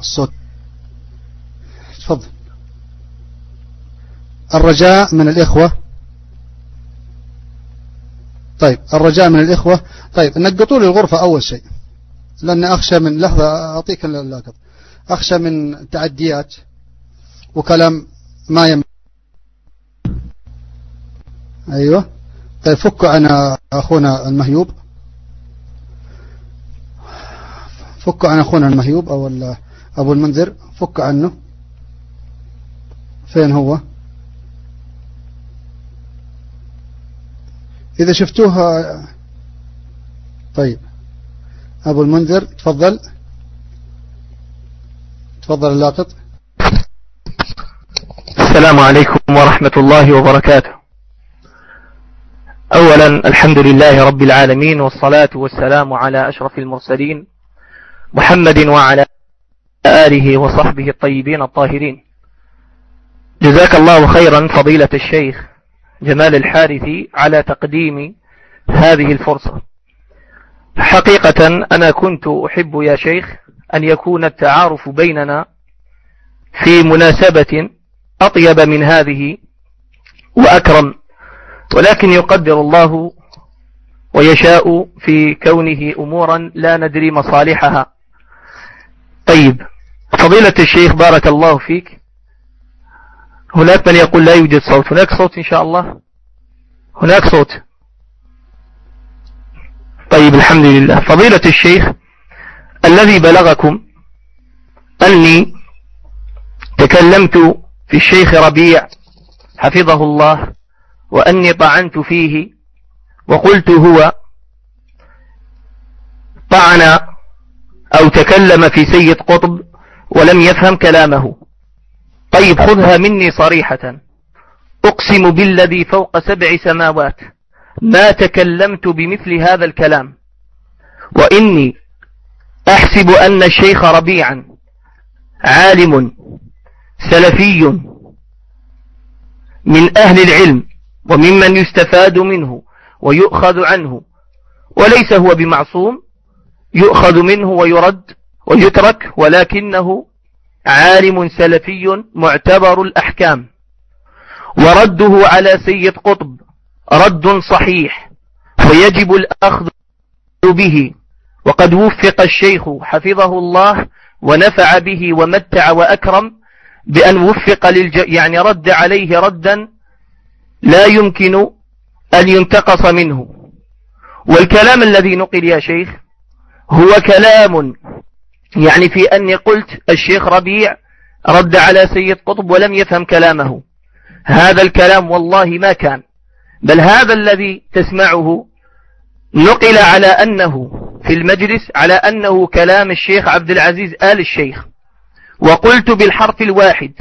الصوت. تفضل. الرجاء من الإخوة. طيب الرجاء من الإخوة. طيب نقطوا لي الغرفة أول شيء لأن أخشى من لحظة أعطيك اللقط أخشى من تعديات وكلام ما يم. أيوة. طيب فكوا عن أخونا المهيوب. فكوا عن أخونا المهيوب أو أبو المنذر فك عنه. فين هو؟ إذا شفتوها طيب. أبو المنذر تفضل. تفضل اللاقط السلام عليكم ورحمة الله وبركاته. أولا الحمد لله رب العالمين والصلاة والسلام على أشرف المرسلين محمد وعلى آله وصحبه الطيبين الطاهرين. جزاك الله خيرا فضيلة الشيخ جمال الحارثي على تقديم هذه الفرصة. حقيقة أنا كنت أحب يا شيخ أن يكون التعارف بيننا في مناسبة أطيب من هذه وأكرم ولكن يقدر الله ويشاء في كونه أمورا لا ندري مصالحها. طيب فضيلة الشيخ بارك الله فيك. هناك من يقول لا يوجد صوت. هناك صوت إن شاء الله؟ هناك صوت. طيب الحمد لله. فضيلة الشيخ الذي بلغكم أني تكلمت في الشيخ ربيع حفظه الله وأني طعنت فيه وقلت هو طعن أو تكلم في سيد قطب ولم يفهم كلامه. طيب خذها مني صريحة. أقسم بالذي فوق سبع سماوات ما تكلمت بمثل هذا الكلام. وإني أحسب أن الشيخ ربيعا عالم سلفي من أهل العلم وممن يستفاد منه ويؤخذ عنه وليس هو بمعصوم. يؤخذ منه ويرد ويترك ولكنه عالم سلفي معتبر الأحكام. ورده على سيد قطب رد صحيح ويجب الأخذ به. وقد وفق الشيخ حفظه الله ونفع به ومتع وأكرم بأن وفق للج... يعني رد عليه ردا لا يمكن أن ينتقص منه. والكلام الذي نقل يا شيخ هو كلام. يعني في أني قلت الشيخ ربيع رد على سيد قطب ولم يفهم كلامه. هذا الكلام والله ما كان. بل هذا الذي تسمعه نقل على أنه في المجلس على أنه كلام الشيخ عبد العزيز آل الشيخ. وقلت بالحرف الواحد.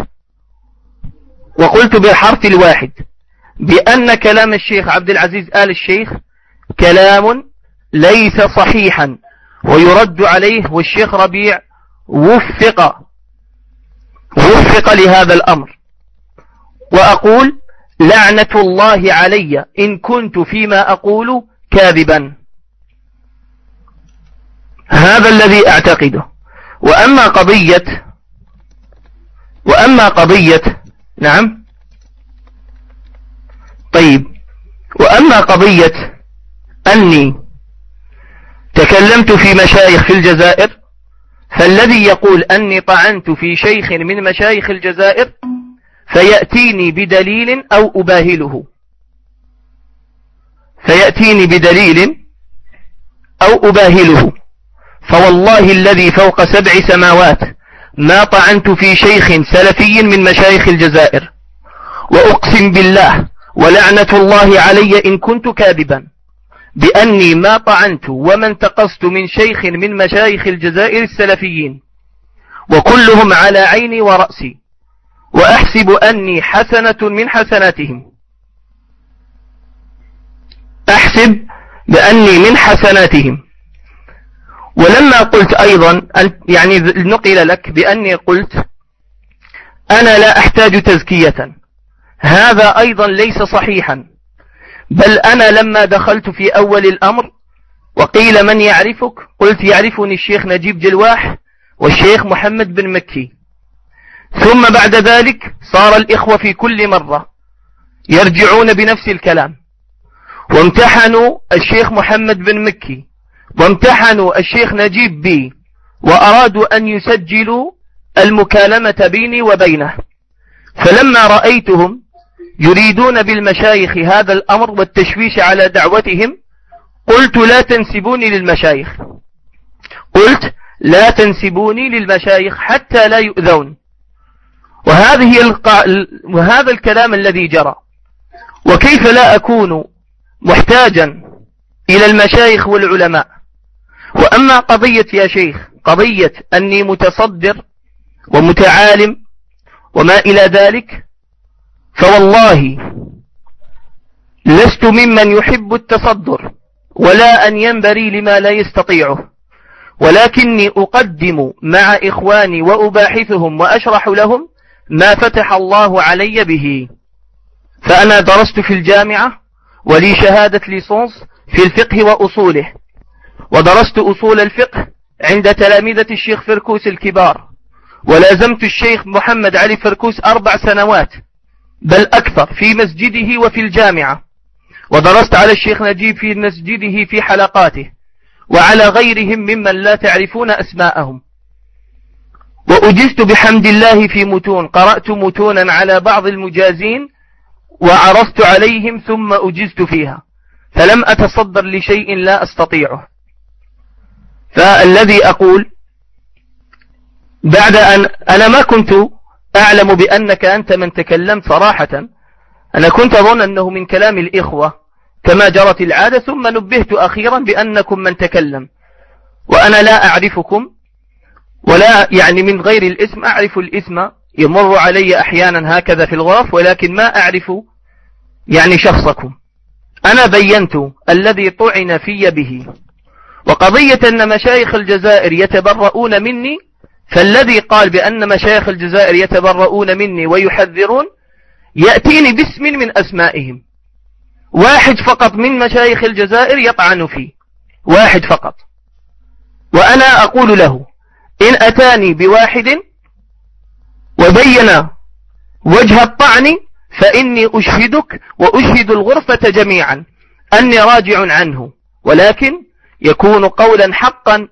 وقلت بالحرف الواحد بأن كلام الشيخ عبد العزيز آل الشيخ كلام ليس صحيحا. ويرد عليه والشيخ ربيع وفق وفق لهذا الأمر. وأقول لعنة الله علي إن كنت فيما أقول كاذبا. هذا الذي أعتقده. وأما قضية وأما قضية نعم. طيب. وأما قضية أني تكلمت في مشايخ في الجزائر فالذي يقول أني طعنت في شيخ من مشايخ الجزائر فيأتيني بدليل أو أباهله. فيأتيني بدليل أو أباهله. فوالله الذي فوق سبع سماوات ما طعنت في شيخ سلفي من مشايخ الجزائر. وأقسم بالله ولعنة الله علي إن كنت كاذبا. بأني ما طعنت وما انتقصت من شيخ من مشايخ الجزائر السلفيين وكلهم على عيني ورأسي وأحسب أني حسنة من حسناتهم. أحسب بأني من حسناتهم. ولما قلت أيضا يعني نقل لك بأني قلت أنا لا أحتاج تزكية. هذا أيضا ليس صحيحا. بل أنا لما دخلت في أول الأمر وقيل من يعرفك قلت يعرفني الشيخ نجيب جلواح والشيخ محمد بن مكي. ثم بعد ذلك صار الإخوة في كل مرة يرجعون بنفس الكلام. وامتحنوا الشيخ محمد بن مكي وامتحنوا الشيخ نجيب بي وأرادوا أن يسجلوا المكالمة بيني وبينه. فلما رأيتهم يريدون بالمشايخ هذا الأمر والتشويش على دعوتهم قلت لا تنسبوني للمشايخ. قلت لا تنسبوني للمشايخ حتى لا يؤذون. وهذه القا... وهذا الكلام الذي جرى. وكيف لا أكون محتاجا إلى المشايخ والعلماء؟ وأما قضية يا شيخ قضية أني متصدر ومتعالم وما إلى ذلك فوالله لست ممن يحب التصدر ولا أن ينبري لما لا يستطيعه. ولكني أقدم مع إخواني وأباحثهم وأشرح لهم ما فتح الله علي به. فأنا درست في الجامعة ولي شهادة ليسونس في الفقه وأصوله. ودرست أصول الفقه عند تلامذة الشيخ فركوس الكبار. ولازمت الشيخ محمد علي فركوس أربع سنوات. بل أكثر في مسجده وفي الجامعة. ودرست على الشيخ نجيب في مسجده في حلقاته وعلى غيرهم ممن لا تعرفون أسماءهم. وأجزت بحمد الله في متون قرأت متونا على بعض المجازين وعرضت عليهم ثم أجزت فيها. فلم أتصدر لشيء لا أستطيعه. فالذي أقول بعد أن أنا ما كنت أعلم بأنك أنت من تكلمت صراحة. أنا كنت أظن أنه من كلام الإخوة كما جرت العادة ثم نبهت أخيرا بأنكم من تكلم. وأنا لا أعرفكم ولا يعني من غير الاسم أعرف الاسم يمر علي أحيانا هكذا في الغرف ولكن ما أعرف يعني شخصكم. أنا بينت الذي طعن في به. وقضية أن مشايخ الجزائر يتبرؤون مني فالذي قال بأن مشايخ الجزائر يتبرؤون مني ويحذرون يأتيني باسم من أسمائهم. واحد فقط من مشايخ الجزائر يطعن فيه. واحد فقط. وأنا أقول له إن أتاني بواحد وبين وجه الطعن فإني أشهدك وأشهد الغرفة جميعا أني راجع عنه. ولكن يكون قولا حقا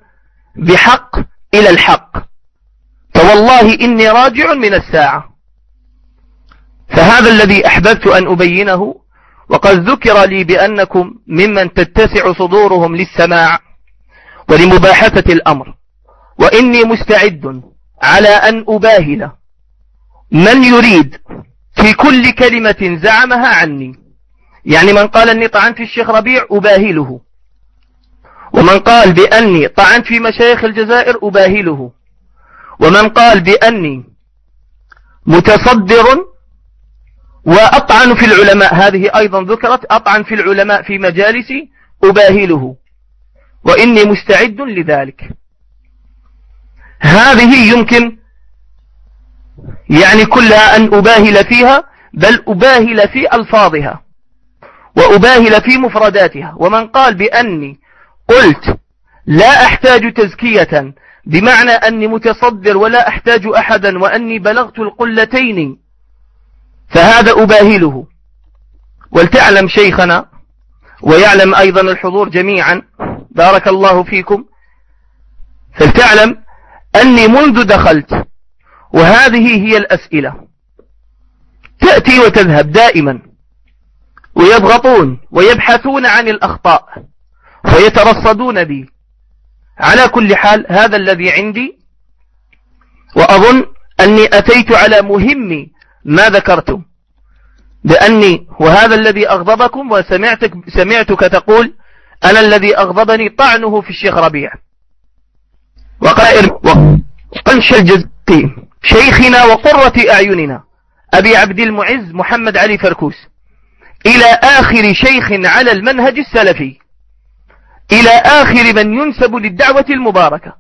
بحق إلى الحق. فوالله إني راجع من الساعة. فهذا الذي أحببت أن أبينه وقد ذكر لي بأنكم ممن تتسع صدورهم للسماع ولمباحثة الأمر وإني مستعد على أن أباهل من يريد في كل كلمة زعمها عني. يعني من قال أني طعنت في الشيخ ربيع أباهله ومن قال بأني طعنت في مشايخ الجزائر أباهله. ومن قال بأني متصدر وأطعن في العلماء هذه أيضا ذكرت أطعن في العلماء في مجالسي أباهله وإني مستعد لذلك. هذه يمكن يعني كلها أن أباهل فيها بل أباهل في ألفاظها وأباهل في مفرداتها. ومن قال بأني قلت لا أحتاج تزكية بمعنى أني متصدر ولا أحتاج أحدا وأني بلغت القلتين فهذا أباهله. ولتعلم شيخنا ويعلم أيضا الحضور جميعا بارك الله فيكم. فلتعلم أني منذ دخلت وهذه هي الأسئلة. تأتي وتذهب دائما ويضغطون ويبحثون عن الأخطاء ويترصدون بي. على كل حال هذا الذي عندي وأظن أني أتيت على مهم ما ذكرتم لأني وهذا الذي أغضبكم وسمعتك سمعتك تقول أنا الذي أغضبني طعنه في الشيخ ربيع. وقائر وقنش الجزء شيخنا وقرة أعيننا أبي عبد المعز محمد علي فركوس إلى آخر شيخ على المنهج السلفي. إلى آخر من ينسب للدعوة المباركة.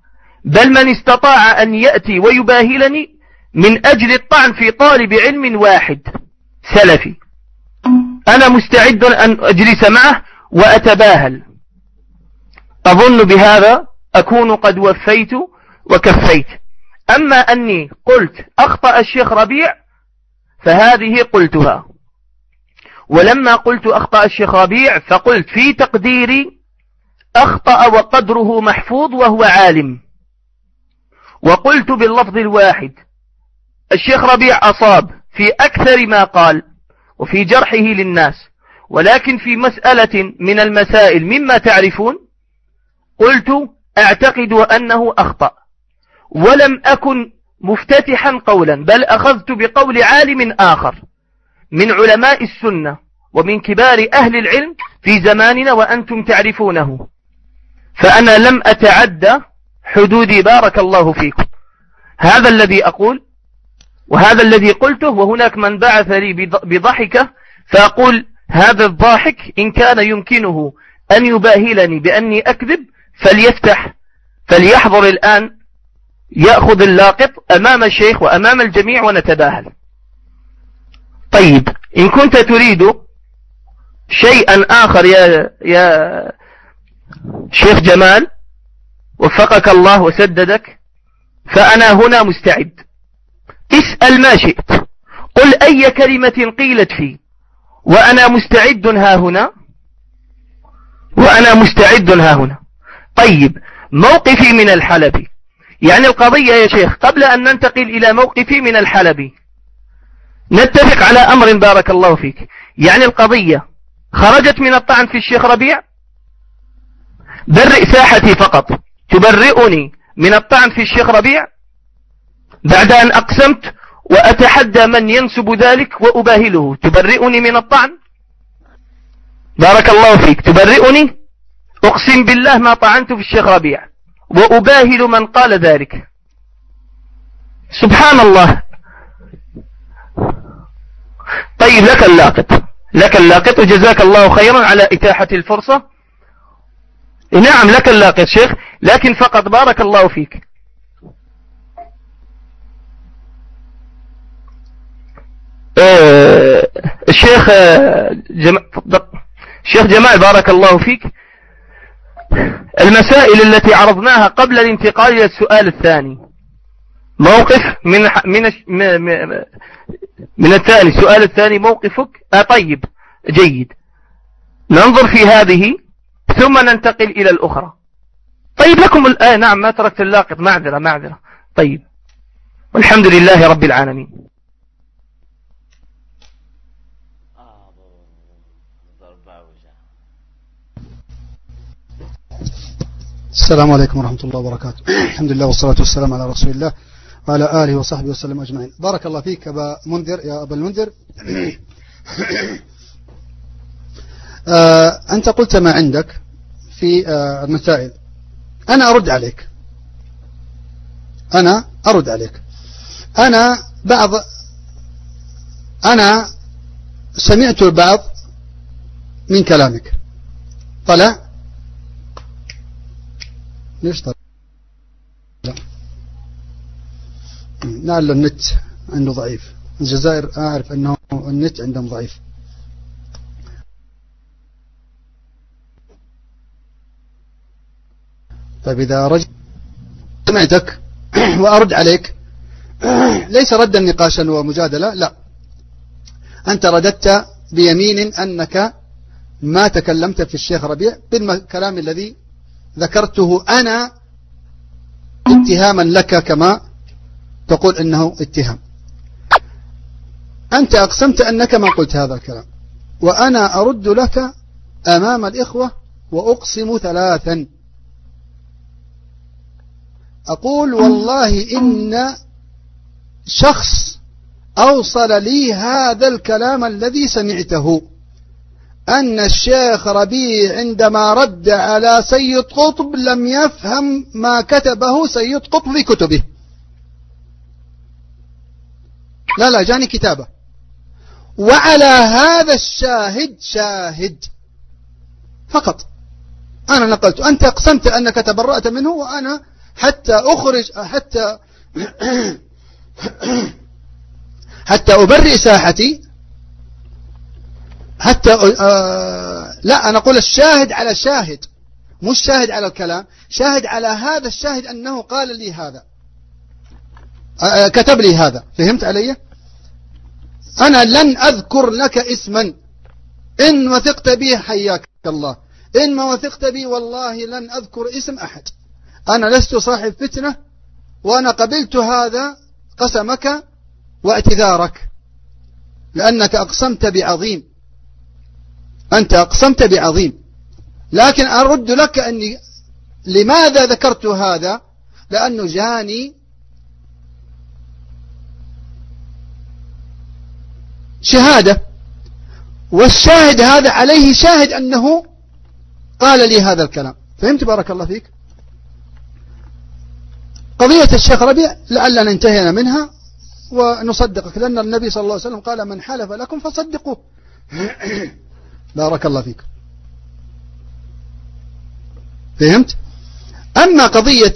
بل من استطاع أن يأتي ويباهلني من أجل الطعن في طالب علم واحد سلفي. أنا مستعد أن أجلس معه وأتباهل. أظن بهذا أكون قد وفيت وكفيت. أما أني قلت أخطأ الشيخ ربيع فهذه قلتها. ولما قلت أخطأ الشيخ ربيع فقلت في تقديري أخطأ وقدره محفوظ وهو عالم. وقلت باللفظ الواحد الشيخ ربيع أصاب في أكثر ما قال وفي جرحه للناس ولكن في مسألة من المسائل مما تعرفون قلت أعتقد أنه أخطأ ولم أكن مفتتحا قولا بل أخذت بقول عالم آخر من علماء السنة ومن كبار أهل العلم في زماننا وأنتم تعرفونه. فأنا لم أتعدى حدودي بارك الله فيكم. هذا الذي أقول وهذا الذي قلته وهناك من بعث لي بضحكة فأقول هذا الضاحك إن كان يمكنه أن يباهلني بأني أكذب فليفتح فليحضر الآن يأخذ اللاقط أمام الشيخ وأمام الجميع ونتباهل. طيب إن كنت تريد شيئا آخر يا, يا شيخ جمال وفقك الله وسددك فأنا هنا مستعد. اسأل ما شئت. قل أي كلمة قيلت فيه وأنا مستعد ها هنا. وأنا مستعد ها هنا. طيب موقفي من الحلبي يعني القضية يا شيخ قبل أن ننتقل إلى موقفي من الحلبي نتفق على أمر بارك الله فيك. يعني القضية خرجت من الطعن في الشيخ ربيع؟ برئ ساحتي فقط. تبرئني من الطعن في الشيخ ربيع. بعد أن أقسمت وأتحدى من ينسب ذلك وأباهله. تبرئني من الطعن. بارك الله فيك. تبرئني. أقسم بالله ما طعنت في الشيخ ربيع. وأباهل من قال ذلك. سبحان الله. طيب لك اللاقط. لك اللاقط. وجزاك الله خيرا على إتاحة الفرصة. نعم لك اللاقط شيخ لكن فقط بارك الله فيك. آه، الشيخ آه، جمال الشيخ جمال بارك الله فيك. المسائل التي عرضناها قبل الانتقال إلى السؤال الثاني. موقف من من من الثاني السؤال الثاني موقفك؟ آه طيب جيد. ننظر في هذه. ثم ننتقل إلى الأخرى. طيب لكم الآن نعم ما تركت اللاقط معذرة معذرة. طيب. والحمد لله رب العالمين. السلام عليكم ورحمة الله وبركاته. الحمد لله والصلاة والسلام على رسول الله وعلى آله وصحبه وسلم أجمعين. بارك الله فيك أبا منذر يا أبا المنذر. آه أنت قلت ما عندك. في آه المسائل. أنا أرد عليك. أنا أرد عليك. أنا بعض أنا سمعت البعض من كلامك. طلع؟ ليش طلع؟ لعل النت عنده ضعيف. الجزائر أعرف أنه النت عندهم ضعيف. طيب إذا رجل سمعتك وأرد عليك ليس ردا نقاشا ومجادلة لا. أنت رددت بيمين أنك ما تكلمت في الشيخ ربيع بالكلام الذي ذكرته أنا اتهاما لك كما تقول إنه اتهام. أنت أقسمت أنك ما قلت هذا الكلام وأنا أرد لك أمام الإخوة وأقسم ثلاثا. أقول والله إن شخص أوصل لي هذا الكلام الذي سمعته. أن الشيخ ربيع عندما رد على سيد قطب لم يفهم ما كتبه سيد قطب في كتبه. لا لا جاني كتابة. وعلى هذا الشاهد شاهد. فقط. أنا نقلت. أنت أقسمت أنك تبرأت منه وأنا حتى أخرج حتى حتى أبرئ ساحتي. حتى آه لا أنا أقول الشاهد على شاهد مش شاهد على الكلام شاهد على هذا الشاهد أنه قال لي هذا. كتب لي هذا. فهمت علي؟ أنا لن أذكر لك اسما. إن وثقت به حياك الله. إن ما وثقت بي والله لن أذكر اسم أحد. أنا لست صاحب فتنة وأنا قبلت هذا قسمك واعتذارك لأنك أقسمت بعظيم. أنت أقسمت بعظيم. لكن أرد لك أني لماذا ذكرت هذا؟ لأنه جاني شهادة. والشاهد هذا عليه شاهد أنه قال لي هذا الكلام. فهمت بارك الله فيك؟ قضية الشيخ ربيع لعلنا انتهينا منها ونصدقك لأن النبي صلى الله عليه وسلم قال من حلف لكم فصدقوه. بارك الله فيك. فهمت؟ أما قضية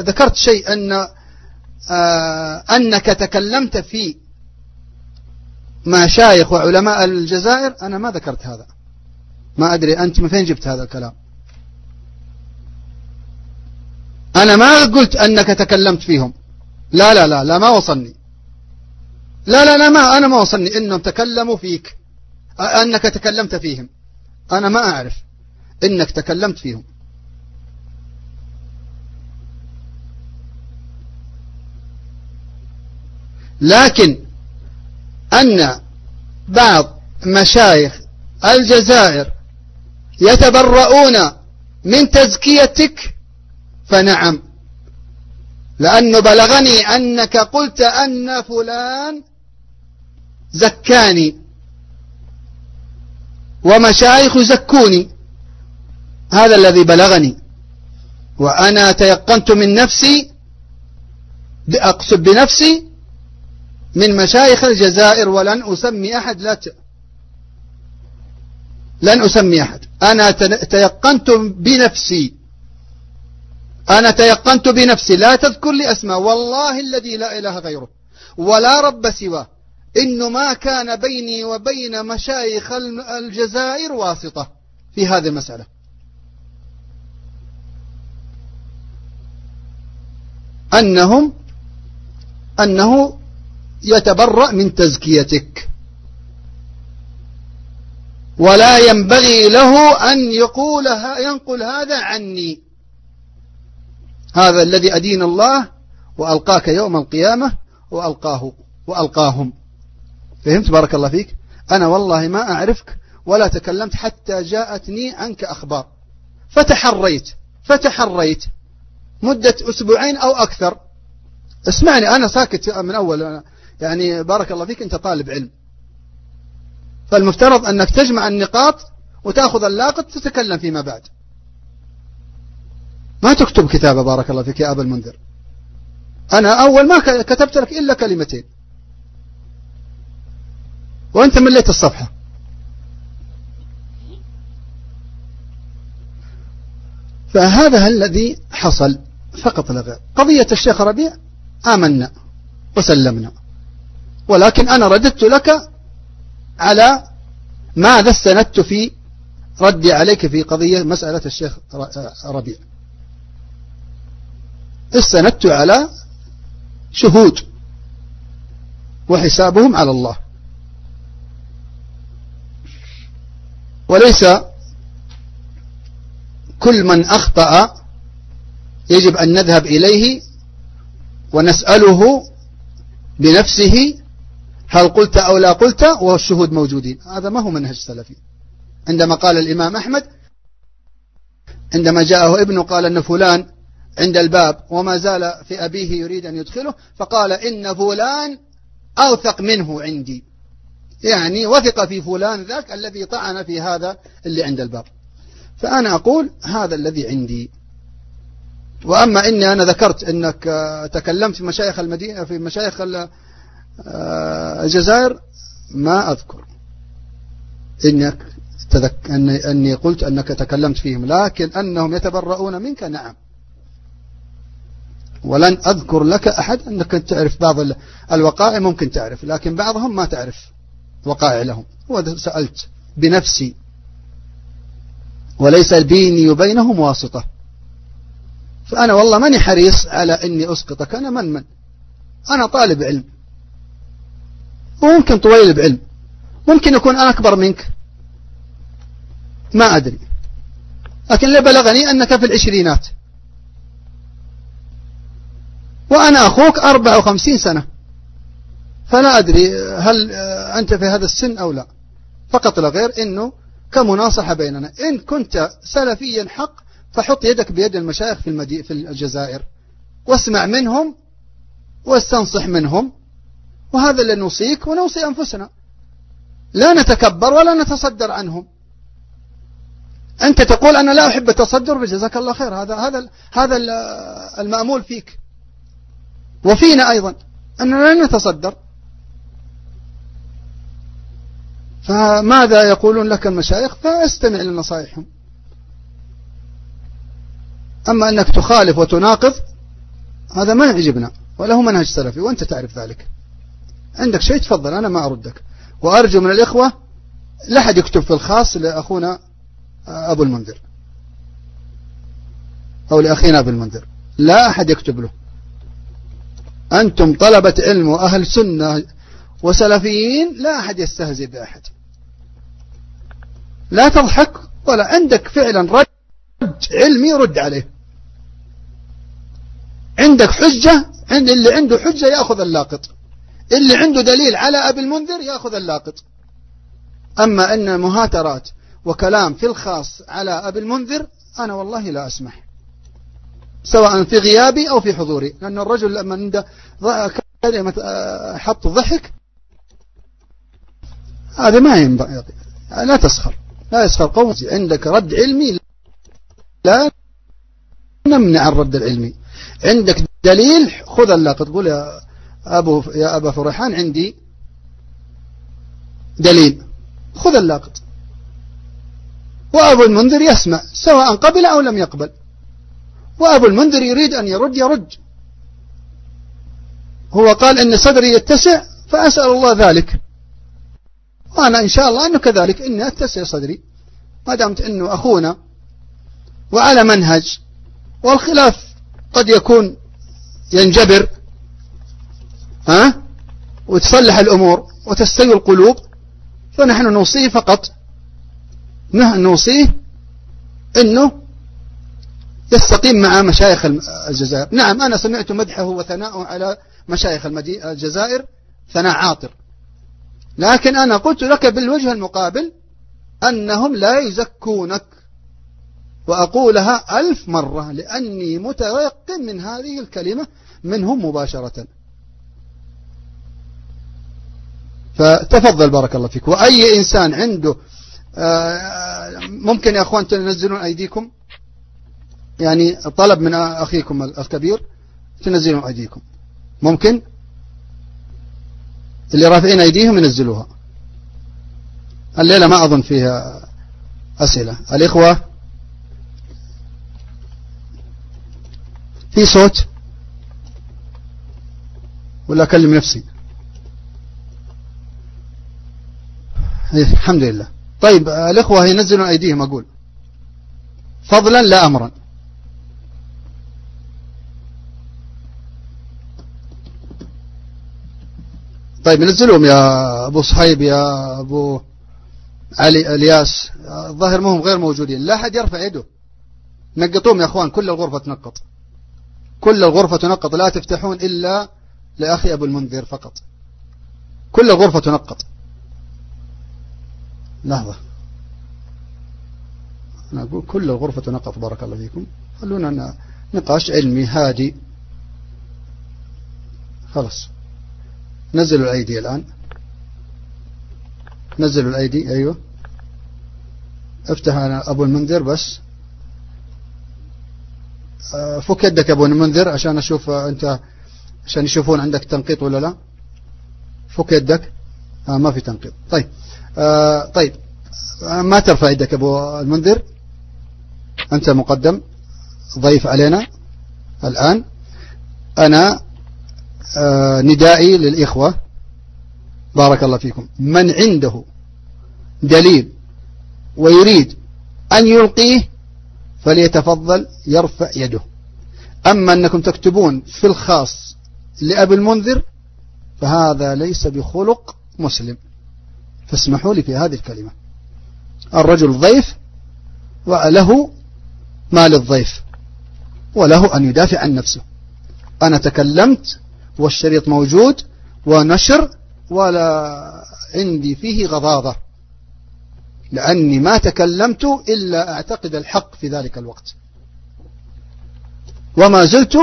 ذكرت شيء أن آه، أنك تكلمت في مشايخ وعلماء الجزائر أنا ما ذكرت هذا. ما أدري أنت من فين جبت هذا الكلام؟ أنا ما قلت أنك تكلمت فيهم. لا لا لا لا ما وصلني. لا لا لا ما أنا ما وصلني. إنهم تكلموا فيك. أنك تكلمت فيهم. أنا ما أعرف إنك تكلمت فيهم. لكن أن بعض مشايخ الجزائر يتبرؤون من تزكيتك فنعم. لأنه بلغني أنك قلت أن فلان زكاني ومشايخ زكوني. هذا الذي بلغني. وأنا تيقنت من نفسي أقصد بنفسي من مشايخ الجزائر ولن أسمي أحد لا ت... لن أسمي أحد. أنا تيقنت بنفسي. أنا تيقنت بنفسي لا تذكر لي أسماء والله الذي لا إله غيره ولا رب سواه. إنه ما كان بيني وبين مشايخ الجزائر واسطة في هذه المسألة. أنهم أنه يتبرأ من تزكيتك. ولا ينبغي له أن يقول ينقل هذا عني. هذا الذي أدين الله وألقاك يوم القيامة وألقاه وألقاهم. فهمت؟ بارك الله فيك. أنا والله ما أعرفك ولا تكلمت حتى جاءتني عنك أخبار. فتحريت فتحريت. مدة أسبوعين أو أكثر. اسمعني أنا ساكت من أول. يعني بارك الله فيك أنت طالب علم. فالمفترض أنك تجمع النقاط وتأخذ اللاقط تتكلم فيما بعد. ما تكتب كتابة بارك الله فيك يا أبا المنذر. أنا أول ما كتبت لك إلا كلمتين. وأنت مليت الصفحة. فهذا الذي حصل فقط لا غير. قضية الشيخ ربيع آمنا وسلمنا. ولكن أنا رددت لك على ماذا استندت في ردي عليك في قضية مسألة الشيخ ربيع. استندت على شهود وحسابهم على الله. وليس كل من أخطأ يجب أن نذهب إليه ونسأله بنفسه هل قلت أو لا قلت والشهود موجودين. هذا ما هو منهج سلفي عندما قال الإمام أحمد عندما جاءه ابنه قال أن فلان عند الباب وما زال في أبيه يريد أن يدخله فقال إن فلان أوثق منه عندي. يعني وثق في فلان ذاك الذي طعن في هذا اللي عند الباب. فأنا أقول هذا الذي عندي. وأما إني أنا ذكرت أنك تكلمت في مشايخ المدينة في مشايخ آه، الجزائر ما أذكر. إنك. أني قلت أنك تكلمت فيهم لكن أنهم يتبرؤون منك نعم. ولن أذكر لك أحد أنك تعرف بعض الوقائع ممكن تعرف لكن بعضهم ما تعرف وقائع لهم. وسألت بنفسي وليس بيني وبينهم واسطة. فأنا والله ماني حريص على أني أسقطك أنا من من؟ أنا طالب علم. وممكن طويل بعلم. ممكن يكون أنا أكبر منك. ما أدري. لكن اللي بلغني أنك في العشرينات. وأنا أخوك أربع وخمسين سنة. فلا أدري هل أنت في هذا السن أو لا. فقط لا غير أنه كمناصحة بيننا. إن كنت سلفيا حق فحط يدك بيد المشايخ في, في الجزائر. واسمع منهم واستنصح منهم. وهذا اللي نوصيك ونوصي أنفسنا. لا نتكبر ولا نتصدر عنهم. أنت تقول أنا لا أحب التصدر بجزاك الله خير. هذا هذا هذا المأمول فيك. وفينا أيضا أننا لا نتصدر. فماذا يقولون لك المشايخ؟ فاستمع لنصائحهم. أما أنك تخالف وتناقض هذا ما يعجبنا وله منهج سلفي وأنت تعرف ذلك. عندك شيء؟ تفضل أنا ما أردك. وأرجو من الإخوة لا أحد يكتب في الخاص لأخونا أبو المنذر أو لأخينا أبو المنذر. لا أحد يكتب له. أنتم طلبة علم وأهل سنة وسلفيين لا أحد يستهزئ بأحد. لا تضحك ولا عندك فعلا رد علمي رد عليه. عندك حجة عند اللي عنده حجة يأخذ اللاقط. اللي عنده دليل على أبي المنذر يأخذ اللاقط. أما أن مهاترات وكلام في الخاص على أبي المنذر أنا والله لا أسمح. سواء في غيابي أو في حضوري. لأن الرجل لما عنده كلمة آه، حط ضحك هذا ما ينبغي. لا تسخر. لا يسخر قوم. عندك رد علمي لا نمنع الرد العلمي. عندك دليل خذ اللاقط تقول يا أبو يا أبا فرحان عندي دليل. خذ اللاقط وأبو المنذر يسمع سواء قبل أو لم يقبل. وأبو المنذر يريد أن يرد يرد. هو قال إن صدري يتسع فأسأل الله ذلك. وأنا إن شاء الله أنه كذلك إني أتسع صدري. ما دامت أنه أخونا. وعلى منهج. والخلاف قد يكون ينجبر. ها؟ وتصلح الأمور وتستوي القلوب. فنحن نوصيه فقط. نوصيه أنه يستقيم مع مشايخ الجزائر. نعم أنا سمعت مدحه وثناءه على مشايخ الجزائر ثناء عاطر. لكن أنا قلت لك بالوجه المقابل أنهم لا يزكونك. وأقولها ألف مرة لأني متيقن من هذه الكلمة منهم مباشرة. فتفضل بارك الله فيك. وأي إنسان عنده آه، ممكن يا أخوان تنزلون أيديكم؟ يعني طلب من أخيكم الكبير تنزلون أيديكم. ممكن؟ اللي رافعين أيديهم ينزلوها. الليلة ما أظن فيها أسئلة. الإخوة؟ في صوت؟ ولا أكلم نفسي؟ إيه، الحمد لله. طيب الإخوة ينزلون أيديهم أقول. فضلا لا أمرا. طيب نزلهم يا أبو صحيب يا أبو علي إلياس. الظاهر مهم غير موجودين. لا أحد يرفع يده. نقطوهم يا أخوان كل الغرفة تنقط. كل الغرفة تنقط. لا تفتحون إلا لأخي أبو المنذر فقط. كل الغرفة تنقط. لحظة. أنا أقول كل الغرفة تنقط بارك الله فيكم. خلونا نقاش علمي هادي. خلاص. نزلوا الأيدي الآن. نزلوا الأيدي أيوة. افتح أنا أبو المنذر بس. آه، فك يدك أبو المنذر عشان أشوف أنت عشان يشوفون عندك تنقيط ولا لا. فك يدك. آه ما في تنقيط. طيب. آه طيب. آه ما ترفع يدك أبو المنذر؟ أنت مقدم. ضيف علينا الآن. أنا آه ندائي للإخوة. بارك الله فيكم. من عنده دليل ويريد أن يلقيه فليتفضل يرفع يده. أما أنكم تكتبون في الخاص لأبي المنذر فهذا ليس بخلق مسلم. فاسمحوا لي في هذه الكلمة. الرجل ضيف وله ما للضيف وله أن يدافع عن نفسه. أنا تكلمت والشريط موجود ونشر ولا عندي فيه غضاضة. لأني ما تكلمت إلا أعتقد الحق في ذلك الوقت. وما زلت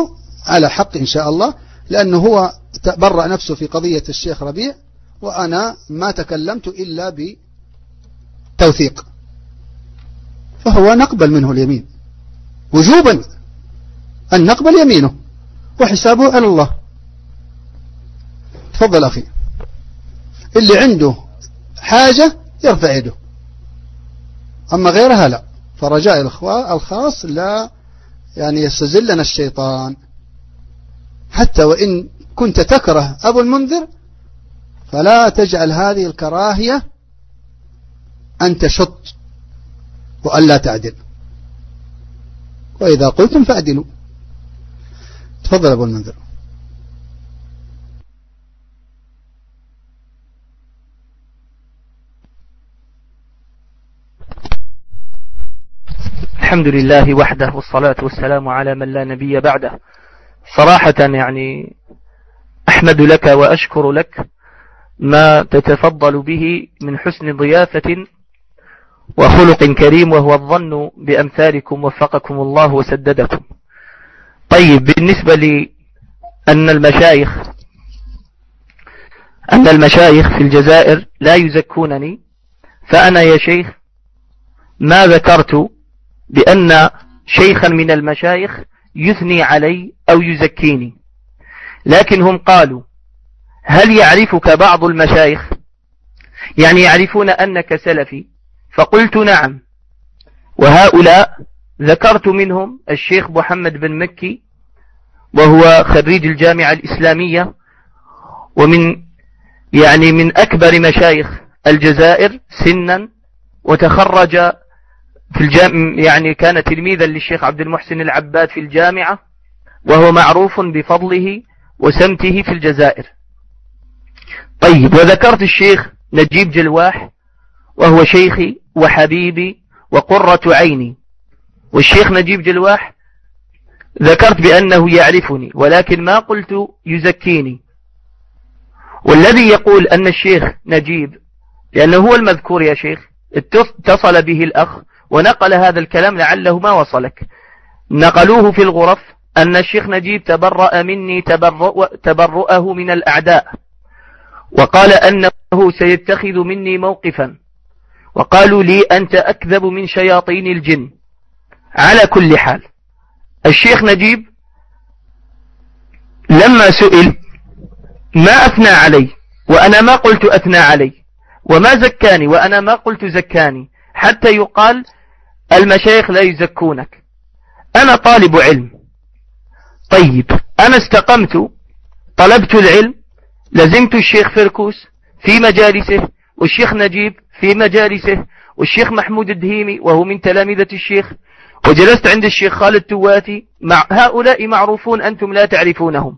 على حق إن شاء الله لأنه هو تبرأ نفسه في قضية الشيخ ربيع وأنا ما تكلمت إلا بتوثيق. فهو نقبل منه اليمين. وجوبا أن نقبل يمينه وحسابه على الله. تفضل أخي. اللي عنده حاجة يرفع يده. أما غيرها لا. فرجاء الأخوة الخاص لا. يعني يستزلنا الشيطان. حتى وإن كنت تكره أبو المنذر فلا تجعل هذه الكراهية أن تشط وألا تعدل. وإذا قلتم فأدلوا تفضل أبو المنذر. الحمد لله وحده والصلاة والسلام على من لا نبي بعده. صراحة يعني أحمد لك وأشكر لك ما تتفضل به من حسن ضيافة وخلق كريم وهو الظن بأمثالكم وفقكم الله وسددكم. طيب بالنسبة لأن المشايخ أن المشايخ في الجزائر لا يزكونني فأنا يا شيخ ما ذكرت بأن شيخا من المشايخ يثني علي أو يزكيني. لكن هم قالوا هل يعرفك بعض المشايخ؟ يعني يعرفون أنك سلفي. فقلت نعم. وهؤلاء ذكرت منهم الشيخ محمد بن مكي وهو خريج الجامعة الإسلامية ومن يعني من أكبر مشايخ الجزائر سنا وتخرج في الجام يعني كان تلميذا للشيخ عبد المحسن العباد في الجامعة وهو معروف بفضله وسمته في الجزائر. طيب وذكرت الشيخ نجيب جلواح وهو شيخي وحبيبي وقرة عيني. والشيخ نجيب جلواح ذكرت بأنه يعرفني ولكن ما قلت يزكيني. والذي يقول أن الشيخ نجيب لأنه هو المذكور يا شيخ اتصل به الأخ ونقل هذا الكلام لعله ما وصلك. نقلوه في الغرف أن الشيخ نجيب تبرأ مني تبرؤ تبرؤه من الأعداء. وقال أنه سيتخذ مني موقفا. وقالوا لي أنت أكذب من شياطين الجن. على كل حال الشيخ نجيب لما سئل ما أثنى علي؟ وأنا ما قلت أثنى علي. وما زكاني؟ وأنا ما قلت زكاني. حتى يقال المشايخ لا يزكونك. أنا طالب علم. طيب أنا استقمت طلبت العلم لزمت الشيخ فركوس في مجالسه والشيخ نجيب في مجالسه والشيخ محمود الدهيمي وهو من تلامذة الشيخ وجلست عند الشيخ خالد تواتي مع هؤلاء معروفون أنتم لا تعرفونهم.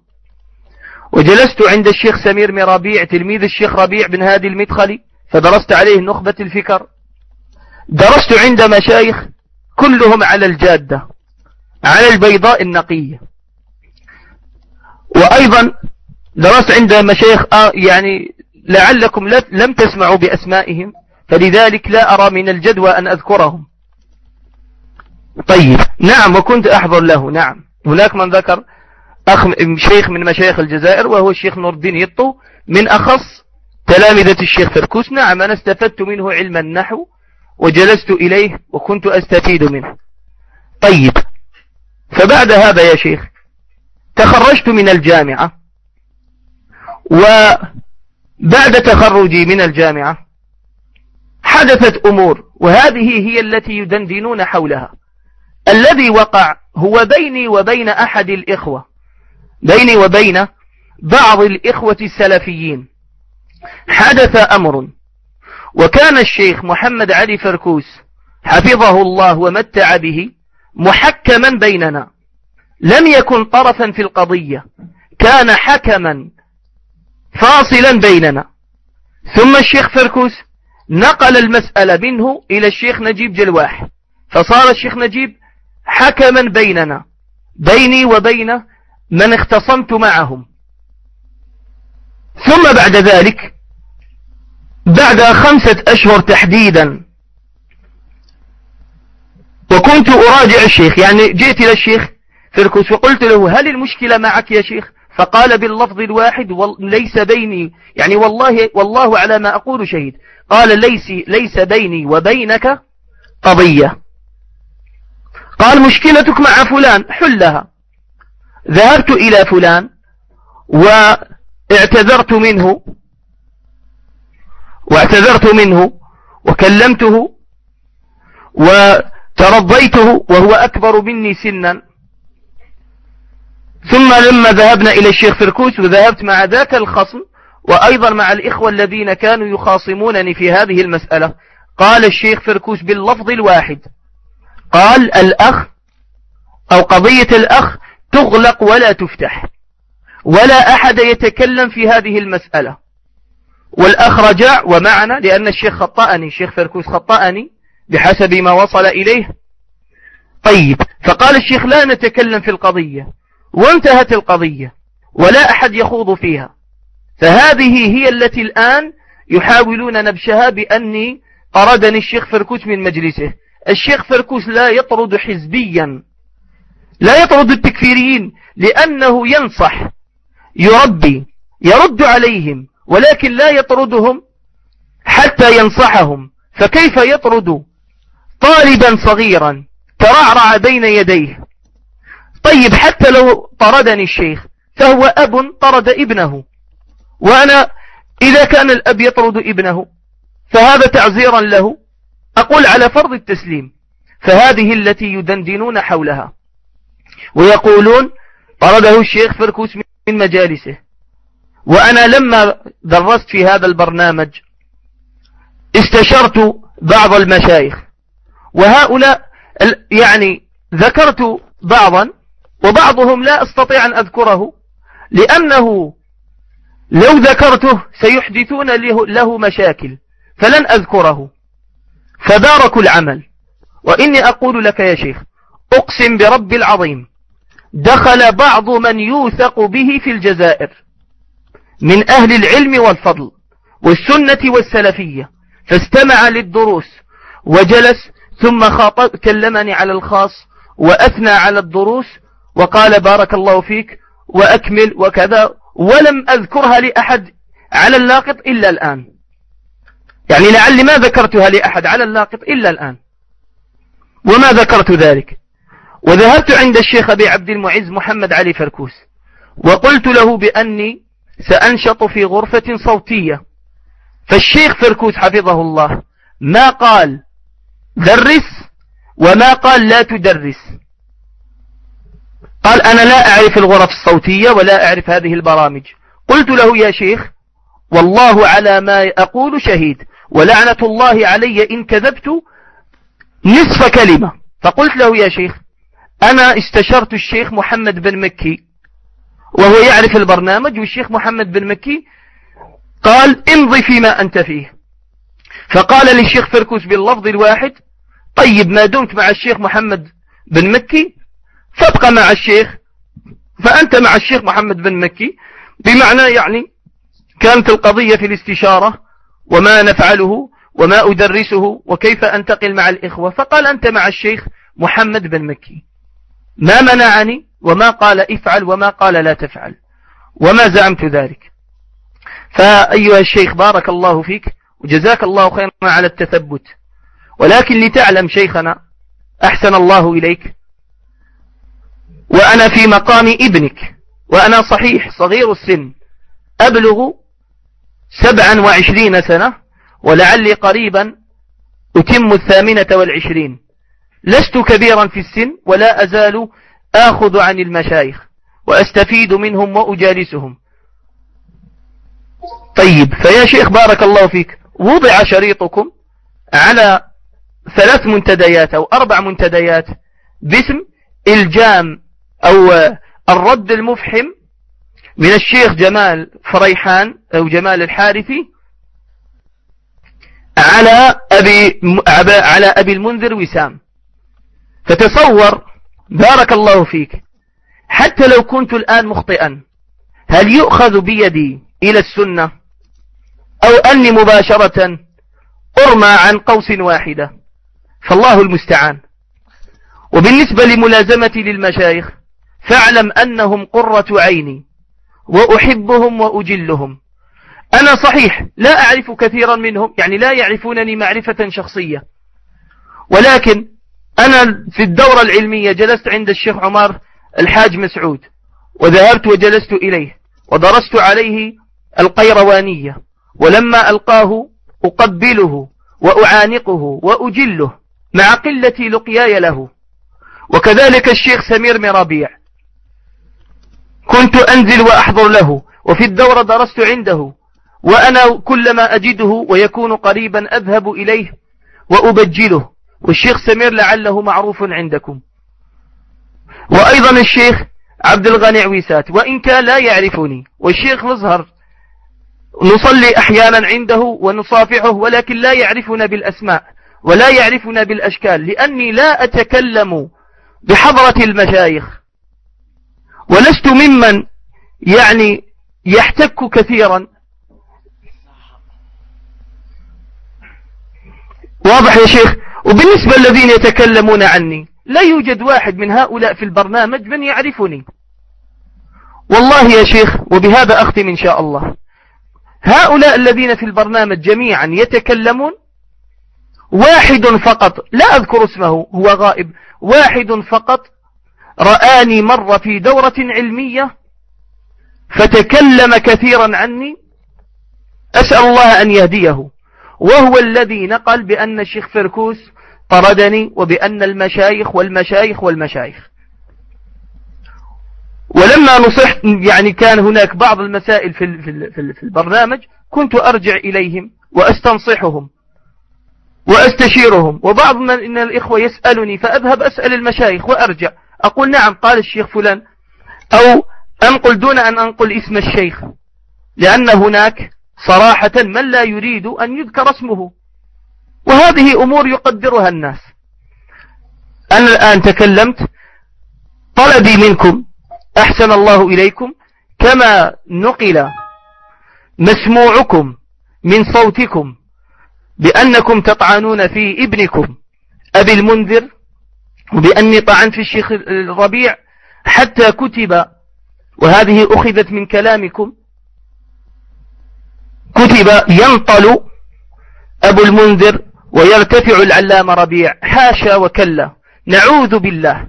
وجلست عند الشيخ سمير مرابيع تلميذ الشيخ ربيع بن هادي المدخلي فدرست عليه نخبة الفكر درست عند مشايخ كلهم على الجادة على البيضاء النقية. وأيضا درست عند مشايخ آه، يعني لعلكم لم تسمعوا بأسمائهم فلذلك لا أرى من الجدوى أن أذكرهم. طيب نعم وكنت أحضر له نعم. هناك من ذكر أخ شيخ من مشايخ الجزائر وهو الشيخ نور الدين يطو من أخص تلامذة الشيخ فركوس. نعم أنا استفدت منه علم النحو وجلست إليه وكنت أستفيد منه. طيب فبعد هذا يا شيخ تخرجت من الجامعة وبعد تخرجي من الجامعة حدثت أمور وهذه هي التي يدندنون حولها. الذي وقع هو بيني وبين أحد الإخوة بيني وبين بعض الإخوة السلفيين حدث أمر وكان الشيخ محمد علي فركوس حفظه الله ومتع به محكما بيننا. لم يكن طرفا في القضية كان حكما فاصلا بيننا. ثم الشيخ فركوس نقل المسألة منه إلى الشيخ نجيب جلواح فصار الشيخ نجيب حكما بيننا بيني وبين من اختصمت معهم. ثم بعد ذلك بعد خمسة أشهر تحديدا. وكنت أراجع الشيخ. يعني جئت إلى الشيخ فركوس وقلت له هل المشكلة معك يا شيخ؟ فقال باللفظ الواحد ليس بيني يعني والله والله على ما أقول شهيد. قال ليس ليس بيني وبينك قضية. قال مشكلتك مع فلان حلها. ذهبت إلى فلان واعتذرت منه. واعتذرت منه وكلمته وترضيته وهو أكبر مني سنا. ثم لما ذهبنا إلى الشيخ فركوس وذهبت مع ذاك الخصم وأيضا مع الإخوة الذين كانوا يخاصمونني في هذه المسألة. قال الشيخ فركوس باللفظ الواحد. قال الأخ أو قضية الأخ تغلق ولا تفتح. ولا أحد يتكلم في هذه المسألة. والأخ رجع ومعنا لأن الشيخ خطأني الشيخ فركوس خطأني بحسب ما وصل إليه. طيب فقال الشيخ لا نتكلم في القضية وانتهت القضية ولا أحد يخوض فيها. فهذه هي التي الآن يحاولون نبشها بأني طردني الشيخ فركوس من مجلسه. الشيخ فركوس لا يطرد حزبيا لا يطرد التكفيريين لأنه ينصح يربي يرد عليهم ولكن لا يطردهم حتى ينصحهم. فكيف يطرد طالبا صغيرا ترعرع بين يديه؟ طيب حتى لو طردني الشيخ فهو أب طرد ابنه وأنا إذا كان الأب يطرد ابنه فهذا تعزيرا له. أقول على فرض التسليم فهذه التي يدندنون حولها ويقولون طرده الشيخ فركوس من مجالسه. وأنا لما درست في هذا البرنامج استشرت بعض المشايخ. وهؤلاء يعني ذكرت بعضا وبعضهم لا أستطيع أن أذكره لأنه لو ذكرته سيحدثون له مشاكل فلن أذكره. فبارك العمل. وإني أقول لك يا شيخ أقسم برب العظيم دخل بعض من يوثق به في الجزائر. من أهل العلم والفضل والسنة والسلفية. فاستمع للدروس وجلس ثم خاطب كلمني على الخاص وأثنى على الدروس وقال بارك الله فيك وأكمل وكذا. ولم أذكرها لأحد على اللاقط إلا الآن. يعني لعلي ما ذكرتها لأحد على اللاقط إلا الآن. وما ذكرت ذلك. وذهبت عند الشيخ أبي عبد المعز محمد علي فركوس. وقلت له بأني سأنشط في غرفة صوتية. فالشيخ فركوس حفظه الله. ما قال درس وما قال لا تدرس. قال أنا لا أعرف الغرف الصوتية ولا أعرف هذه البرامج. قلت له يا شيخ والله على ما أقول شهيد ولعنة الله علي إن كذبت نصف كلمة. فقلت له يا شيخ أنا استشرت الشيخ محمد بن مكي. وهو يعرف البرنامج والشيخ محمد بن مكي قال امضي فيما أنت فيه. فقال للشيخ فركوس باللفظ الواحد طيب ما دمت مع الشيخ محمد بن مكي فابقى مع الشيخ فأنت مع الشيخ محمد بن مكي. بمعنى يعني كانت القضية في الاستشارة وما نفعله وما أدرسه وكيف أنتقل مع الإخوة. فقال أنت مع الشيخ محمد بن مكي. ما منعني وما قال افعل وما قال لا تفعل. وما زعمت ذلك. فأيها الشيخ بارك الله فيك وجزاك الله خيرا على التثبت. ولكن لتعلم شيخنا أحسن الله إليك. وأنا في مقام ابنك وأنا صحيح صغير السن. أبلغ سبعا وعشرين سنة ولعلي قريبا أتم الثامنة والعشرين. لست كبيرا في السن ولا أزال آخذ عن المشايخ وأستفيد منهم وأجالسهم. طيب فيا شيخ بارك الله فيك وضع شريطكم على ثلاث منتديات أو أربع منتديات باسم إلجام أو الرد المفحم من الشيخ جمال فريحان أو جمال الحارثي على أبي, على أبي المنذر وسام. فتصور بارك الله فيك حتى لو كنت الآن مخطئا هل يؤخذ بيدي إلى السنة؟ أو أني مباشرة أرمى عن قوس واحدة؟ فالله المستعان. وبالنسبة لملازمتي للمشايخ فاعلم أنهم قرة عيني وأحبهم وأجلهم. أنا صحيح لا أعرف كثيرا منهم يعني لا يعرفونني معرفة شخصية ولكن أنا في الدورة العلمية جلست عند الشيخ عمر الحاج مسعود وذهبت وجلست إليه ودرست عليه القيروانية ولما ألقاه أقبله وأعانقه وأجله مع قلة لقياي له. وكذلك الشيخ سمير مرابيع كنت أنزل وأحضر له وفي الدورة درست عنده وأنا كلما أجده ويكون قريبا أذهب إليه وأبجله. والشيخ سمير لعله معروف عندكم. وأيضا الشيخ عبد الغني عويسات وإن كان لا يعرفني. والشيخ مظهر. نصلي أحيانا عنده ونصافحه ولكن لا يعرفنا بالأسماء ولا يعرفنا بالأشكال لأني لا أتكلم بحضرة المشايخ. ولست ممن يعني يحتك كثيرا. واضح يا شيخ؟ وبالنسبة الذين يتكلمون عني لا يوجد واحد من هؤلاء في البرنامج من يعرفني. والله يا شيخ وبهذا أختم إن شاء الله. هؤلاء الذين في البرنامج جميعا يتكلمون واحد فقط لا أذكر اسمه هو غائب واحد فقط رآني مرة في دورة علمية فتكلم كثيرا عني أسأل الله أن يهديه. وهو الذي نقل بأن الشيخ فركوس طردني وبأن المشايخ والمشايخ والمشايخ. ولما نصحت يعني كان هناك بعض المسائل في في البرنامج كنت أرجع إليهم وأستنصحهم وأستشيرهم. وبعض من الإخوة يسألني فأذهب أسأل المشايخ وأرجع. أقول نعم قال الشيخ فلان. أو أنقل دون أن أنقل اسم الشيخ لأن هناك صراحة من لا يريد أن يذكر اسمه. وهذه أمور يقدرها الناس. أنا الآن تكلمت طلبي منكم أحسن الله إليكم كما نقل مسموعكم من صوتكم بأنكم تطعنون في ابنكم أبي المنذر وبأني طعنت في الشيخ الربيع حتى كتب وهذه أخذت من كلامكم. كتب ينطل أبو المنذر ويرتفع العلام ربيع. حاشا وكلا. نعوذ بالله.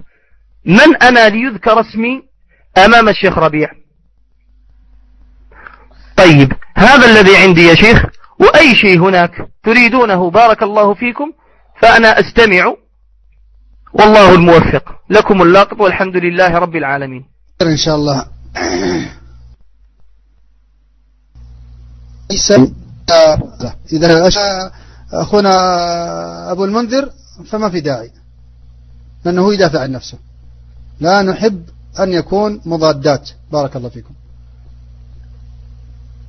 من أنا ليذكر اسمي أمام الشيخ ربيع؟ طيب هذا الذي عندي يا شيخ وأي شيء هناك تريدونه بارك الله فيكم فأنا أستمع. والله الموفق. لكم اللاقط والحمد لله رب العالمين. إن شاء الله. إذا أخونا أبو المنذر فما في داعي. لأنه يدافع عن نفسه. لا نحب أن يكون مضادات. بارك الله فيكم.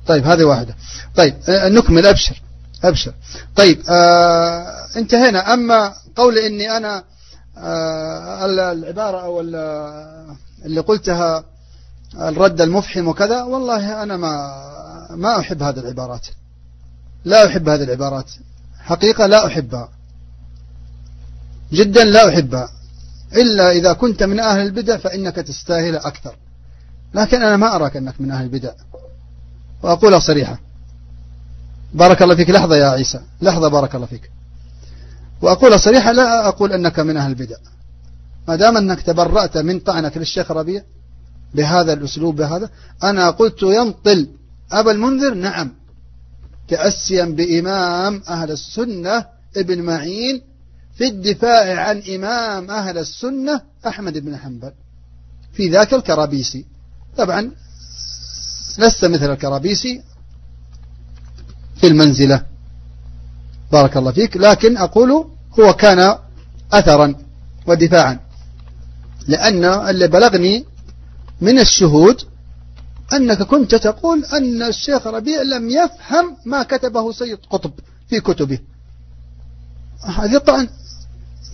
طيب هذه واحدة. طيب آه، نكمل. أبشر. أبشر. طيب آه انتهينا. أما قول إني أنا آه العبارة أو اللي قلتها الرد المفحم وكذا والله أنا ما ما أحب هذه العبارات. لا أحب هذه العبارات. حقيقة لا أحبها جدا لا أحبها إلا إذا كنت من أهل البدع فإنك تستاهل أكثر. لكن أنا ما أراك أنك من أهل البدع. وأقولها صريحة. بارك الله فيك. لحظة يا عيسى. لحظة بارك الله فيك. وأقولها صريحة. لا أقول أنك من أهل البدع. ما دام أنك تبرأت من طعنك للشيخ ربيع بهذا الأسلوب بهذا أنا قلت ينطل. أبا المنذر؟ نعم. تأسيا بإمام أهل السنة ابن معين في الدفاع عن إمام أهل السنة أحمد بن حنبل. في ذاك الكرابيسي. طبعا لست مثل الكرابيسي في المنزلة. بارك الله فيك. لكن أقول هو كان أثرا ودفاعا. لأن اللي بلغني من الشهود أنك كنت تقول أن الشيخ ربيع لم يفهم ما كتبه سيد قطب في كتبه. هذه طعن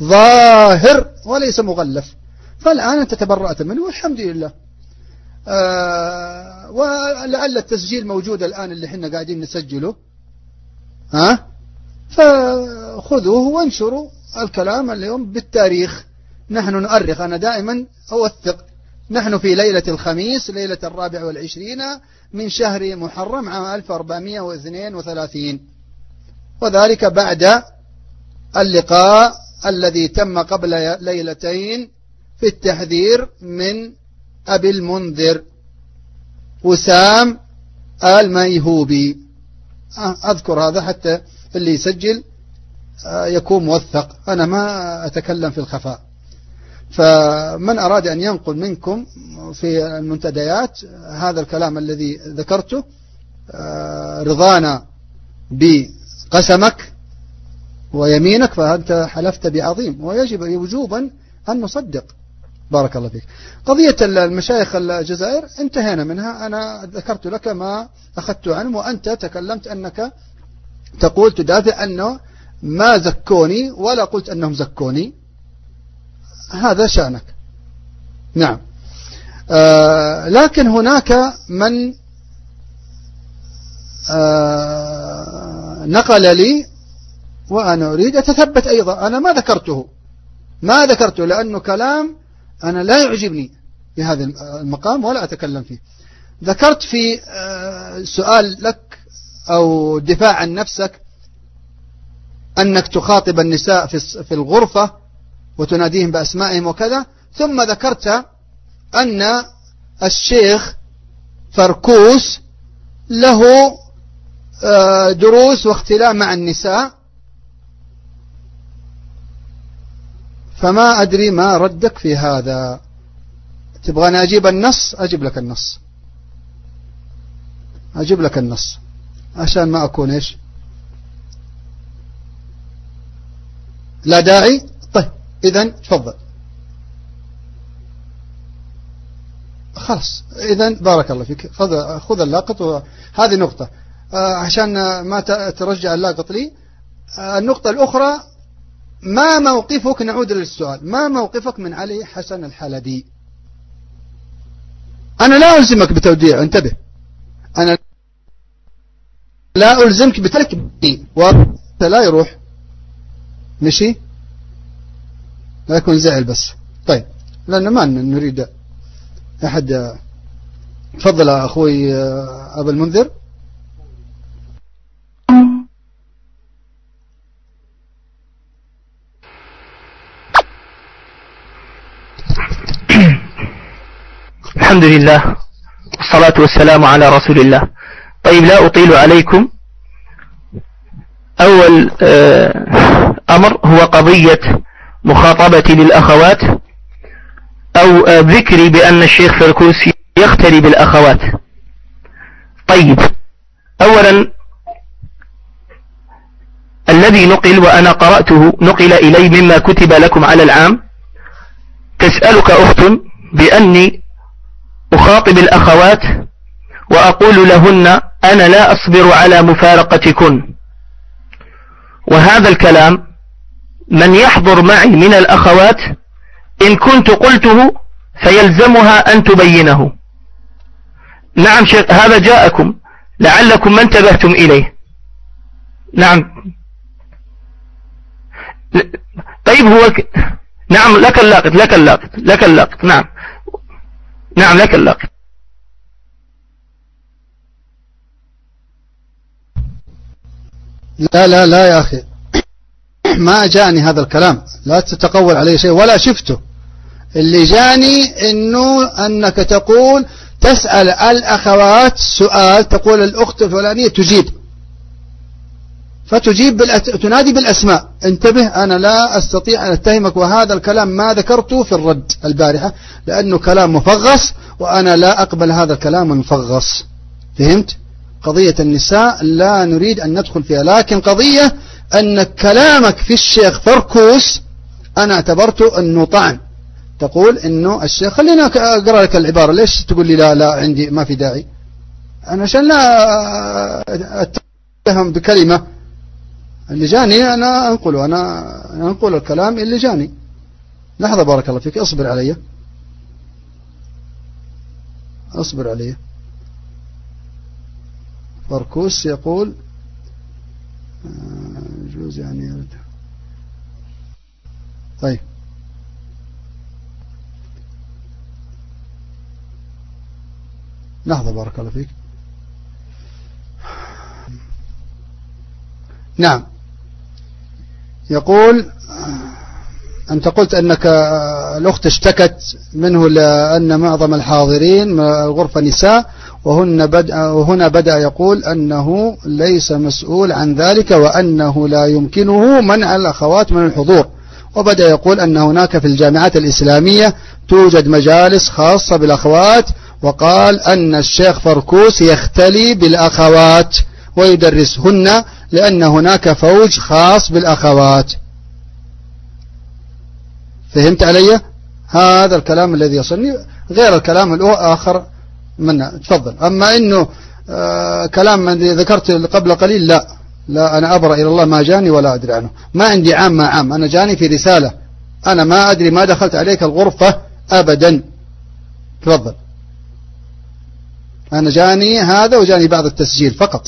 ظاهر وليس مغلف. فالآن أنت تبرأت منه والحمد لله. آه ولعل التسجيل موجود الآن اللي إحنا قاعدين نسجله. ها؟ فخذوه وانشروا الكلام اليوم بالتاريخ. نحن نؤرخ. أنا دائما أوثق. نحن في ليلة الخميس ليلة الرابع والعشرين من شهر محرم عام 1432 وذلك بعد اللقاء الذي تم قبل ليلتين في التحذير من أبي المنذر وسام الميهوبي. أذكر هذا حتى اللي يسجل يكون موثق. أنا ما أتكلم في الخفاء. فمن أراد أن ينقل منكم في المنتديات هذا الكلام الذي ذكرته رضانا بقسمك ويمينك فأنت حلفت بعظيم ويجب وجوبا أن نصدق. بارك الله فيك. قضية المشايخ الجزائر انتهينا منها. أنا ذكرت لك ما أخذت عنه وأنت تكلمت أنك تقول تدافع أنه ما زكوني ولا قلت أنهم زكوني. هذا شأنك. نعم. آه لكن هناك من آه نقل لي وأنا أريد أتثبت أيضا. أنا ما ذكرته. ما ذكرته لأنه كلام أنا لا يعجبني في هذا المقام ولا أتكلم فيه. ذكرت في آه، سؤال لك أو دفاع عن نفسك أنك تخاطب النساء في الغرفة وتناديهم بأسمائهم وكذا. ثم ذكرت أن الشيخ فركوس له آه، دروس واختلاء مع النساء. فما أدري ما ردك في هذا. تبغاني أجيب النص؟ أجيب لك النص. أجيب لك النص. عشان ما أكون إيش؟ لا داعي. إذا تفضل. خلاص إذا بارك الله فيك. خذ خذ اللاقط وهذه نقطة. آه، عشان ما ترجع اللاقط لي. آه، النقطة الأخرى ما موقفك نعود للسؤال. ما موقفك من علي حسن الحلبي أنا لا ألزمك بتوديع انتبه. أنا لا ألزمك بترك لا يروح. مشي؟ لا يكون زعل بس. طيب لأن ما نريد أحد. تفضل أخوي أبا المنذر. الحمد لله والصلاة والسلام على رسول الله. طيب لا أطيل عليكم. أول آه، أمر هو قضية مخاطبتي للأخوات أو ذكري بأن الشيخ فركوسي يختلي بالأخوات. طيب أولا الذي نقل وأنا قرأته نقل إلي مما كتب لكم على العام. تسألك أخت بأني أخاطب الأخوات وأقول لهن أنا لا أصبر على مفارقتكن. وهذا الكلام من يحضر معي من الأخوات إن كنت قلته فيلزمها أن تبينه. نعم شيخ هذا جاءكم لعلكم ما انتبهتم إليه. نعم. طيب هو ك... نعم لك اللاقط لك اللاقط لك اللاقط نعم. نعم لك اللاقط. لا لا لا يا أخي. ما جاءني هذا الكلام. لا تتقول عليه شيء ولا شفته. اللي جاني إنه أنك تقول تسأل الأخوات سؤال تقول الأخت الفلانية تجيب. فتجيب بالأت... تنادي بالأسماء. انتبه أنا لا أستطيع أن أتهمك وهذا الكلام ما ذكرته في الرد البارحة لأنه كلام مفغص وأنا لا أقبل هذا الكلام المفغص فهمت؟ قضية النساء لا نريد أن ندخل فيها لكن قضية أن كلامك في الشيخ فركوس أنا اعتبرته أنه طعن. تقول أنه الشيخ خلينا أقرأ لك العبارة. ليش تقول لي لا لا عندي ما في داعي؟ أنا عشان لا أتهم بكلمة. اللي جاني أنا أنقله أنا أنقل الكلام اللي جاني. لحظة بارك الله فيك. أصبر علي. أصبر علي. فركوس يقول يجوز يعني يرد. طيب. لحظة بارك الله فيك. نعم. يقول أنت قلت أنك الأخت اشتكت منه لأن معظم الحاضرين الغرفة نساء. وهن بدأ وهنا بدأ يقول أنه ليس مسؤول عن ذلك وأنه لا يمكنه منع الأخوات من الحضور. وبدأ يقول أن هناك في الجامعات الإسلامية توجد مجالس خاصة بالأخوات وقال أن الشيخ فركوس يختلي بالأخوات ويدرسهن لأن هناك فوج خاص بالأخوات. فهمت علي؟ هذا الكلام الذي يصلني. غير الكلام الآخر منه تفضل. أما إنه آه كلام من ذكرت قبل قليل لا. لا أنا أبرأ إلى الله ما جاني ولا أدري عنه. ما عندي عام ما عام. أنا جاني في رسالة. أنا ما أدري ما دخلت عليك الغرفة أبدا. تفضل. أنا جاني هذا وجاني بعض التسجيل فقط.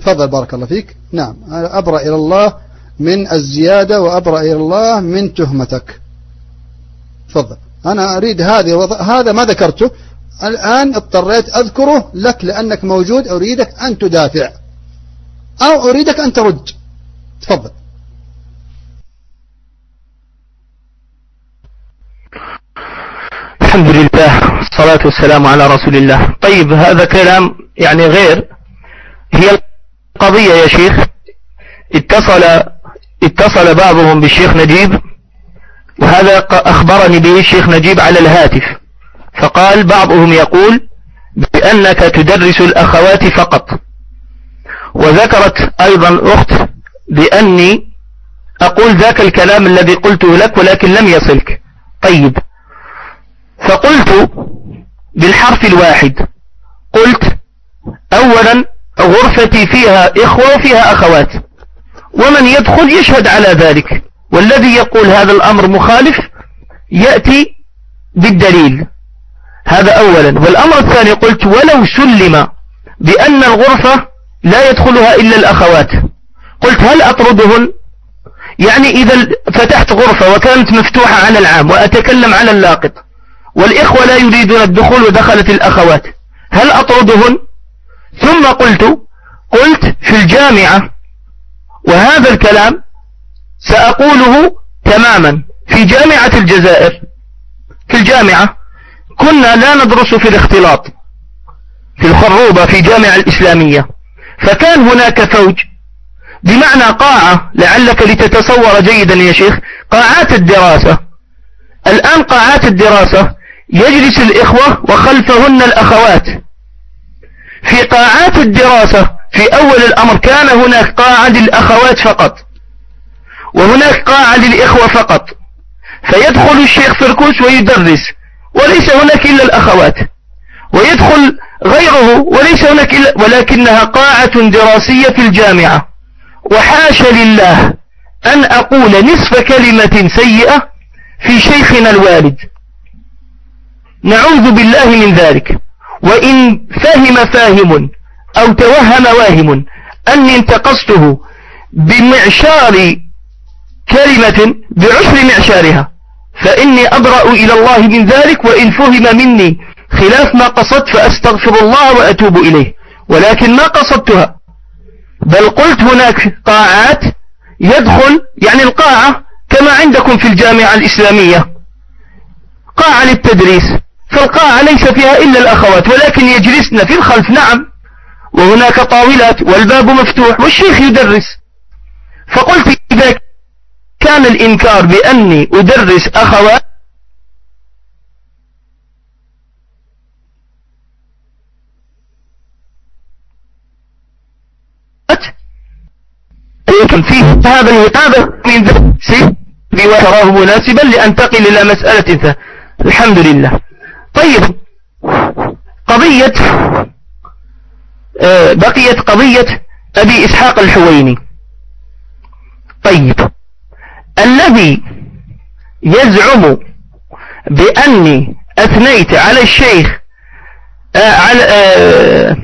تفضل بارك الله فيك. نعم. أبرأ إلى الله من الزيادة وأبرأ إلى الله من تهمتك. تفضل. أنا أريد هذه هذا ما ذكرته. الآن اضطريت أذكره لك لأنك موجود أريدك أن تدافع. أو أريدك أن ترد. تفضل. الحمد لله والصلاة والسلام على رسول الله. طيب هذا كلام يعني غير. هي القضية يا شيخ اتصل اتصل بعضهم بالشيخ نجيب. وهذا أخبرني به الشيخ نجيب على الهاتف. فقال بعضهم يقول بأنك تدرس الأخوات فقط. وذكرت أيضا أخت بأني أقول ذاك الكلام الذي قلته لك ولكن لم يصلك. طيب. فقلت بالحرف الواحد. قلت أولا غرفتي فيها إخوة وفيها أخوات. ومن يدخل يشهد على ذلك. والذي يقول هذا الأمر مخالف يأتي بالدليل. هذا أولا. والأمر الثاني قلت ولو سلم بأن الغرفة لا يدخلها إلا الأخوات. قلت هل أطردهن؟ يعني إذا فتحت غرفة وكانت مفتوحة على العام وأتكلم على اللاقط والإخوة لا يريدون الدخول ودخلت الأخوات هل أطردهن؟ ثم قلت قلت في الجامعة وهذا الكلام سأقوله تماما في جامعة الجزائر. في الجامعة كنا لا ندرس في الاختلاط في الخروبة في جامعة الإسلامية. فكان هناك فوج بمعنى قاعة لعلك لتتصور جيدا يا شيخ قاعات الدراسة. الآن قاعات الدراسة يجلس الإخوة وخلفهن الأخوات. في قاعات الدراسة في أول الأمر كان هناك قاعة للأخوات فقط. وهناك قاعة للإخوة فقط. فيدخل الشيخ فركوس ويدرس وليس هناك إلا الأخوات. ويدخل غيره وليس هناك إلا ولكنها قاعة دراسية في الجامعة. وحاش لله أن أقول نصف كلمة سيئة في شيخنا الوالد. نعوذ بالله من ذلك. وإن فهم فاهم أو توهم واهم أني انتقصته بمعشار كلمة بعشر معشارها. فإني أبرأ إلى الله من ذلك وإن فهم مني خلاف ما قصدت فأستغفر الله وأتوب إليه. ولكن ما قصدتها. بل قلت هناك قاعات يدخل يعني القاعة كما عندكم في الجامعة الإسلامية. قاعة للتدريس. فالقاعة ليس فيها إلا الأخوات ولكن يجلسن في الخلف نعم. وهناك طاولات والباب مفتوح والشيخ يدرس. فقلت كان الإنكار بأني أدرس أخوات يمكن فيه هذا الهتاب من ذلك وتراه مناسبا لأنتقل إلى مسألة الحمد لله. طيب. قضية آه، بقيت قضية أبي إسحاق الحويني. طيب. الذي يزعم بأني أثنيت على الشيخ آه على آه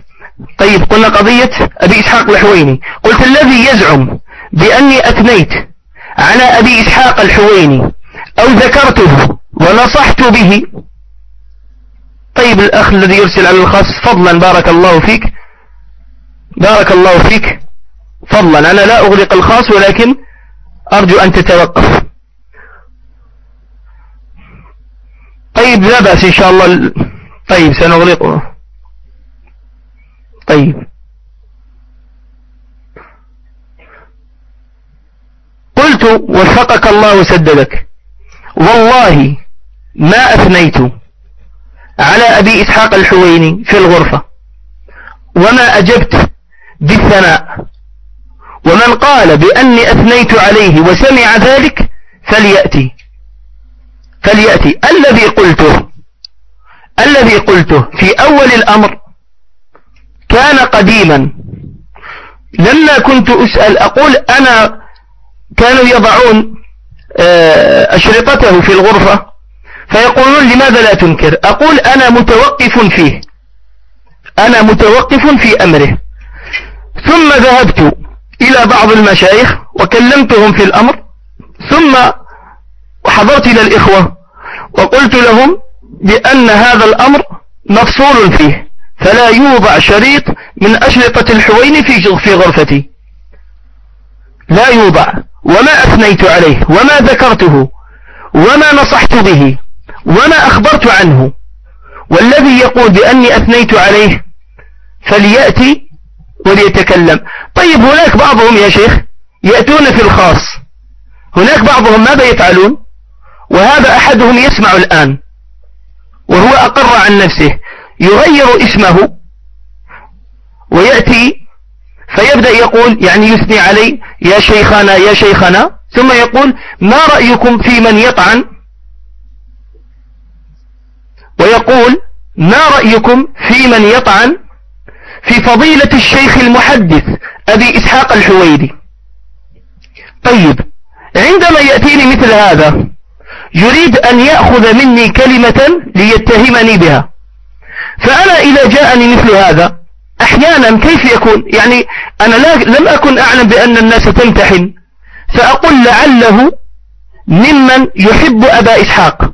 طيب قلنا قضية أبي إسحاق الحويني. قلت الذي يزعم بأني أثنيت على أبي إسحاق الحويني أو ذكرته ونصحت به. طيب الأخ الذي يرسل على الخاص فضلا بارك الله فيك. بارك الله فيك. فضلا أنا لا أغلق الخاص ولكن أرجو أن تتوقف. طيب لا بأس إن شاء الله طيب سنغلقه طيب. قلت وفقك الله وسددك. والله ما أثنيت على أبي إسحاق الحويني في الغرفة وما أجبت بالثناء. ومن قال بأني أثنيت عليه وسمع ذلك فليأتي. فليأتي. الذي قلته الذي قلته في أول الأمر كان قديما. لما كنت أسأل أقول أنا كانوا يضعون آه، أشرطته في الغرفة فيقولون لماذا لا تنكر؟ أقول أنا متوقف فيه. أنا متوقف في أمره. ثم ذهبت إلى بعض المشايخ وكلمتهم في الأمر ثم وحضرت إلى الإخوة وقلت لهم بأن هذا الأمر مفصول فيه فلا يوضع شريط من أشرطة الحوين في في غرفتي. لا يوضع. وما أثنيت عليه وما ذكرته وما نصحت به وما أخبرت عنه. والذي يقول بأني أثنيت عليه فليأتي وليتكلم. طيب هناك بعضهم يا شيخ يأتون في الخاص. هناك بعضهم ماذا يفعلون؟ وهذا أحدهم يسمع الآن. وهو أقر عن نفسه. يغير اسمه ويأتي فيبدأ يقول يعني يثني علي يا شيخنا يا شيخنا. ثم يقول ما رأيكم في من يطعن؟ ويقول ما رأيكم في من يطعن؟ في فضيلة الشيخ المحدث أبي إسحاق الحويدي. طيب عندما يأتيني مثل هذا يريد أن يأخذ مني كلمة ليتهمني بها. فأنا إذا جاءني مثل هذا أحيانا كيف يكون؟ يعني أنا لا لم أكن أعلم بأن الناس تمتحن فأقول لعله ممن يحب أبا إسحاق.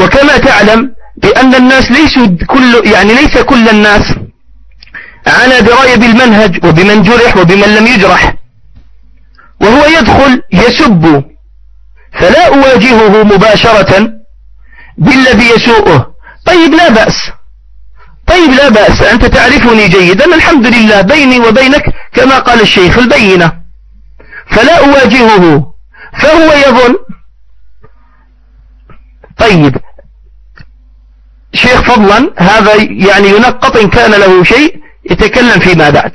وكما تعلم بأن الناس ليسوا كل يعني ليس كل الناس على دراية بالمنهج وبمن جرح وبمن لم يجرح. وهو يدخل يسب فلا أواجهه مباشرة بالذي يسوءه. طيب لا بأس. طيب لا بأس. أنت تعرفني جيدا. الحمد لله. بيني وبينك كما قال الشيخ البينة. فلا أواجهه. فهو يظن. طيب. شيخ فضلا هذا يعني ينقط إن كان له شيء. يتكلم فيما بعد.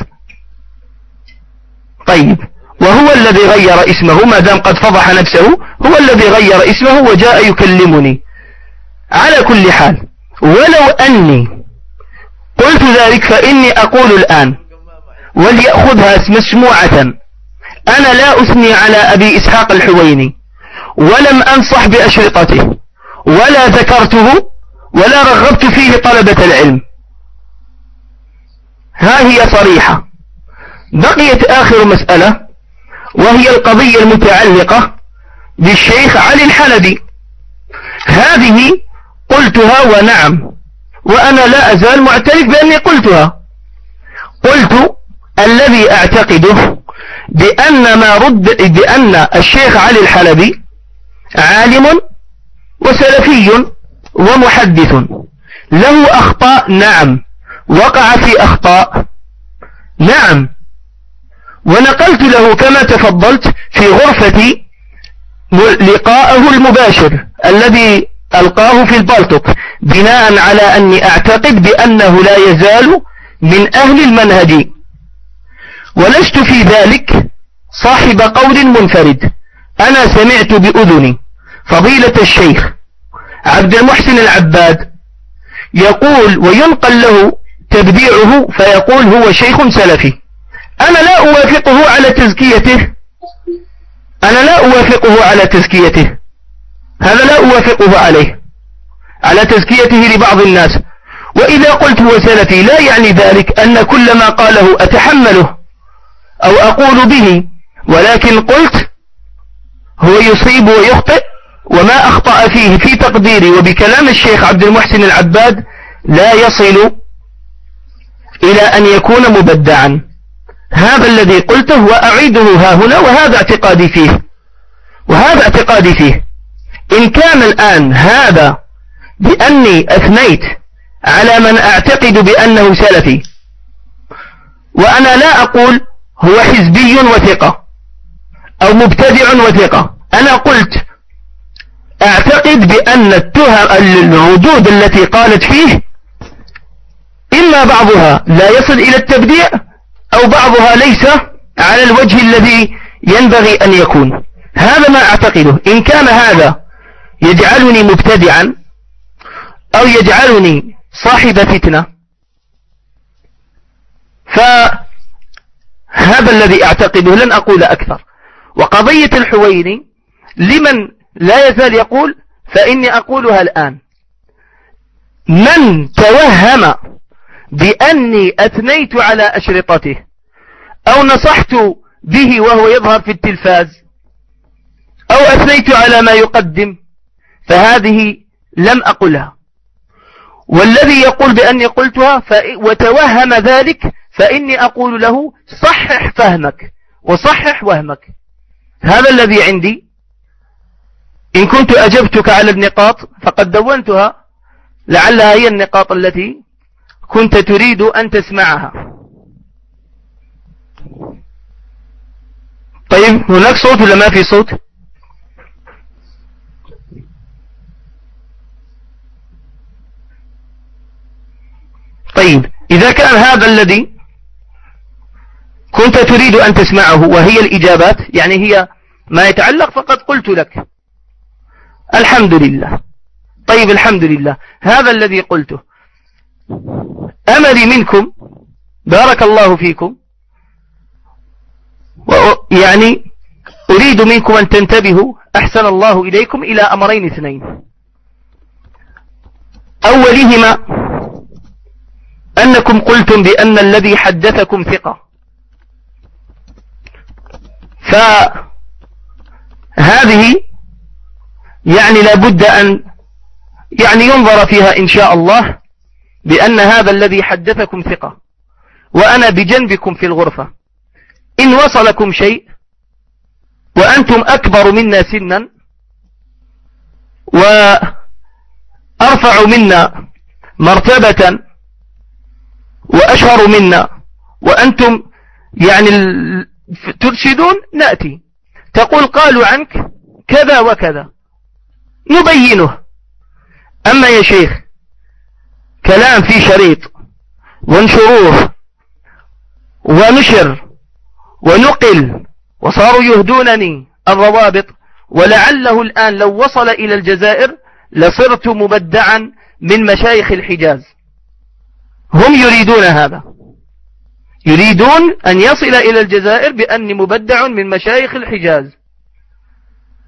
طيب. وهو الذي غير اسمه ما دام قد فضح نفسه هو الذي غير اسمه وجاء يكلمني. على كل حال ولو أني قلت ذلك فإني أقول الآن وليأخذها مسموعة أنا لا أثني على أبي إسحاق الحويني ولم أنصح بأشرطته ولا ذكرته ولا رغبت فيه طلبة العلم. ها هي صريحة. بقيت آخر مسألة وهي القضية المتعلقة بالشيخ علي الحلبي هذه قلتها ونعم وأنا لا أزال معترف بأني قلتها. قلت الذي أعتقده بأن ما رد بأن الشيخ علي الحلبي عالم وسلفي ومحدث. له أخطاء نعم. وقع في أخطاء. نعم. ونقلت له كما تفضلت في غرفتي لقاءه المباشر الذي ألقاه في البلطق بناء على أني أعتقد بأنه لا يزال من أهل المنهج. ولست في ذلك صاحب قول منفرد. أنا سمعت بأذني. فضيلة الشيخ عبد المحسن العباد يقول وينقل له تبديعه فيقول هو شيخ سلفي. أنا لا أوافقه على تزكيته. أنا لا أوافقه على تزكيته. هذا لا أوافقه عليه. على تزكيته لبعض الناس. وإذا قلت هو سلفي لا يعني ذلك أن كل ما قاله أتحمله أو أقول به ولكن قلت هو يصيب ويخطئ وما أخطأ فيه في تقديري وبكلام الشيخ عبد المحسن العباد لا يصل إلى أن يكون مبدعا. هذا الذي قلته وأعيده ها هنا وهذا اعتقادي فيه. وهذا اعتقادي فيه. إن كان الآن هذا بأني أثنيت على من أعتقد بأنه سلفي وأنا لا أقول هو حزبي وثقة أو مبتدع وثقة. أنا قلت أعتقد بأن التهم الردود التي قالت فيه إما بعضها. لا يصل إلى التبديع أو بعضها ليس على الوجه الذي ينبغي أن يكون. هذا ما أعتقده. إن كان هذا يجعلني مبتدعا أو يجعلني صاحب فتنة فهذا الذي أعتقده لن أقول أكثر. وقضية الحويني لمن لا يزال يقول فإني أقولها الآن. من توهم بأني أثنيت على أشرطته أو نصحت به وهو يظهر في التلفاز أو أثنيت على ما يقدم فهذه لم أقلها. والذي يقول بأني قلتها وتوهم ذلك فإني أقول له صحح فهمك وصحح وهمك. هذا الذي عندي. إن كنت أجبتك على النقاط فقد دونتها لعلها هي النقاط التي كنت تريد أن تسمعها. طيب هناك صوت ولا ما في صوت؟ طيب إذا كان هذا الذي كنت تريد أن تسمعه وهي الإجابات يعني هي ما يتعلق فقد قلت لك. الحمد لله. طيب الحمد لله. هذا الذي قلته. أملي منكم بارك الله فيكم يعني أريد منكم أن تنتبهوا أحسن الله إليكم إلى أمرين اثنين. أولهما أنكم قلتم بأن الذي حدثكم ثقة. فهذه يعني لابد أن يعني ينظر فيها إن شاء الله بأن هذا الذي حدثكم ثقة وأنا بجنبكم في الغرفة. إن وصلكم شيء وأنتم أكبر منا سنا وأرفع منا مرتبة وأشهر منا وأنتم يعني ترشدون نأتي. تقول قالوا عنك كذا وكذا. نبينه. أما يا شيخ كلام في شريط وانشروه ونشر ونقل وصاروا يهدونني الروابط ولعله الآن لو وصل إلى الجزائر لصرت مبدعا من مشايخ الحجاز. هم يريدون هذا. يريدون أن يصل إلى الجزائر بأني مبدع من مشايخ الحجاز.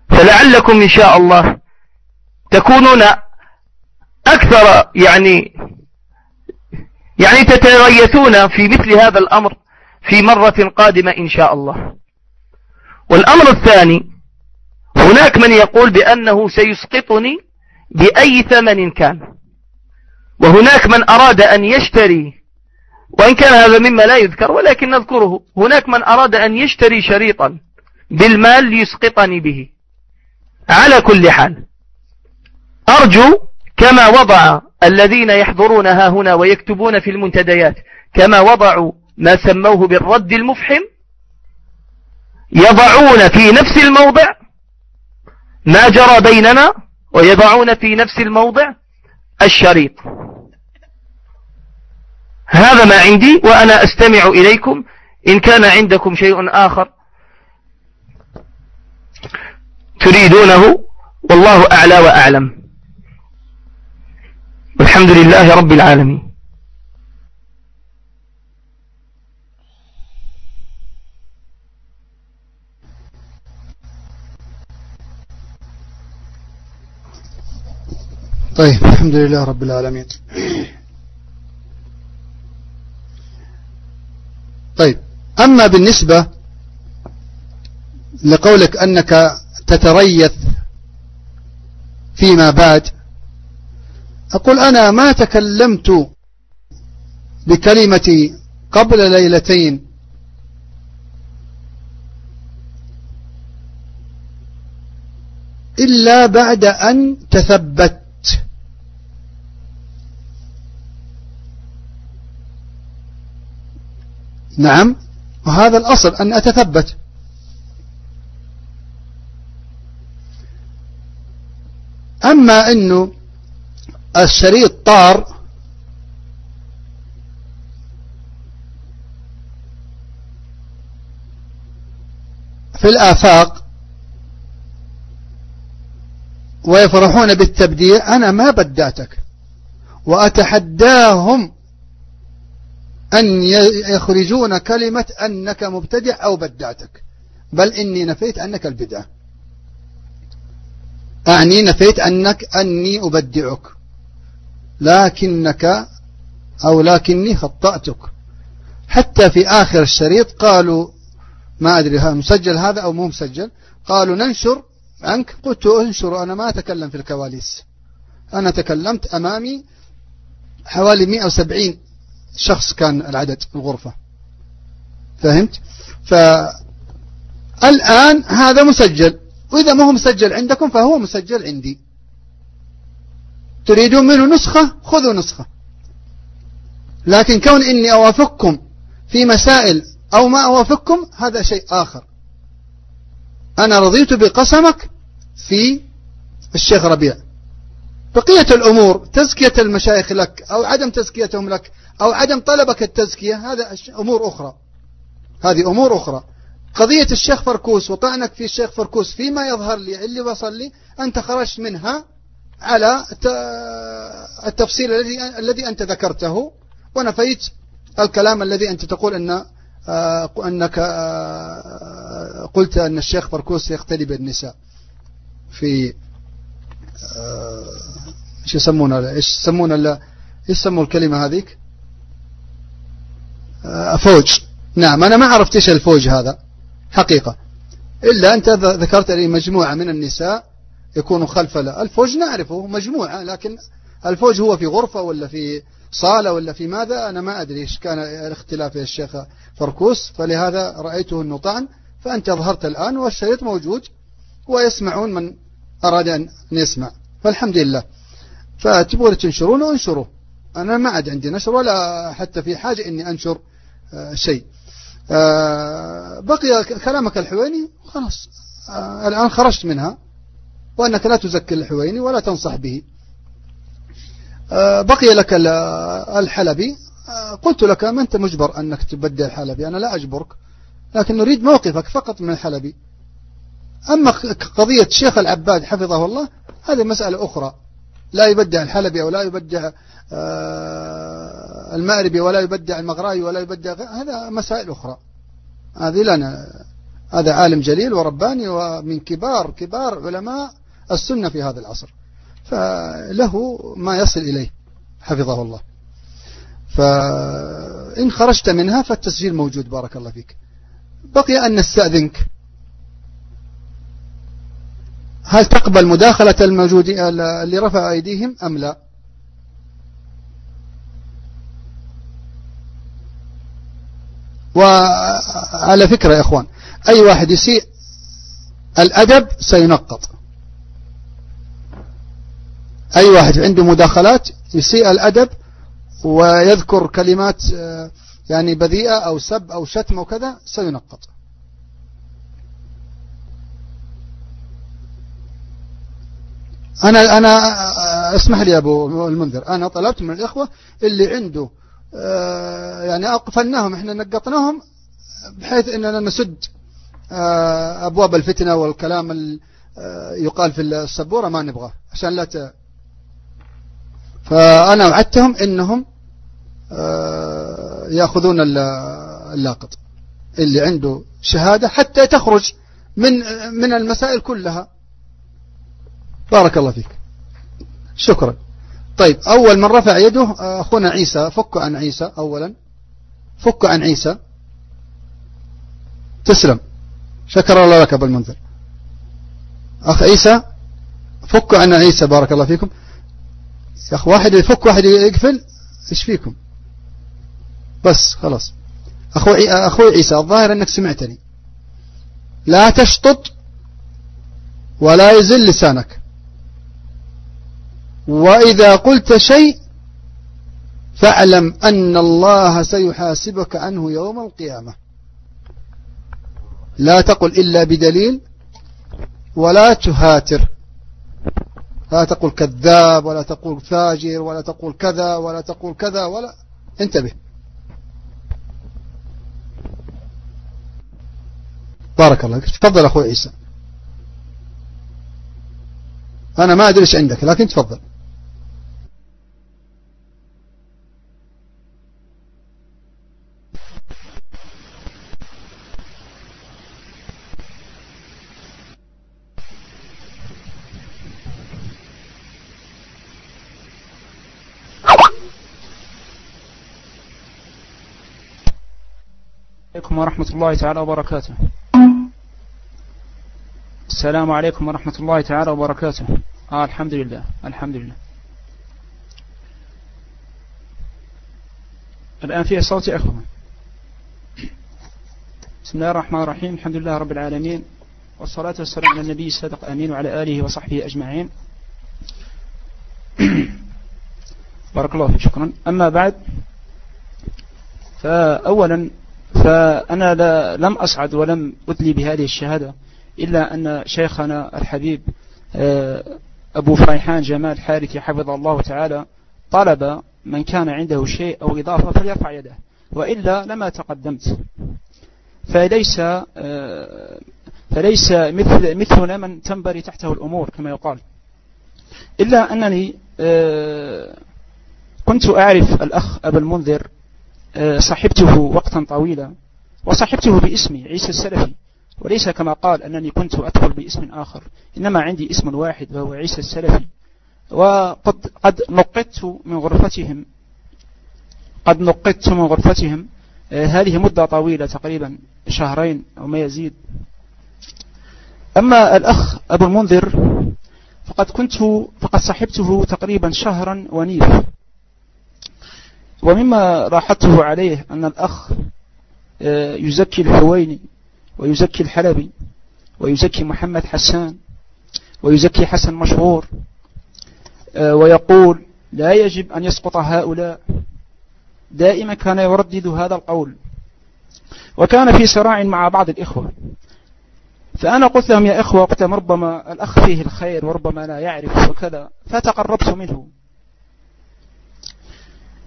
فلعلكم إن شاء الله تكونون أكثر يعني يعني تتريثون في مثل هذا الأمر في مرة قادمة إن شاء الله. والأمر الثاني هناك من يقول بأنه سيسقطني بأي ثمن كان. وهناك من أراد أن يشتري وإن كان هذا مما لا يذكر ولكن نذكره هناك من أراد أن يشتري شريطا بالمال ليسقطني به. على كل حال أرجو كما وضع الذين يحضرونها هنا ويكتبون في المنتديات كما وضعوا ما سموه بالرد المفحم يضعون في نفس الموضع ما جرى بيننا ويضعون في نفس الموضع الشريط. هذا ما عندي وأنا أستمع إليكم إن كان عندكم شيء آخر تريدونه والله أعلى وأعلم. والحمد لله رب العالمين. طيب الحمد لله رب العالمين. طيب أما بالنسبة لقولك أنك تتريث فيما بعد أقول أنا ما تكلمت بكلمتي قبل ليلتين. إلا بعد أن تثبت. نعم وهذا الأصل أن أتثبت. أما أنه الشريط طار. في الآفاق. ويفرحون بالتبديع. أنا ما بداتك وأتحداهم أن يخرجون كلمة أنك مبتدع أو بدعتك. بل إني نفيت أنك البدعة أعني نفيت أنك أني أبدعك. لكنك أو لكني خطأتك. حتى في آخر الشريط قالوا ما أدري مسجل هذا أو مو مسجل قالوا ننشر عنك. قلت انشر أنا ما أتكلم في الكواليس. أنا تكلمت أمامي حوالي 170 شخص كان العدد الغرفة. فهمت؟ فالآن هذا مسجل. وإذا ما هو مسجل عندكم فهو مسجل عندي. تريدون منه نسخة؟ خذوا نسخة. لكن كون إني أوافقكم في مسائل أو ما أوافقكم هذا شيء آخر. أنا رضيت بقسمك في الشيخ ربيع. بقية الأمور تزكية المشايخ لك أو عدم تزكيتهم لك أو عدم طلبك التزكية هذا أمور أخرى. هذه أمور أخرى. قضية الشيخ فركوس وطعنك في الشيخ فركوس فيما يظهر لي اللي وصل لي أنت خرجت منها على التفصيل الذي الذي أنت ذكرته ونفيت الكلام الذي أنت تقول أن آه، أنك آه، قلت أن الشيخ فركوس يقتدي بالنساء في آه، إيش يسمونه؟ إيش يسمون إيش يسموا الكلمة هذيك؟ فوج. نعم أنا ما عرفت إيش الفوج هذا حقيقة. إلا أنت ذكرت لي مجموعة من النساء يكونوا خلف الفوج نعرفه مجموعة لكن الفوج هو في غرفة ولا في صالة ولا في ماذا؟ أنا ما أدري إيش كان الاختلاف يا الشيخ فركوس. فلهذا رأيته أنه طعن. فأنت ظهرت الآن والشريط موجود ويسمعون من أراد أن يسمع. فالحمد لله. فتبغوا تنشرونه انشروه أنا ما عاد عندي نشر ولا حتى في حاجة إني أنشر آه، شيء. آه، بقي كلامك الحويني خلاص. آه، الآن خرجت منها. وأنك لا تزكي الحويني ولا تنصح به. بقي لك الحلبي. قلت لك ما أنت مجبر أنك تبدل الحلبي. أنا لا أجبرك لكن نريد موقفك فقط من الحلبي. أما قضية الشيخ العباد حفظه الله هذه مسألة أخرى. لا يبدع الحلبي أو لا يبدع آه، المأربي ولا يبدع المغراي ولا يبدع هذا مسائل أخرى. هذه لنا هذا عالم جليل ورباني ومن كبار كبار علماء السنة في هذا العصر. فله ما يصل إليه حفظه الله. فإن خرجت منها فالتسجيل موجود بارك الله فيك. بقي أن نستأذنك. هل تقبل مداخلة الموجود اللي رفع أيديهم أم لا؟ وعلى فكرة يا أخوان أي واحد يسيء الأدب سينقط. أي واحد عنده مداخلات يسيء الأدب ويذكر كلمات يعني بذيئة أو سب أو شتم وكذا سينقط أنا أنا اسمح لي يا أبو المنذر أنا طلبت من الإخوة اللي عنده آه، يعني أقفلناهم إحنا نقطناهم بحيث أننا نسد آه، أبواب الفتنة والكلام آه، يقال في السبورة ما نبغاه عشان لا. فأنا وعدتهم إنهم آه، يأخذون اللاقط اللي عنده شهادة حتى تخرج من من المسائل كلها. بارك الله فيك. شكرا. طيب أول من رفع يده أخونا عيسى فك عن عيسى أولا. فك عن عيسى. تسلم. شكر الله لك أبو المنذر. أخ عيسى فك عن عيسى بارك الله فيكم. يا أخ واحد يفك واحد يقفل إيش فيكم؟ بس خلاص. أخوي, أخوي عيسى الظاهر أنك سمعتني. لا تشطط ولا يزل لسانك. وإذا قلت شيء فاعلم أن الله سيحاسبك عنه يوم القيامة. لا تقل إلا بدليل ولا تهاتر. لا تقول كذاب ولا تقول فاجر ولا تقول كذا ولا تقول كذا ولا انتبه. بارك الله تفضل أخوي عيسى. أنا ما أدري إيش عندك لكن تفضل. عليكم ورحمة الله تعالى وبركاته. السلام عليكم ورحمة الله تعالى وبركاته. آه الحمد لله الحمد لله. الآن فيه صوتي أخوة بسم الله الرحمن الرحيم. الحمد لله رب العالمين. والصلاة والسلام على النبي الصادق أمين وعلى آله وصحبه أجمعين. بارك الله فيك شكرا. أما بعد فأولا فأنا لم أصعد ولم أدلي بهذه الشهادة إلا أن شيخنا الحبيب آه، أبو فريحان جمال حارثي حفظه الله تعالى طلب من كان عنده شيء أو إضافة فليرفع يده وإلا لما تقدمت. فليس آه، فليس مثل مثلنا من تنبري تحته الأمور كما يقال. إلا أنني آه، كنت أعرف الأخ أبا المنذر صحبته وقتا طويلا وصحبته باسمي عيسى السلفي وليس كما قال أنني كنت أدخل باسم آخر إنما عندي اسم واحد وهو عيسى السلفي. وقد قد نقدت من غرفتهم قد نقدت من غرفتهم آه، هذه مدة طويلة تقريبا شهرين أو ما يزيد. أما الأخ أبو المنذر فقد كنت فقد صحبته تقريبا شهرا ونيف. ومما لاحظته عليه أن الأخ آه، يزكي الحويني ويزكي الحلبي ويزكي محمد حسان ويزكي حسن مشهور آه، ويقول لا يجب أن يسقط هؤلاء. دائما كان يردد هذا القول. وكان في صراع مع بعض الإخوة. فأنا قلت لهم يا إخوة قلت ربما الأخ فيه الخير وربما لا يعرف وكذا فتقربت منه.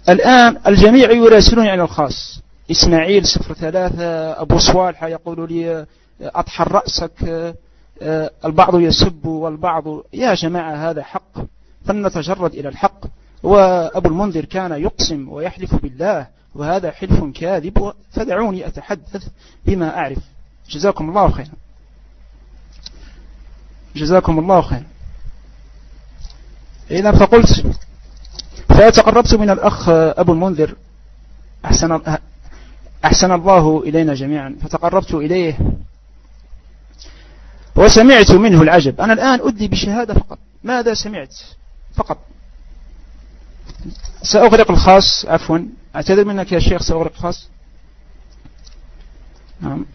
الآن الجميع يراسلوني على الخاص. إسماعيل صفر ثلاثة أبو صوالح يقول لي أطحر رأسك البعض يسب والبعض يا جماعة هذا حق فلنتجرد إلى الحق. وأبو المنذر كان يقسم ويحلف بالله وهذا حلف كاذب فدعوني أتحدث بما أعرف. جزاكم الله خيرا. جزاكم الله خيرا. إذا فقلت فتقربت من الأخ أبو المنذر. أحسن, أحسن الله إلينا جميعا. فتقربت إليه وسمعت منه العجب. أنا الآن أدي بشهادة فقط. ماذا سمعت فقط؟ سأغرق الخاص. عفوا. أعتذر منك يا شيخ سأغرق الخاص؟ نعم.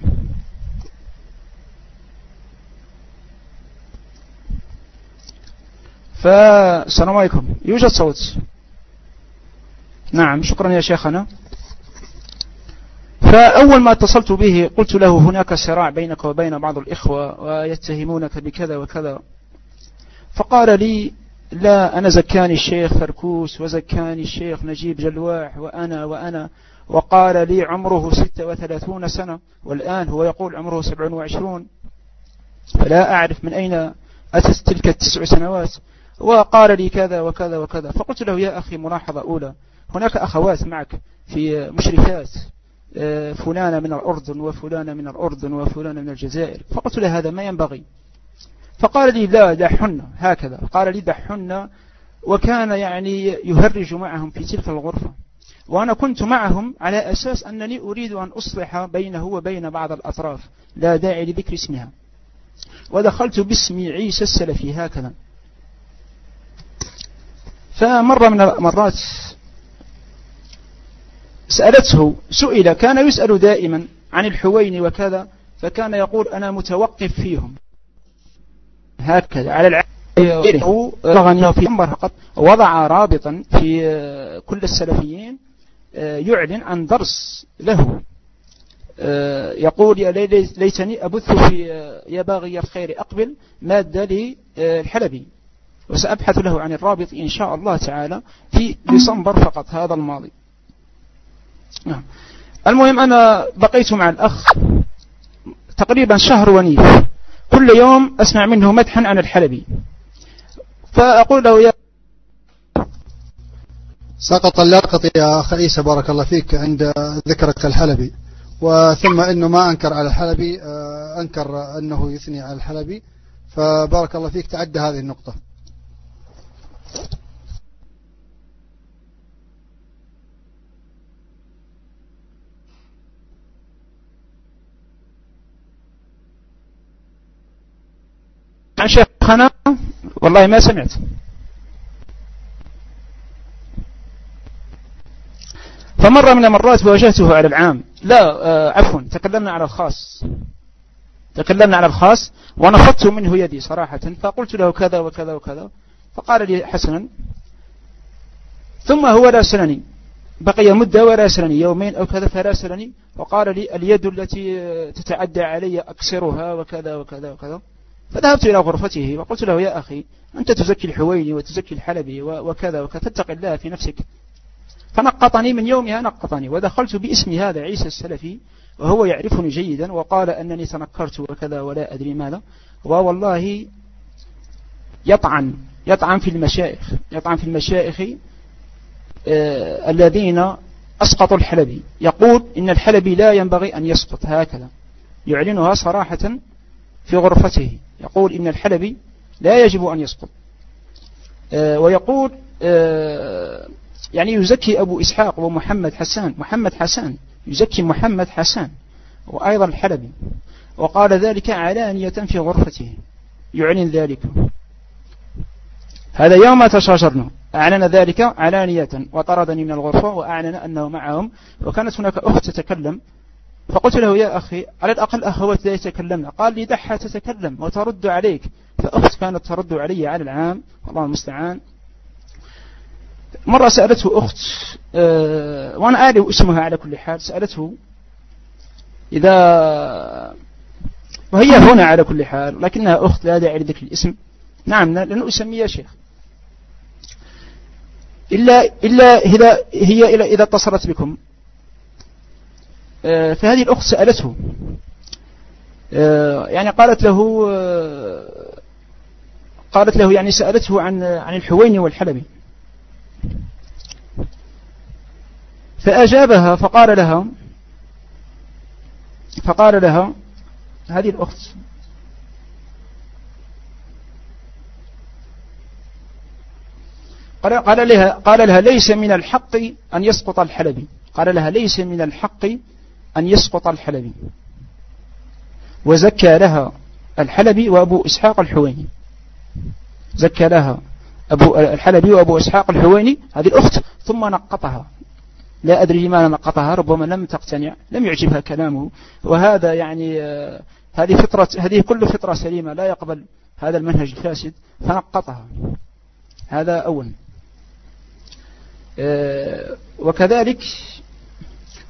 فالسلام عليكم. يوجد صوت. نعم شكرا يا شيخنا. فأول ما اتصلت به قلت له هناك صراع بينك وبين بعض الإخوة ويتهمونك بكذا وكذا. فقال لي لا أنا زكاني الشيخ فركوس وزكاني الشيخ نجيب جلواح وأنا وأنا. وقال لي عمره 36 سنة والآن هو يقول عمره 27 فلا أعرف من أين أتت تلك التسع سنوات. وقال لي كذا وكذا وكذا. فقلت له يا أخي ملاحظة أولى هناك أخوات معك في مشرفات آه، فلانة من الأردن وفلانة من الأردن وفلانة من الجزائر. فقلت له هذا ما ينبغي. فقال لي لا دحن هكذا. قال لي دحن وكان يعني يهرج معهم في تلك الغرفة. وأنا كنت معهم على أساس أنني أريد أن أصلح بينه وبين بعض الأطراف. لا داعي لذكر اسمها. ودخلت باسم عيسى السلفي هكذا. فمرة من المرات سألته سئل كان يسأل دائما عن الحوين وكذا فكان يقول أنا متوقف فيهم. هكذا على العالم في فقط وضع رابطا في كل السلفيين آه، يعلن عن درس له. آه، يقول يا ليتني أبث في آه، يا باغي الخير أقبل مادة للحلبي وسأبحث له عن الرابط إن شاء الله تعالى في ديسمبر فقط هذا الماضي. المهم أنا بقيت مع الأخ تقريبا شهر ونيف. كل يوم أسمع منه مدحا عن الحلبي. فأقول له يا سقط اللقط يا أخ عيسى بارك الله فيك عند ذكرك الحلبي. وثم أنه ما أنكر على الحلبي آه، أنكر أنه يثني على الحلبي. فبارك الله فيك تعدى هذه النقطة. عن شيخنا والله ما سمعت. فمرة من المرات واجهته على العام. لا آه عفوا تكلمنا على الخاص. تكلمنا على الخاص ونفضت منه يدي صراحة فقلت له كذا وكذا وكذا. فقال لي حسنا. ثم هو راسلني بقي مدة وراسلني يومين أو كذا فراسلني وقال لي اليد التي تتعدى علي أكسرها وكذا وكذا وكذا. فذهبت إلى غرفته وقلت له يا أخي أنت تزكي الحويني وتزكي الحلبي وكذا وكذا فاتق الله في نفسك. فنقطني من يومها نقطني ودخلت باسم هذا عيسى السلفي وهو يعرفني جيدا وقال أنني تنكرت وكذا ولا أدري ماذا والله يطعن يطعن في المشايخ يطعن في المشايخ آه الذين أسقطوا الحلبي. يقول إن الحلبي لا ينبغي أن يسقط هكذا. يعلنها صراحة في غرفته. يقول إن الحلبي لا يجب أن يسقط. آه ويقول آه يعني يزكي أبو إسحاق ومحمد حسان. محمد حسان. يزكي محمد حسان. وأيضا الحلبي. وقال ذلك علانية في غرفته. يعلن ذلك. هذا يوم تشاجرنا. أعلن ذلك علانية. وطردني من الغرفة وأعلن أنه معهم. وكانت هناك أخت تتكلم. فقلت له يا أخي على الأقل أخوات لا يتكلمن. قال لي دحها تتكلم وترد عليك. فأخت كانت ترد علي على العام. الله المستعان. مرة سألته أخت أه وأنا أعرف اسمها على كل حال. سألته إذا وهي هنا على كل حال لكنها أخت لا داعي لذكر الاسم. نعم لن أسميها شيخ. إلا إلا إذا هي إذا اتصلت بكم. فهذه الأخت سألته. أه يعني قالت له أه قالت له يعني سألته عن عن الحويني والحلبي. فأجابها فقال لها فقال لها هذه الأخت. قال لها قال لها ليس من الحق أن يسقط الحلبي. قال لها ليس من الحق أن يسقط الحلبي. وزكى لها الحلبي وأبو إسحاق الحويني. زكى لها أبو الحلبي وأبو إسحاق الحويني هذه الأخت ثم نقطها. لا أدري لماذا نقطها ربما لم تقتنع لم يعجبها كلامه. وهذا يعني آه، هذه فطرة هذه كل فطرة سليمة لا يقبل هذا المنهج الفاسد فنقطها. هذا أول. آه، وكذلك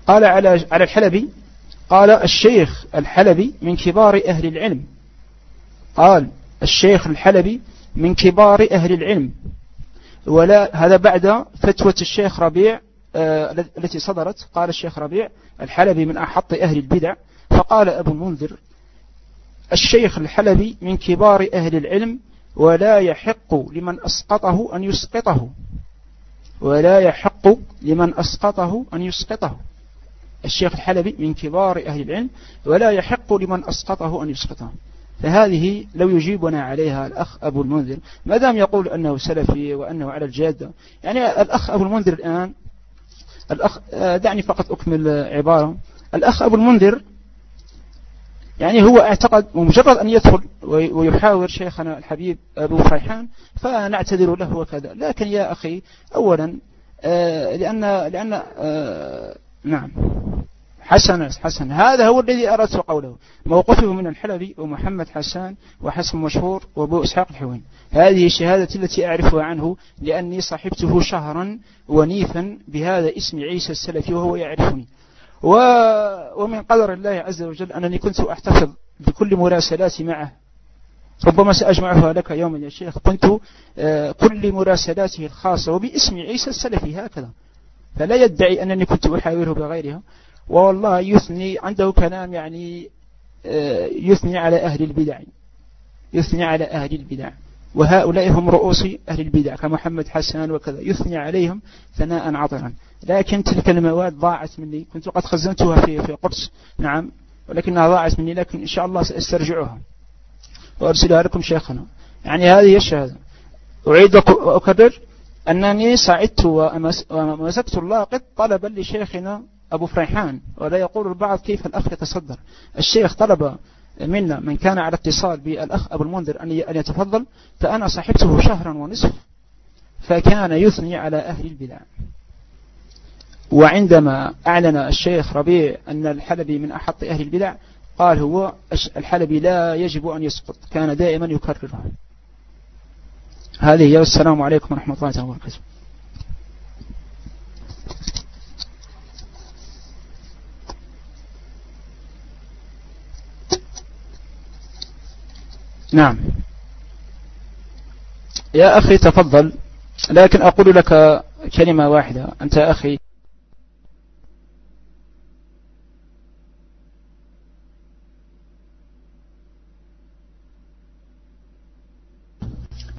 قال على على الحلبي قال الشيخ الحلبي من كبار أهل العلم. قال الشيخ الحلبي من كبار أهل العلم. ولا هذا بعد فتوى الشيخ ربيع آه، التي صدرت. قال الشيخ ربيع الحلبي من أحط أهل البدع. فقال أبو المنذر الشيخ الحلبي من كبار أهل العلم ولا يحق لمن أسقطه أن يسقطه. ولا يحق لمن أسقطه أن يسقطه. الشيخ الحلبي من كبار أهل العلم ولا يحق لمن أسقطه أن يسقطه. فهذه لو يجيبنا عليها الأخ أبو المنذر ما دام يقول أنه سلفي وأنه على الجادة يعني الأخ أبو المنذر الآن الأخ دعني فقط أكمل عبارة. الأخ أبو المنذر يعني هو اعتقد ومجرد أن يدخل ويحاور شيخنا الحبيب أبو فريحان فنعتذر له وكذا. لكن يا أخي أولا آه، لأن, لأن آه، نعم. حسن حسن. هذا هو الذي أردت قوله. موقفه من الحلبي ومحمد حسان وحسن مشهور وأبو إسحاق الحوين. هذه الشهادة التي أعرفها عنه لأني صاحبته شهرا ونيفا بهذا اسم عيسى السلفي وهو يعرفني. و... ومن قدر الله عز وجل أنني كنت أحتفظ بكل مراسلاتي معه. ربما سأجمعها لك يوما يا شيخ. كنت آه، كل مراسلاته الخاصة وباسم عيسى السلفي هكذا. فلا يدعي أنني كنت أحاوره بغيرها. والله يثني عنده كلام يعني آه، يثني على أهل البدع. يثني على أهل البدع. وهؤلاء هم رؤوس أهل البدع كمحمد حسان وكذا. يثني عليهم ثناء عطرا لكن تلك المواد ضاعت مني. كنت قد خزنتها في في قرص نعم. ولكنها ضاعت مني لكن إن شاء الله سأسترجعها. وأرسلها لكم شيخنا. يعني هذه الشهادة. أعيد وأكرر. أنني صعدت ومسكت اللاقط طلبا لشيخنا أبو فريحان ولا يقول البعض كيف الأخ يتصدر. الشيخ طلب منا من كان على اتصال بالأخ أبو المنذر أن يتفضل فأنا صاحبته شهرا ونصف فكان يثني على أهل البدع وعندما أعلن الشيخ ربيع أن الحلبي من أحط أهل البدع قال هو الحلبي لا يجب أن يسقط كان دائما يكررها هذه والسلام عليكم ورحمة الله وبركاته. نعم. يا أخي تفضل لكن أقول لك كلمة واحدة. أنت أخي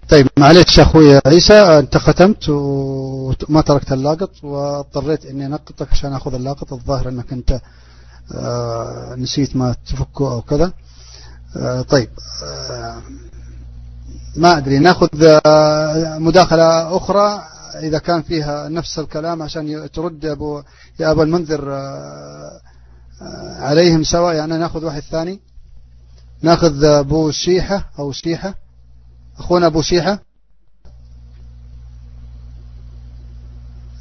طيب معلش أخوي عيسى أنت ختمت وما تركت اللاقط واضطريت إني أنقطك عشان أخذ اللاقط الظاهر إنك أنت آه، نسيت ما تفكه أو كذا. آه، طيب آه، ما أدري نأخذ مداخلة أخرى إذا كان فيها نفس الكلام عشان ترد أبو يا أبو المنذر عليهم سواء يعني نأخذ واحد ثاني. نأخذ أبو شيحة أو شيحة أخونا أبو شيحة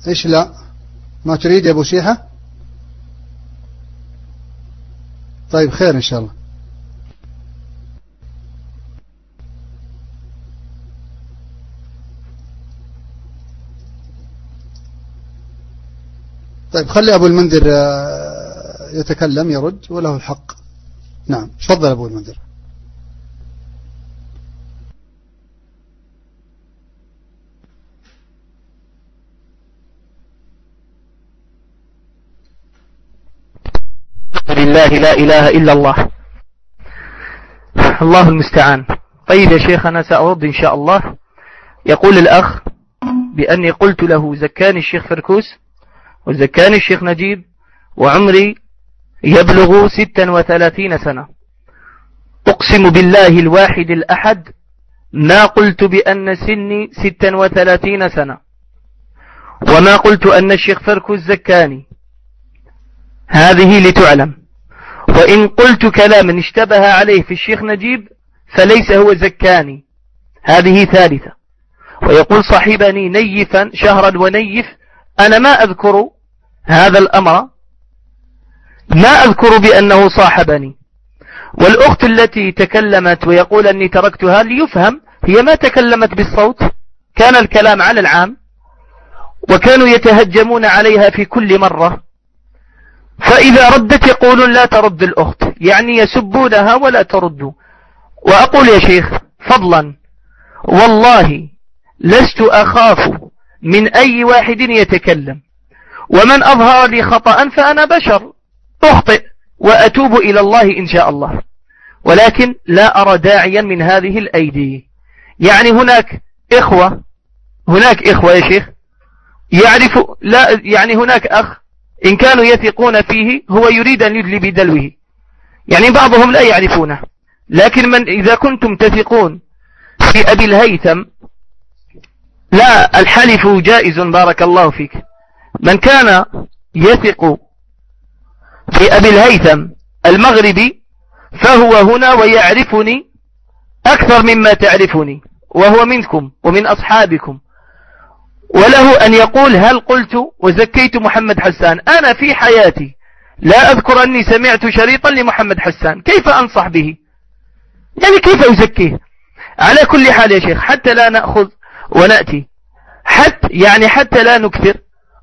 إيش لا؟ ما تريد يا أبو شيحة طيب خير إن شاء الله. طيب خلي أبو المنذر آه، يتكلم يرد وله الحق. نعم تفضل أبو المنذر. لله لا إله إلا الله. الله المستعان. طيب يا شيخ أنا سأرد إن شاء الله. يقول الأخ بأني قلت له زكاني الشيخ فركوس وزكاني الشيخ نجيب وعمري يبلغ ستا وثلاثين سنة. أقسم بالله الواحد الأحد ما قلت بأن سني ستا وثلاثين سنة. وما قلت أن الشيخ فركوس زكاني. هذه لتعلم. وإن قلت كلاما اشتبه عليه في الشيخ نجيب فليس هو زكاني. هذه ثالثة. ويقول صاحبني نيفا شهرا ونيف أنا ما أذكر هذا الأمر. ما أذكر بأنه صاحبني. والأخت التي تكلمت ويقول أني تركتها ليفهم هي ما تكلمت بالصوت كان الكلام على العام وكانوا يتهجمون عليها في كل مرة. فإذا ردت يقولون لا ترد الأخت. يعني يسبونها ولا ترد. وأقول يا شيخ فضلا. والله لست أخاف من أي واحد يتكلم. ومن أظهر لي خطأ فأنا بشر. أخطئ وأتوب إلى الله إن شاء الله. ولكن لا أرى داعيا من هذه الأيدي. يعني هناك إخوة هناك إخوة يا شيخ يعرف لا يعني هناك أخ إن كانوا يثقون فيه هو يريد أن يدلي بدلوه. يعني بعضهم لا يعرفونه. لكن من إذا كنتم تثقون في أبي الهيثم لا الحلف جائز بارك الله فيك. من كان يثق في أبي الهيثم المغربي فهو هنا ويعرفني أكثر مما تعرفني وهو منكم ومن أصحابكم. وله أن يقول هل قلت وزكيت محمد حسان؟ أنا في حياتي لا أذكر أني سمعت شريطا لمحمد حسان. كيف أنصح به؟ يعني كيف أزكيه؟ على كل حال يا شيخ حتى لا نأخذ ونأتي. حتى يعني حتى لا نكثر.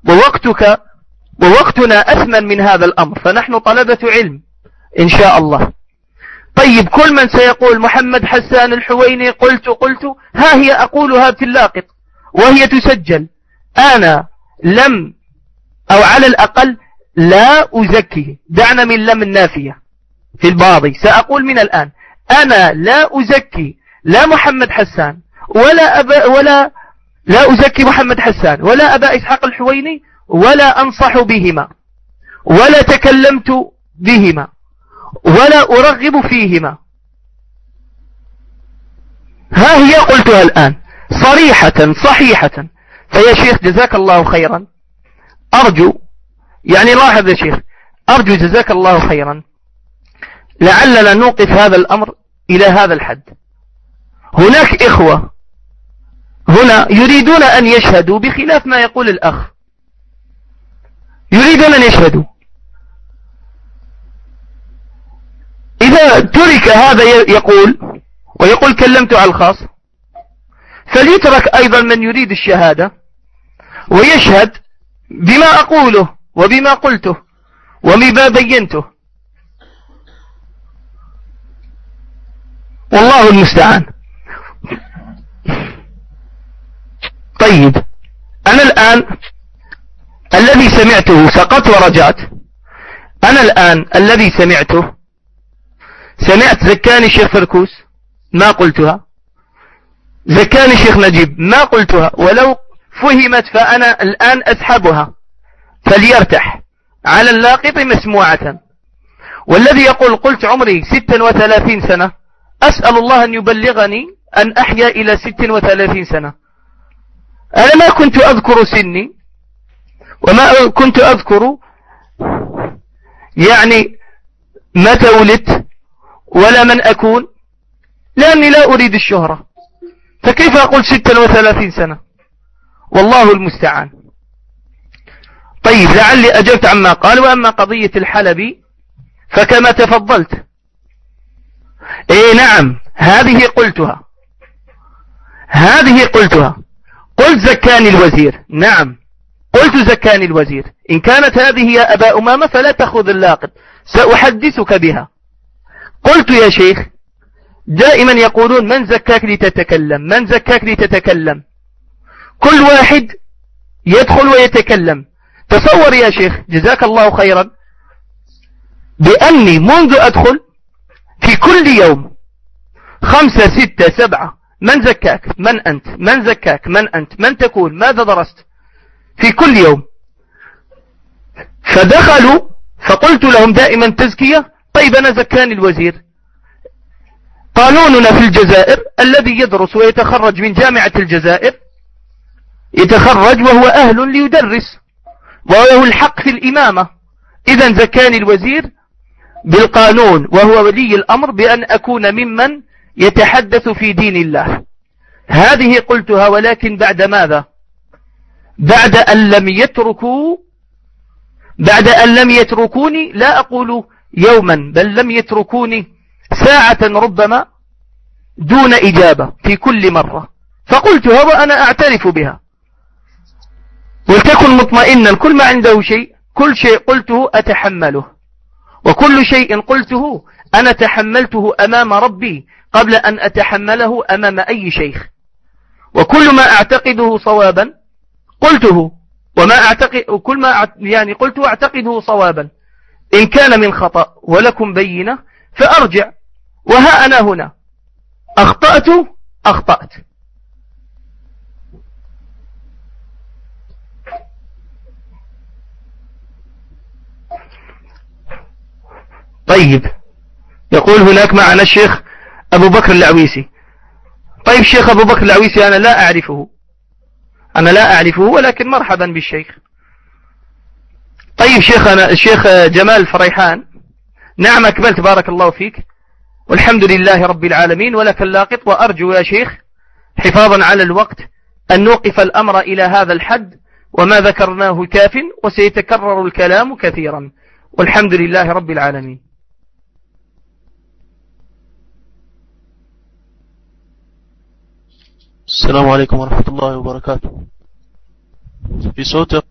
ووقتك ووقتنا أثمن من هذا الأمر. فنحن طلبة علم إن شاء الله. طيب كل من سيقول محمد حسان الحويني قلت قلت ها هي أقولها في اللاقط. وهي تسجل. أنا لم أو على الأقل لا أزكي دعنا من لم النافية. في الباضي. سأقول من الآن. أنا لا أزكي لا محمد حسان ولا أبا ولا لا أزكي محمد حسان ولا أبا إسحاق الحويني ولا أنصح بهما. ولا تكلمت بهما. ولا أرغب فيهما. ها هي قلتها الآن. صريحة صحيحة. فيا شيخ جزاك الله خيرا. أرجو يعني لاحظ يا شيخ أرجو جزاك الله خيرا. لعلنا نوقف هذا الأمر إلى هذا الحد. هناك إخوة هنا يريدون أن يشهدوا بخلاف ما يقول الأخ. يريدون أن يشهدوا. إذا ترك هذا يقول ويقول كلمت على الخاص فليترك أيضا من يريد الشهادة ويشهد بما أقوله وبما قلته وبما بينته. والله المستعان. طيب أنا الآن الذي سمعته سقط ورجعت. أنا الآن الذي سمعته سمعت زكاني الشيخ فركوس ما قلتها؟ زكاني الشيخ نجيب ما قلتها؟ ولو فهمت فأنا الآن أسحبها. فليرتح. على اللاقط مسموعة. والذي يقول قلت عمري ستة وثلاثين سنة أسأل الله أن يبلغني أن أحيا إلى ست وثلاثين سنة. أنا ما كنت أذكر سني وما كنت أذكر يعني متى ولدت ولا من أكون لأني لا أريد الشهرة. فكيف أقول ستة وثلاثين سنة؟ والله المستعان. طيب لعلي أجبت عما قال وأما قضية الحلبي فكما تفضلت. اي نعم هذه قلتها. هذه قلتها. قلت زكاني الوزير. نعم قلت زكاني الوزير. إن كانت هذه يا أبا أمامة فلا تأخذ اللاقط سأحدثك بها. قلت يا شيخ دائما يقولون من زكاك لتتكلم؟ من زكاك لتتكلم؟ كل واحد يدخل ويتكلم. تصور يا شيخ جزاك الله خيرا بأني منذ أدخل في كل يوم خمسة ستة سبعة من زكاك؟ من أنت؟ من زكاك؟ من أنت؟ من تكون؟ ماذا درست؟ في كل يوم. فدخلوا فقلت لهم دائما تزكية طيب أنا زكاني الوزير. قانوننا في الجزائر الذي يدرس ويتخرج من جامعة الجزائر يتخرج وهو أهل ليدرس وله الحق في الإمامة. إذا زكاني الوزير بالقانون وهو ولي الأمر بأن أكون ممن يتحدث في دين الله. هذه قلتها ولكن بعد ماذا؟ بعد أن لم يتركوا بعد أن لم يتركوني لا أقول يوما بل لم يتركوني ساعة ربما دون إجابة في كل مرة. فقلتها وأنا أعترف بها. ولتكن مطمئنا كل ما عنده شيء. كل شيء قلته أتحمله. وكل شيء قلته أنا تحملته أمام ربي قبل أن أتحمله أمام أي شيخ. وكل ما أعتقده صوابا قلته. وما أعتقد كل ما يعني قلته أعتقده صوابا. إن كان من خطأ ولكم بينة فأرجع. وها أنا هنا. أخطأت أخطأت. طيب. يقول هناك معنا الشيخ أبو بكر العويسي. طيب الشيخ أبو بكر العويسي أنا لا أعرفه. أنا لا أعرفه ولكن مرحبا بالشيخ. طيب شيخنا الشيخ جمال فريحان. نعم أكملت بارك الله فيك. والحمد لله رب العالمين ولك اللاقط وأرجو يا شيخ حفاظا على الوقت أن نوقف الأمر إلى هذا الحد وما ذكرناه كاف وسيتكرر الكلام كثيرا. والحمد لله رب العالمين. السلام عليكم ورحمة الله وبركاته. في صوت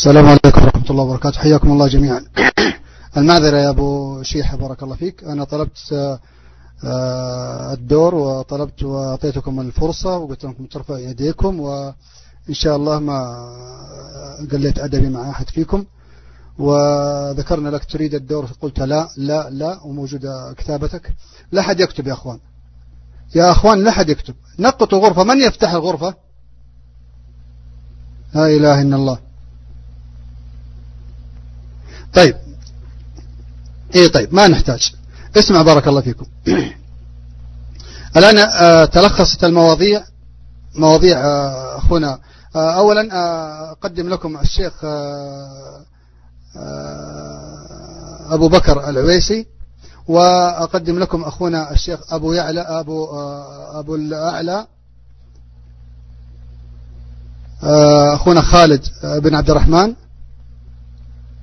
السلام عليكم ورحمة الله وبركاته. حياكم الله جميعا. المعذرة يا أبو شيحة بارك الله فيك. أنا طلبت آه، الدور وطلبت وأعطيتكم الفرصة وقلت لكم ترفعوا يديكم وإن شاء الله ما قليت أدبي مع أحد فيكم. وذكرنا لك تريد الدور قلت لا لا لا وموجودة كتابتك. لا حد يكتب يا أخوان. يا أخوان لا حد يكتب. نقطوا غرفة. من يفتح الغرفة؟ لا إله إلا الله. طيب. إيه طيب ما نحتاج. اسمع بارك الله فيكم. الآن آه، تلخصت المواضيع. مواضيع آه، أخونا. آه، أولا أقدم لكم الشيخ أبو بكر العويسي وأقدم لكم أخونا الشيخ أبو يعلى أبو أبو الأعلى. أخونا خالد بن عبد الرحمن.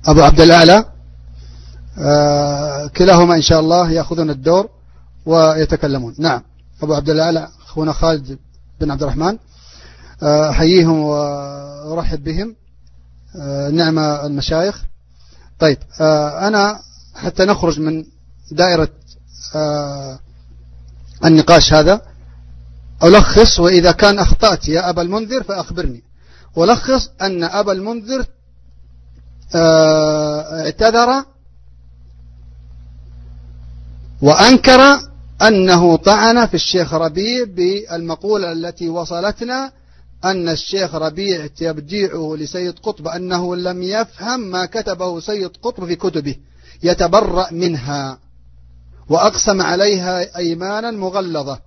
أبو عبد الأعلى. كلاهما إن شاء الله يأخذون الدور ويتكلمون. نعم. أبو عبد الأعلى أخونا خالد بن عبد الرحمن. أحييهم وأرحب بهم. نعم المشايخ. طيب آه، أنا حتى نخرج من دائرة آه، النقاش هذا ألخص وإذا كان أخطأت يا أبا المنذر فأخبرني. ولخص أن أبا المنذر آه، اعتذر وأنكر أنه طعن في الشيخ ربيع بالمقولة التي وصلتنا أن الشيخ ربيع تبجيعه لسيد قطب أنه لم يفهم ما كتبه سيد قطب في كتبه يتبرأ منها وأقسم عليها أيمانا مغلظة.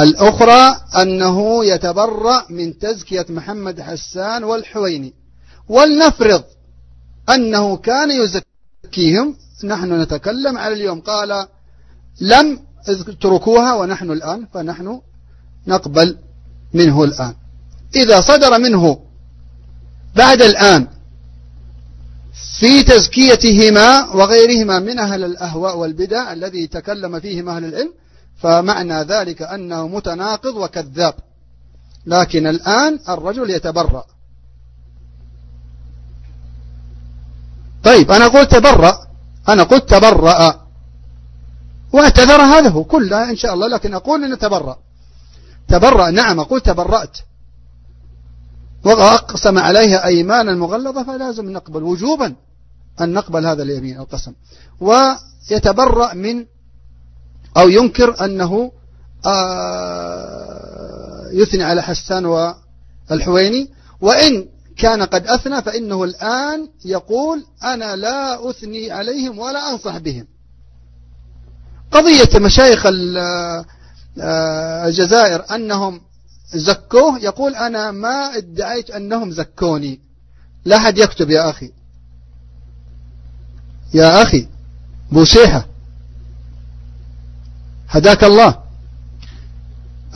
الأخرى أنه يتبرأ من تزكية محمد حسان والحويني. ولنفرض أنه كان يزكيهم نحن نتكلم على اليوم. قال لم اتركوها ونحن الآن فنحن نقبل منه الآن. إذا صدر منه بعد الآن في تزكيتهما وغيرهما من أهل الأهواء والبدع الذي تكلم فيهم أهل العلم فمعنى ذلك أنه متناقض وكذاب. لكن الآن الرجل يتبرأ. طيب أنا قلت تبرأ. أنا قلت تبرأ. واعتذر هذا هو كله إن شاء الله لكن أقول أنه تبرأ. تبرأ نعم أقول تبرأت. وأقسم عليها أيمان المغلظة فلازم نقبل وجوبا أن نقبل هذا اليمين القسم. ويتبرأ من أو ينكر أنه آه، يثني على حسان والحويني. وإن كان قد أثنى فإنه الآن يقول أنا لا أثني عليهم ولا أنصح بهم. قضية مشايخ آه، الجزائر أنهم زكوه يقول أنا ما ادعيت أنهم زكوني. لا أحد يكتب يا أخي. يا أخي بوشيحة هداك الله.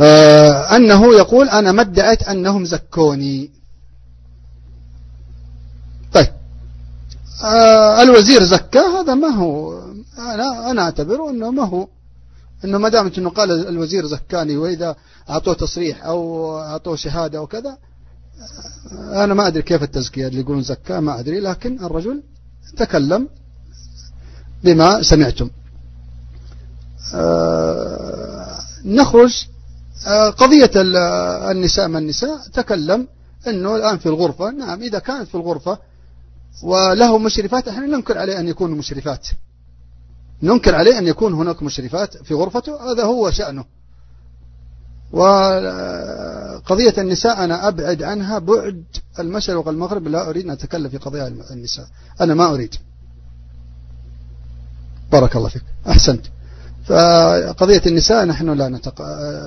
آه أنه يقول أنا ما ادعيت أنهم زكوني طيب آه الوزير زكى هذا ما هو. أنا, أنا أعتبره أنه ما هو. إنه ما دامت إنه قال الوزير زكاني وإذا أعطوه تصريح أو أعطوه شهادة أو كذا أنا ما أدري كيف التزكية اللي يقولون زكاة ما أدري لكن الرجل تكلم بما سمعتم. آه، نخرج آه، قضية النساء من النساء تكلم إنه الآن في الغرفة. نعم إذا كانت في الغرفة وله مشرفات إحنا ننكر عليه أن يكونوا مشرفات. ننكر عليه أن يكون هناك مشرفات في غرفته هذا هو شأنه. وقضية النساء أنا أبعد عنها بعد المشرق والمغرب لا أريد أن أتكلم في قضايا النساء. أنا ما أريد. بارك الله فيك. أحسنت. فقضية النساء نحن لا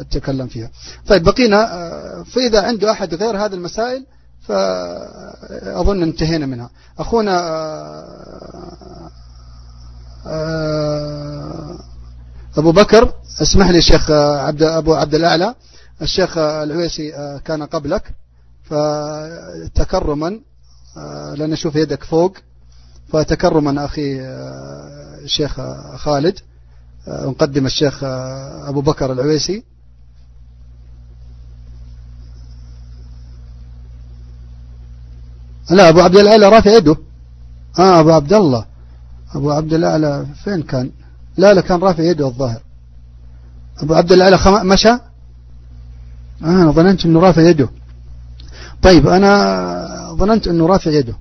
نتكلم فيها. طيب بقينا فإذا عنده أحد غير هذه المسائل فأظن انتهينا منها. أخونا أبو بكر اسمح لي الشيخ عبد أبو عبد الأعلى. الشيخ العويسي كان قبلك. فتكرما لأن أشوف يدك فوق. فتكرما أخي الشيخ خالد نقدم الشيخ أبو بكر العويسي. لا أبو عبد الأعلى رافع يده. آه أبو عبد الله. أبو عبد الأعلى فين كان؟ لا لا كان رافع يده الظاهر. أبو عبد الأعلى خم... مشى؟ آه ظننت أنه رافع يده. طيب أنا ظننت أنه رافع يده.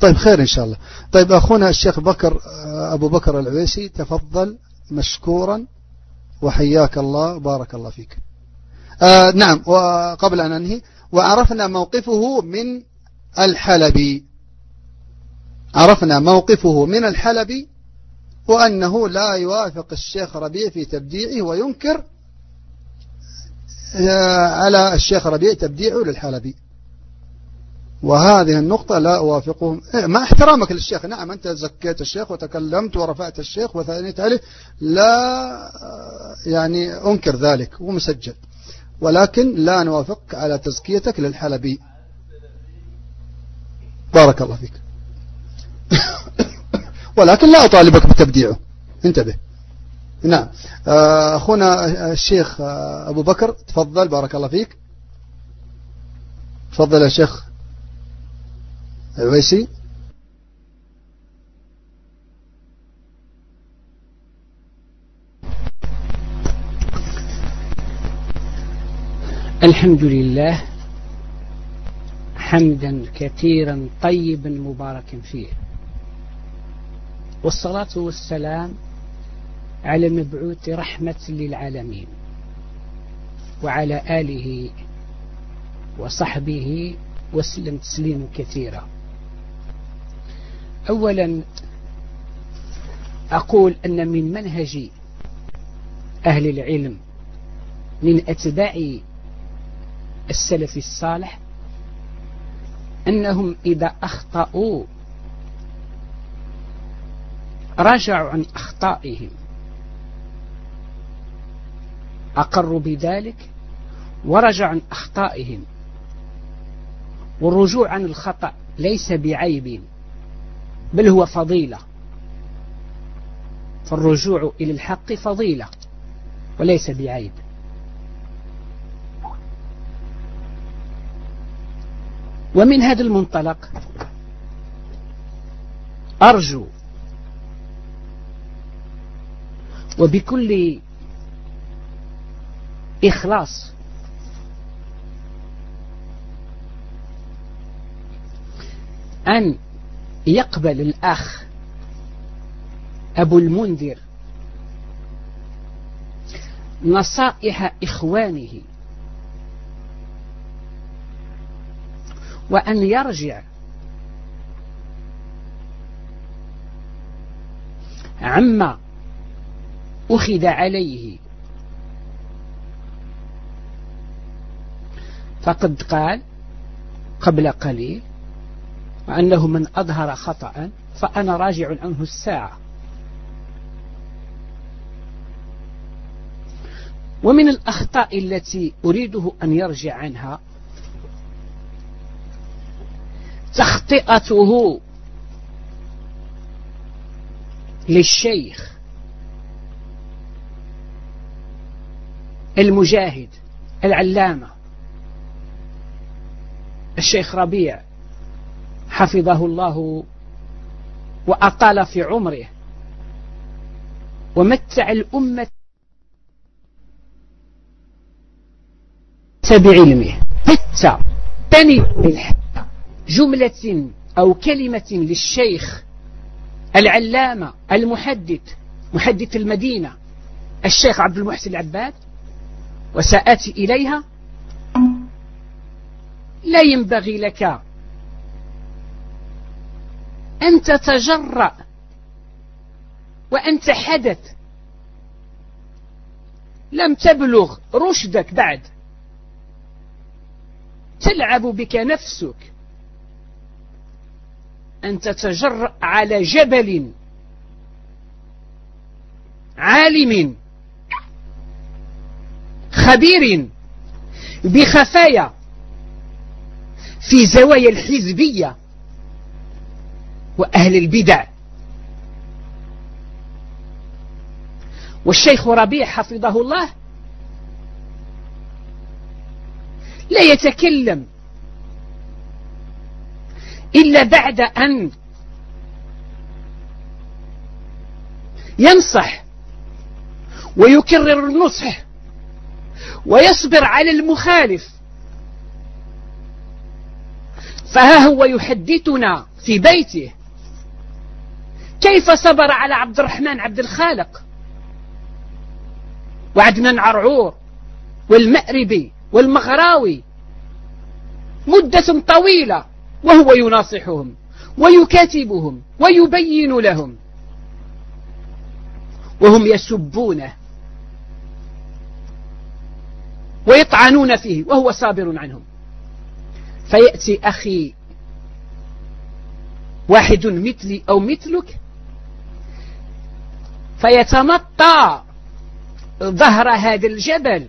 طيب خير إن شاء الله. طيب أخونا الشيخ بكر أبو بكر العويسي تفضل مشكورا وحياك الله بارك الله فيك. آه نعم وقبل أن أنهي وعرفنا موقفه من الحلبي. عرفنا موقفه من الحلبي وأنه لا يوافق الشيخ ربيع في تبديعه وينكر آه، على الشيخ ربيع تبديعه للحلبي. وهذه النقطة لا أوافقهم. إيه، مع احترامك للشيخ. نعم أنت زكيت الشيخ وتكلمت ورفعت الشيخ وثانيت عليه. لا آه، يعني أنكر ذلك ومسجل ولكن لا نوافق على تزكيتك للحلبي. بارك الله فيك. ولكن لا أطالبك بتبديعه. انتبه. نعم. آه، أخونا الشيخ آه، أبو بكر تفضل بارك الله فيك. تفضل يا شيخ. الويسي الحمد لله حمدا كثيرا طيبا مباركا فيه. والصلاة والسلام على المبعوث رحمة للعالمين وعلى آله وصحبه وسلم تسليما كثيرا. أولا أقول أن من منهج أهل العلم من أتباع السلف الصالح أنهم إذا أخطأوا رجعوا عن أخطائهم. أقروا بذلك ورجعوا عن أخطائهم. والرجوع عن الخطأ ليس بعيب بل هو فضيلة. فالرجوع إلى الحق فضيلة وليس بعيب. ومن هذا المنطلق أرجو وبكل إخلاص أن يقبل الأخ أبو المنذر نصائح إخوانه وأن يرجع. عما أخذ عليه. فقد قال قبل قليل وأنه من أظهر خطأ فأنا راجع عنه الساعة. ومن الأخطاء التي أريده أن يرجع عنها تخطئته للشيخ المجاهد العلامة الشيخ ربيع حفظه الله وأطال في عمره. ومتع الأمة بعلمه حتى تني جملة أو كلمة للشيخ العلامة المحدث محدث المدينة الشيخ عبد المحسن العباد. وسآتي إليها لا ينبغي لك أن تتجرأ وأنت حدث. لم تبلغ رشدك بعد. تلعب بك نفسك. أن تتجرأ على جبل عالم خبير بخفايا في زوايا الحزبية وأهل البدع. والشيخ ربيع حفظه الله لا يتكلم إلا بعد أن ينصح ويكرر النصح ويصبر على المخالف. فها هو يحدثنا في بيته. كيف صبر على عبد الرحمن عبد الخالق؟ وعدنان عرعور والمأربي والمغراوي. مدة طويلة. وهو يناصحهم ويكاتبهم ويبين لهم. وهم يسبونه ويطعنون فيه وهو صابر عنهم. فيأتي أخي واحد مثلي أو مثلك فيتمطى ظهر هذا الجبل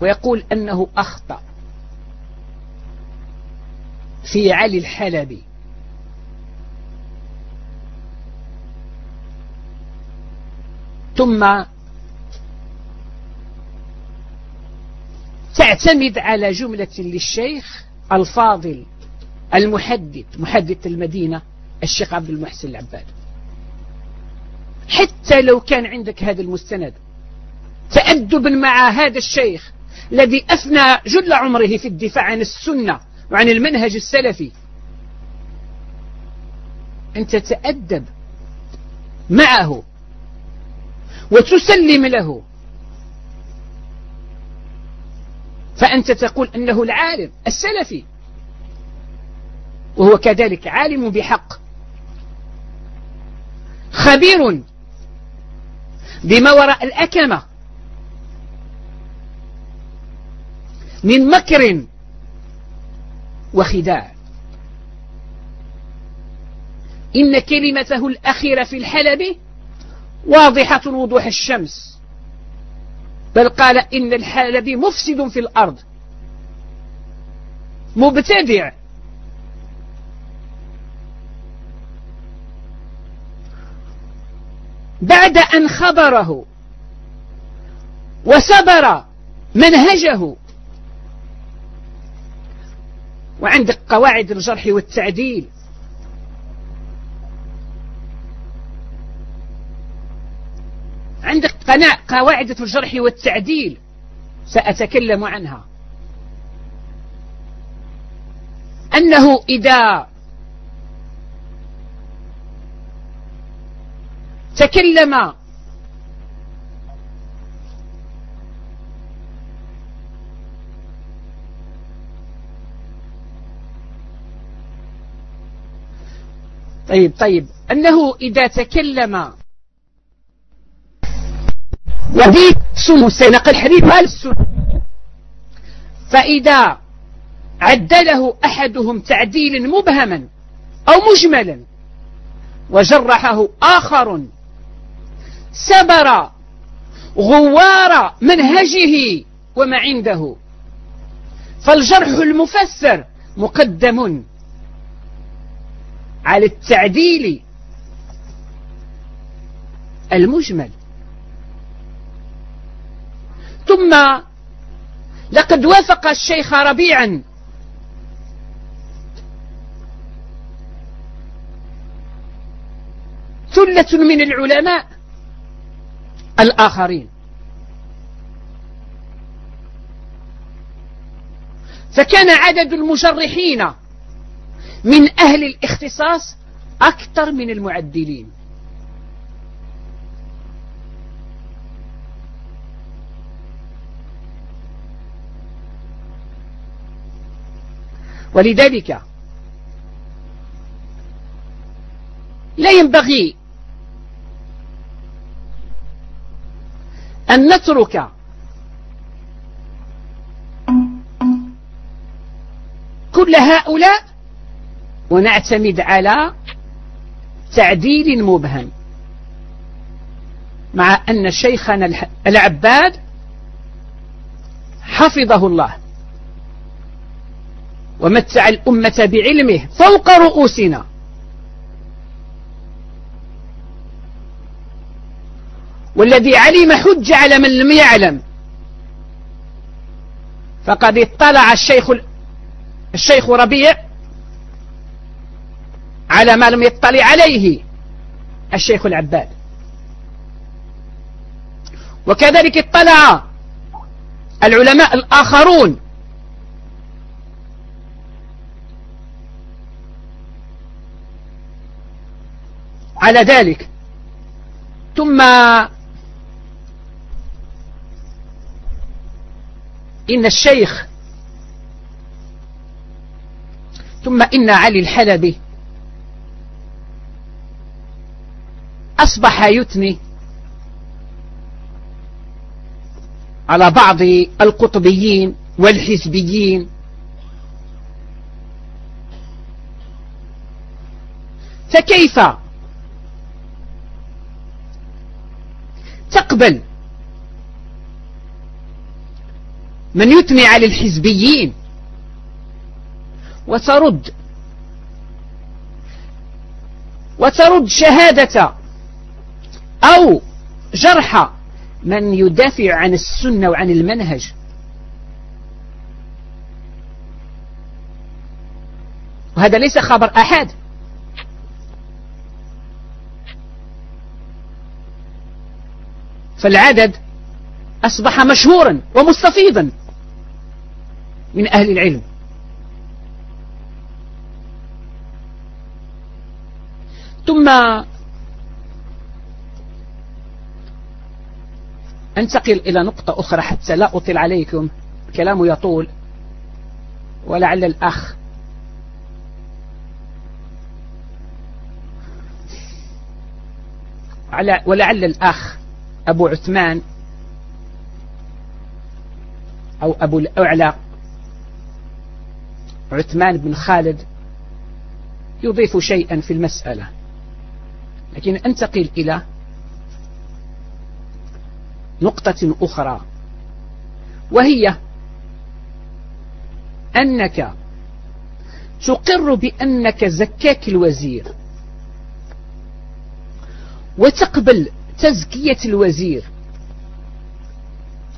ويقول أنه أخطأ في علي الحلبي. ثم تعتمد على جملة للشيخ الفاضل المحدث محدث المدينة الشيخ عبد المحسن العباد. حتى لو كان عندك هذا المستند تأدبا مع هذا الشيخ الذي أثنى جل عمره في الدفاع عن السنة وعن المنهج السلفي. أنت تأدب معه وتسلم له. فأنت تقول أنه العالم السلفي وهو كذلك عالم بحق خبير بما وراء الأكمة من مكر وخداع. إن كلمته الأخيرة في الحلب واضحة وضوح الشمس. بل قال إن الحلب مفسد في الأرض. مبتدع. بعد أن خبره وصبر منهجه وعندك قواعد الجرح والتعديل. عندك قناع قواعد الجرح والتعديل. سأتكلم عنها. أنه إذا تكلم طيب طيب. أنه إذا تكلم وذي سمس نقل حديث مال السنة. فإذا عدله أحدهم تعديلا مبهما أو مجملا وجرحه آخر سبر غوار منهجه وما عنده. فالجرح المفسر مقدم. على التعديل. المجمل. ثم لقد وافق الشيخ ربيعا. ثلة من العلماء الآخرين. فكان عدد المجرحين من أهل الاختصاص أكثر من المعدلين. ولذلك لا ينبغي أن نترك كل هؤلاء ونعتمد على تعديل مبهم. مع أن شيخنا العباد حفظه الله. ومتع الأمة بعلمه فوق رؤوسنا. والذي علم حج على من لم يعلم. فقد اطلع الشيخ الشيخ ربيع على ما لم يطلع عليه الشيخ العباد. وكذلك اطلع العلماء الآخرون على ذلك. ثم إن الشيخ ثم إن علي الحلبي أصبح يثني على بعض القطبيين والحزبيين. فكيف تقبل من يثني على الحزبيين وترد وترد شهادة أو جرح من يدافع عن السنة وعن المنهج. وهذا ليس خبر أحد. فالعدد أصبح مشهورا ومستفيضا من أهل العلم. ثم أنتقل إلى نقطة أخرى حتى لا أطل عليكم. كلام يطول. ولعل الأخ. ولعل الأخ أبو عثمان. أو أبو الأعلى. عثمان بن خالد. يضيف شيئا في المسألة. لكن أنتقل إلى نقطة أخرى وهي أنك تقر بأنك زكاك الوزير وتقبل تزكية الوزير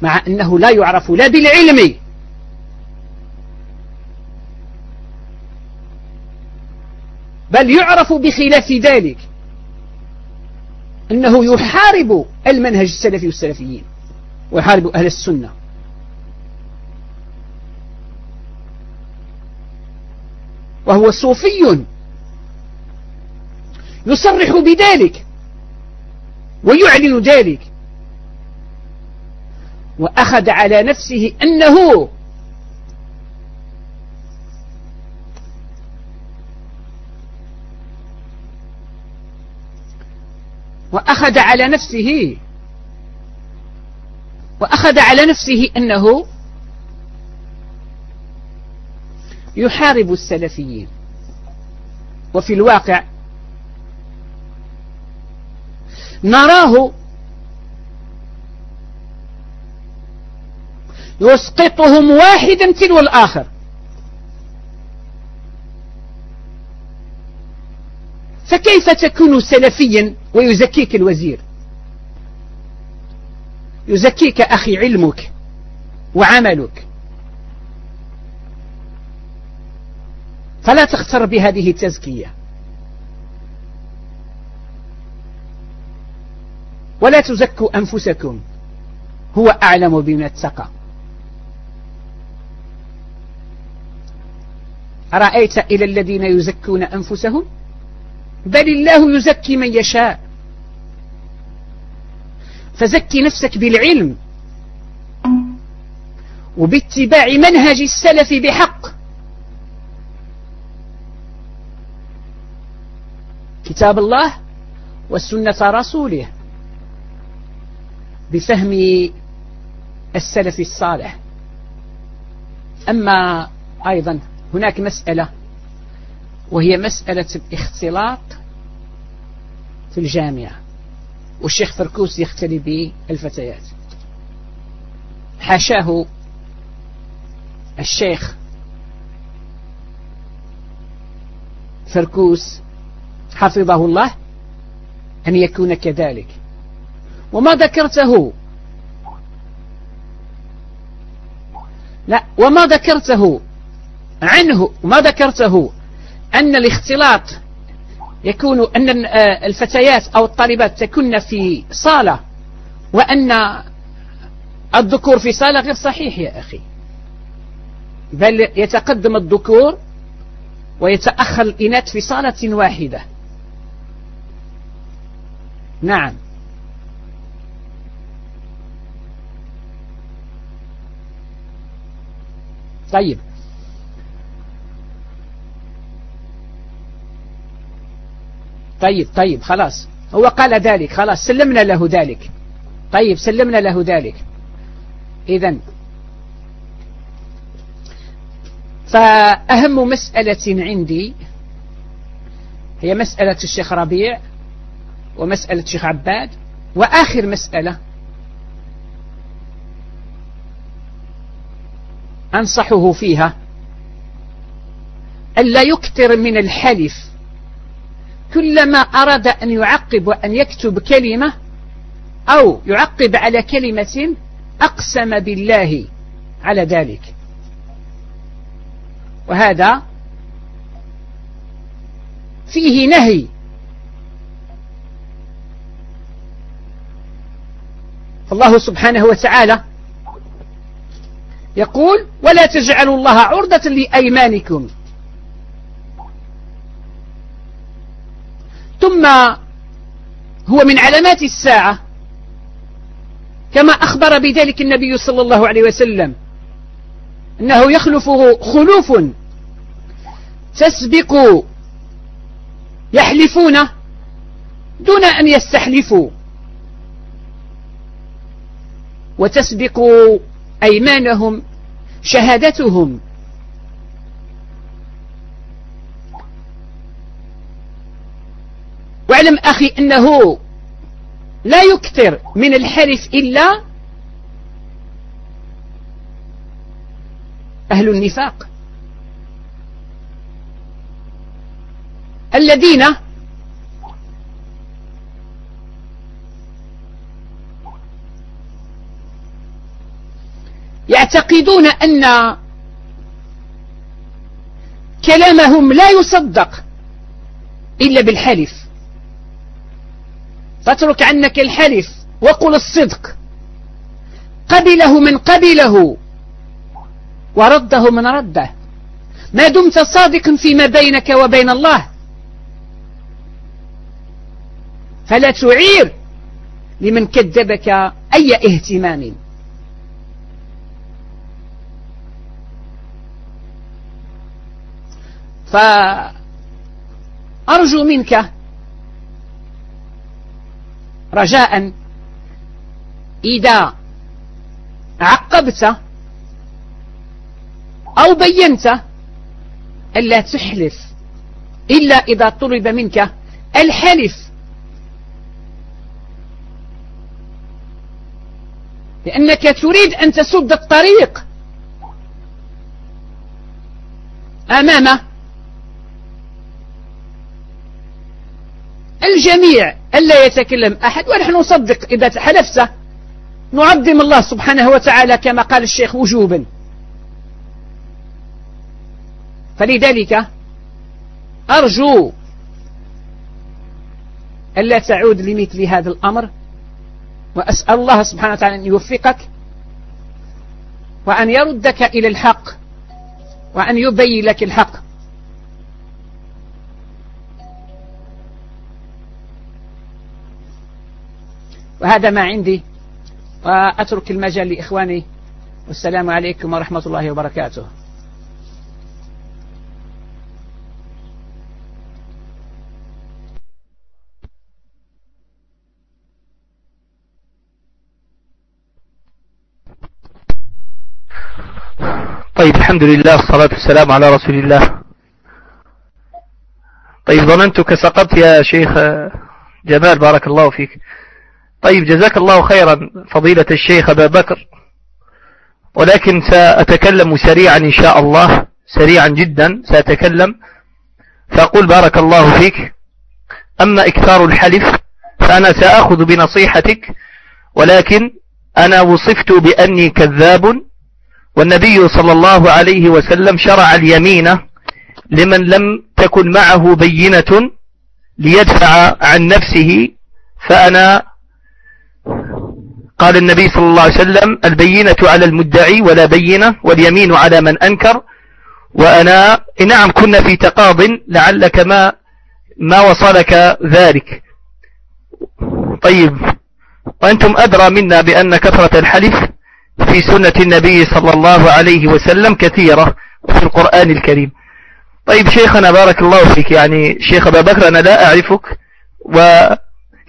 مع أنه لا يعرف لا بالعلم. بل يعرف بخلاف ذلك. أنه يحارب المنهج السلفي والسلفيين ويحارب أهل السنة. وهو صوفي يصرح بذلك ويعلن ذلك. وأخذ على نفسه أنه وأخذ على نفسه. وأخذ على نفسه أنه يحارب السلفيين. وفي الواقع نراه يسقطهم واحدا تلو الآخر. فكيف تكون سلفيا ويزكيك الوزير؟ يزكيك أخي علمك وعملك. فلا تختر بهذه التزكية. ولا تزكوا أنفسكم. هو أعلم بمن اتقى. أرأيت إلى الذين يزكون أنفسهم؟ بل الله يزكي من يشاء. فزكي نفسك بالعلم وباتباع منهج السلف بحق. كتاب الله والسنة رسوله بفهم السلف الصالح. أما أيضا هناك مسألة وهي مسألة الاختلاط في الجامعة. والشيخ فركوس يختلي بالفتيات. حاشاه الشيخ فركوس حفظه الله أن يكون كذلك. وما ذكرته. لا وما ذكرته عنه وما ذكرته. أن الاختلاط يكون أن الفتيات أو الطالبات تكن في صالة وأن الذكور في صالة غير صحيح يا أخي. بل يتقدم الذكور ويتأخر الإناث في صالة واحدة. نعم. طيب. طيب طيب خلاص. هو قال ذلك خلاص سلمنا له ذلك. طيب سلمنا له ذلك. إذا فأهم مسألة عندي هي مسألة الشيخ ربيع ومسألة الشيخ عباد وآخر مسألة أنصحه فيها ألا يكتر من الحلف كلما أراد أن يعقب وأن يكتب كلمة أو يعقب على كلمة أقسم بالله على ذلك. وهذا فيه نهي. الله سبحانه وتعالى يقول ولا تجعلوا الله عرضة لأيمانكم. ثم هو من علامات الساعة كما أخبر بذلك النبي صلى الله عليه وسلم أنه يخلفه خلوف تسبق يحلفون دون أن يستحلفوا وتسبق أيمانهم شهادتهم واعلم أخي أنه لا يكثر من الحلف إلا أهل النفاق. الذين يعتقدون أن كلامهم لا يصدق إلا بالحلف فاترك عنك الحلف وقل الصدق. قبله من قبله ورده من رده. ما دمت صادقا فيما بينك وبين الله. فلا تعير لمن كذبك أي اهتمام. فأرجو منك رجاء إذا عقبت أو بينت ألا تحلف إلا إذا طلب منك الحلف. لأنك تريد أن تسد الطريق أمام الجميع ألا يتكلم أحد ونحن نصدق إذا حلفت نعظم الله سبحانه وتعالى كما قال الشيخ وجوبا. فلذلك أرجو ألا تعود لمثل هذا الأمر وأسأل الله سبحانه وتعالى أن يوفقك وأن يردك إلى الحق وأن يبين لك الحق. وهذا ما عندي. وأترك المجال لإخواني. والسلام عليكم ورحمة الله وبركاته. طيب الحمد لله الصلاة والسلام على رسول الله. طيب ظننتك سقطت يا شيخ جمال بارك الله فيك. طيب جزاك الله خيرا فضيلة الشيخ أبا بكر. ولكن سأتكلم سريعا إن شاء الله سريعا جدا سأتكلم. فأقول بارك الله فيك. أما إكثار الحلف فأنا سأخذ بنصيحتك ولكن أنا وصفت بأني كذاب والنبي صلى الله عليه وسلم شرع اليمين لمن لم تكن معه بينة ليدفع عن نفسه فأنا قال النبي صلى الله عليه وسلم البينة على المدعي ولا بينة واليمين على من أنكر. وأنا نعم كنا في تقاض لعلك ما ما وصلك ذلك. طيب وأنتم أدرى منا بأن كثرة الحلف في سنة النبي صلى الله عليه وسلم كثيرة وفي القرآن الكريم. طيب شيخنا بارك الله فيك يعني شيخ أبا بكر أنا لا أعرفك و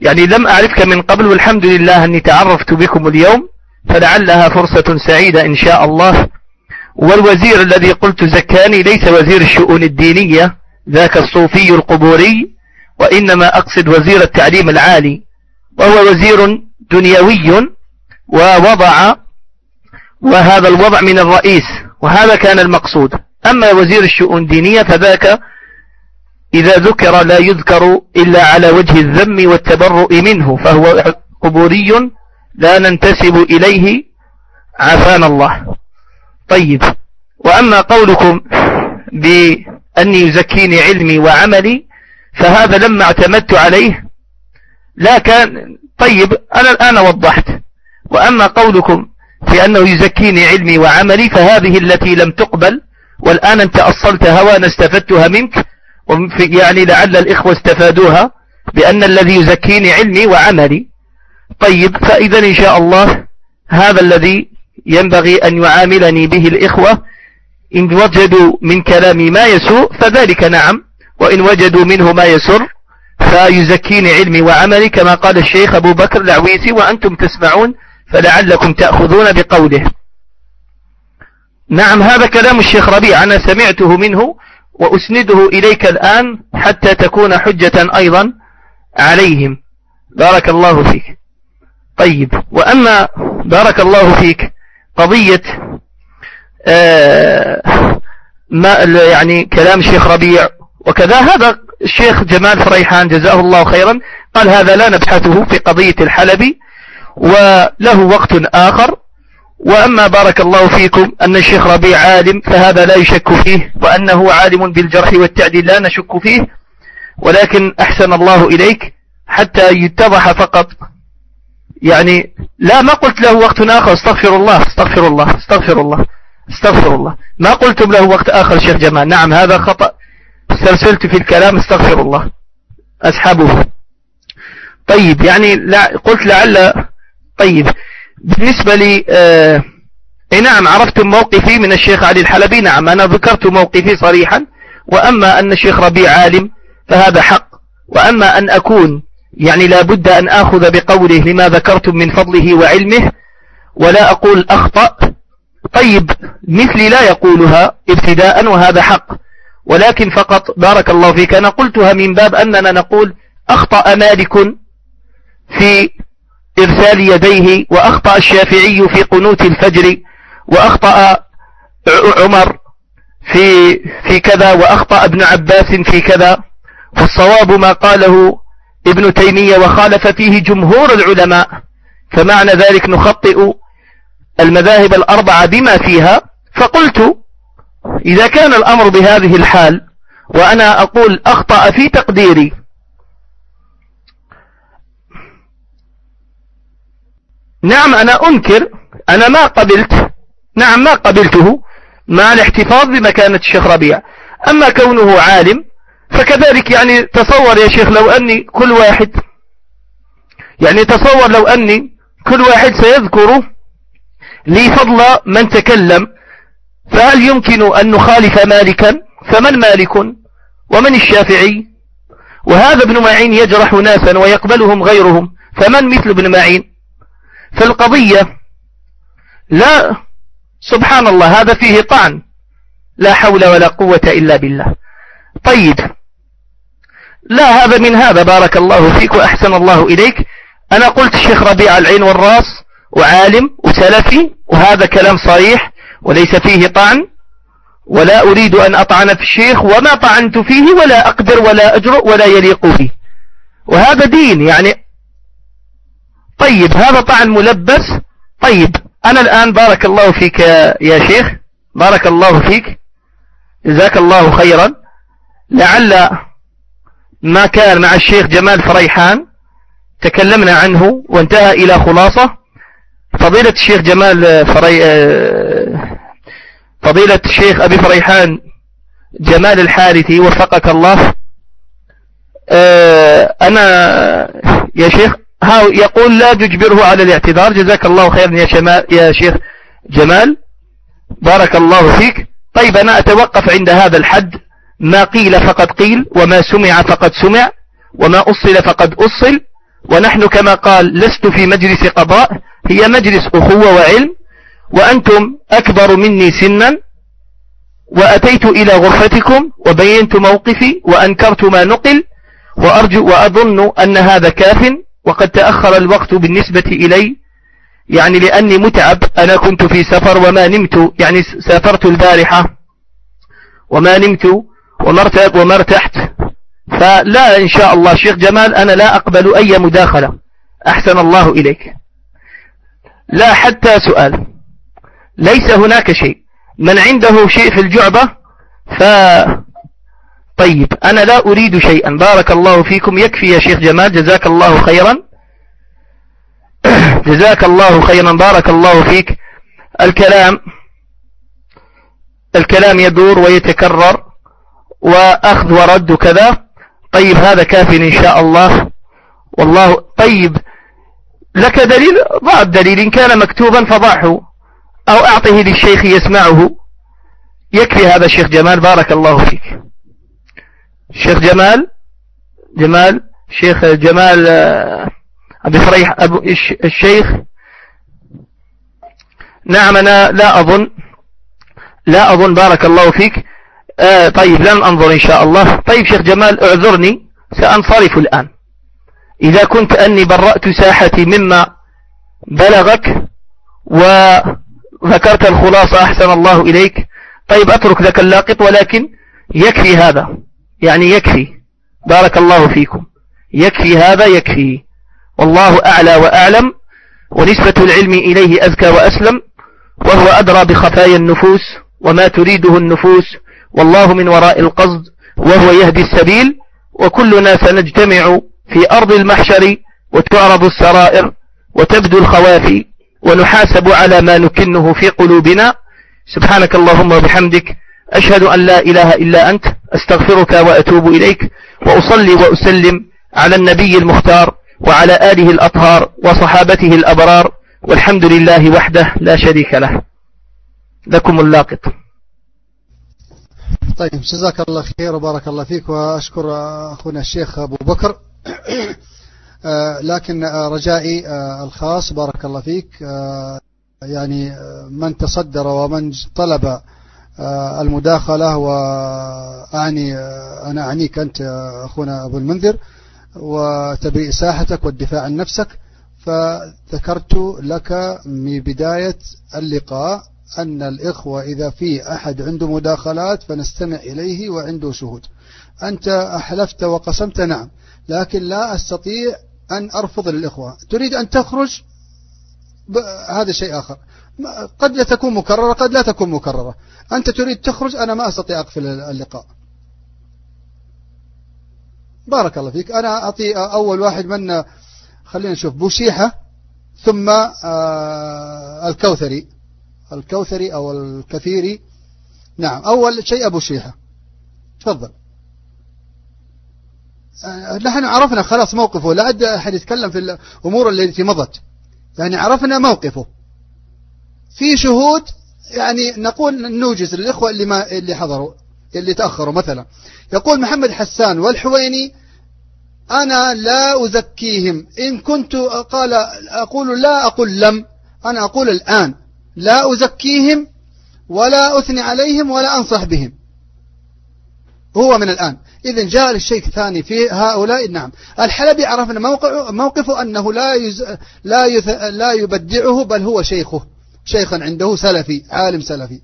يعني لم أعرفك من قبل والحمد لله أني تعرفت بكم اليوم فلعلها فرصة سعيدة إن شاء الله. والوزير الذي قلت زكاني ليس وزير الشؤون الدينية ذاك الصوفي القبوري وإنما أقصد وزير التعليم العالي. وهو وزير دنيوي ووضع وهذا الوضع من الرئيس وهذا كان المقصود. أما وزير الشؤون الدينية فذاك إذا ذكر لا يذكر إلا على وجه الذم والتبرؤ منه فهو قبوري لا ننتسب إليه عافانا الله. طيب وأما قولكم بأني يزكيني علمي وعملي فهذا لما اعتمدت عليه لا كان طيب أنا الآن وضحت. وأما قولكم في أنه يزكيني علمي وعملي فهذه التي لم تقبل والآن أنت أصلتها وأنا استفدتها منك يعني لعل الإخوة استفادوها بأن الذي يزكيني علمي وعملي. طيب فإذا إن شاء الله هذا الذي ينبغي أن يعاملني به الإخوة إن وجدوا من كلامي ما يسوء فذلك نعم وإن وجدوا منه ما يسر فيزكيني علمي وعملي كما قال الشيخ أبو بكر العويسي وأنتم تسمعون فلعلكم تأخذون بقوله. نعم هذا كلام الشيخ ربيع أنا سمعته منه وأسنده إليك الآن حتى تكون حجة أيضا عليهم. بارك الله فيك. طيب وأما بارك الله فيك قضية آه ما يعني كلام الشيخ ربيع وكذا هذا الشيخ جمال فريحان جزاه الله خيرا قال هذا لا نبحثه في قضية الحلبي وله وقت آخر. وأما بارك الله فيكم أن الشيخ ربيع عالم فهذا لا يشك فيه وأنه عالم بالجرح والتعديل لا نشك فيه ولكن أحسن الله إليك حتى يتضح فقط. يعني لا ما قلت له وقت آخر استغفر الله استغفر الله استغفر الله استغفر الله. ما قلتم له وقت آخر شيخ جمال. نعم هذا خطأ. استرسلت في الكلام استغفر الله. أسحبه. طيب يعني لا قلت لعل طيب. بالنسبة لي آه نعم عرفتم موقفي من الشيخ علي الحلبي. نعم أنا ذكرت موقفي صريحا. وأما أن الشيخ ربيع عالم فهذا حق. وأما أن أكون يعني لا بد أن آخذ بقوله لما ذكرتم من فضله وعلمه ولا أقول أخطأ. طيب مثلي لا يقولها ابتداء وهذا حق. ولكن فقط بارك الله فيك أنا قلتها من باب أننا نقول أخطأ مالك في إرسال يديه وأخطأ الشافعي في قنوت الفجر وأخطأ عمر في في كذا وأخطأ ابن عباس في كذا. فالصواب ما قاله ابن تيمية وخالف فيه جمهور العلماء. فمعنى ذلك نخطئ المذاهب الأربعة بما فيها. فقلت إذا كان الأمر بهذه الحال وأنا أقول أخطأ في تقديري نعم أنا أنكر أنا ما قبلت نعم ما قبلته مع الاحتفاظ بمكانة الشيخ ربيع. أما كونه عالم فكذلك يعني تصور يا شيخ لو أني كل واحد يعني تصور لو أني كل واحد سيذكر لي فضل من تكلم فهل يمكن أن نخالف مالكا؟ فمن مالك؟ ومن الشافعي؟ وهذا ابن معين يجرح ناسا ويقبلهم غيرهم فمن مثل ابن معين؟ فالقضية لا سبحان الله هذا فيه طعن. لا حول ولا قوة إلا بالله. طيب لا هذا من هذا بارك الله فيك وأحسن الله إليك. أنا قلت الشيخ ربيع العين والراس وعالم وسلفي وهذا كلام صريح وليس فيه طعن ولا أريد أن أطعن في الشيخ وما طعنت فيه ولا أقدر ولا أجرؤ ولا يليق بي. وهذا دين يعني طيب هذا طعن ملبس. طيب أنا الآن بارك الله فيك يا شيخ. بارك الله فيك. جزاك الله خيرا. لعل ما كان مع الشيخ جمال فريحان تكلمنا عنه وانتهى إلى خلاصة. فضيلة الشيخ جمال فري... فضيلة الشيخ أبي فريحان جمال الحارثي وفقك الله. أنا يا شيخ يقول لا تجبره على الاعتذار. جزاك الله خيرا يا, يا شيخ جمال. بارك الله فيك. طيب أنا أتوقف عند هذا الحد. ما قيل فقد قيل وما سمع فقد سمع وما أصل فقد أصل ونحن كما قال لست في مجلس قضاء هي مجلس أخوة وعلم وأنتم أكبر مني سنا وأتيت إلى غرفتكم وبينت موقفي وأنكرت ما نقل وأرجو وأظن أن هذا كاف وقد تأخر الوقت بالنسبة إلي يعني لأني متعب. أنا كنت في سفر وما نمت يعني سافرت البارحة وما نمت ومرتب ومرتحت. فلا إن شاء الله شيخ جمال أنا لا أقبل أي مداخلة. أحسن الله إليك. لا حتى سؤال. ليس هناك شيء. من عنده شيء في الجعبة ف طيب أنا لا أريد شيئا. بارك الله فيكم. يكفي يا شيخ جمال. جزاك الله خيرا. جزاك الله خيرا. بارك الله فيك. الكلام الكلام يدور ويتكرر وأخذ ورد وكذا طيب هذا كاف إن شاء الله. والله طيب لك دليل؟ ضع الدليل إن كان مكتوبا فضعه أو أعطه للشيخ يسمعه. يكفي هذا الشيخ جمال. بارك الله فيك. شيخ جمال جمال شيخ جمال آه، أبي فريح أبو الشيخ. نعم أنا لا أظن لا أظن بارك الله فيك. آه طيب لن أنظر إن شاء الله. طيب شيخ جمال اعذرني سأنصرف الآن. إذا كنت أني برأت ساحتي مما بلغك وذكرت الخلاصة أحسن الله إليك. طيب أترك لك اللاقط ولكن يكفي هذا. يعني يكفي. بارك الله فيكم. يكفي هذا يكفي. والله أعلى وأعلم ونسبة العلم إليه أزكى وأسلم وهو أدرى بخفايا النفوس وما تريده النفوس والله من وراء القصد وهو يهدي السبيل وكلنا سنجتمع في أرض المحشر وتعرض السرائر وتبدو الخوافي ونحاسب على ما نكنه في قلوبنا. سبحانك اللهم وبحمدك أشهد أن لا إله إلا أنت أستغفرك وأتوب إليك وأصلي وأسلم على النبي المختار وعلى آله الأطهار وصحابته الأبرار والحمد لله وحده لا شريك له. لكم اللاقط. طيب جزاك الله خير وبارك الله فيك وأشكر أخونا الشيخ أبو بكر. آه، لكن رجائي آه، الخاص بارك الله فيك. آه، يعني من تصدر ومن طلب المداخلة وأعني أنا أعنيك أنت أخونا أبو المنذر وتبريء ساحتك والدفاع عن نفسك. فذكرت لك من بداية اللقاء أن الإخوة إذا في أحد عنده مداخلات فنستمع إليه وعنده شهود. أنت أحلفت وقسمت نعم لكن لا أستطيع أن أرفض للإخوة. تريد أن تخرج؟ هذا شيء آخر. قد لا تكون مكررة قد لا تكون مكررة. أنت تريد تخرج أنا ما أستطيع أقفل اللقاء. بارك الله فيك. أنا أعطي أول واحد من خلينا نشوف بوشيحة ثم آه، الكوثري. الكوثري أو الكثيري. نعم أول شيء أبو شيحة. تفضل. آه، نحن عرفنا خلاص موقفه. لا أحد يتكلم في الأمور التي مضت. يعني عرفنا موقفه. في شهود يعني نقول نوجز للإخوة اللي ما اللي حضروا اللي تأخروا مثلا. يقول محمد حسان والحويني أنا لا أزكيهم. إن كنت قال أقول لا أقول لم أنا أقول الآن. لا أزكيهم ولا أثني عليهم ولا أنصح بهم. هو من الآن. إذا جاء للشيء الثاني في هؤلاء. نعم. الحلبي عرفنا موقع موقفه أنه لا يز لا يث لا يبدعه بل هو شيخه. شيخا عنده سلفي عالم سلفي.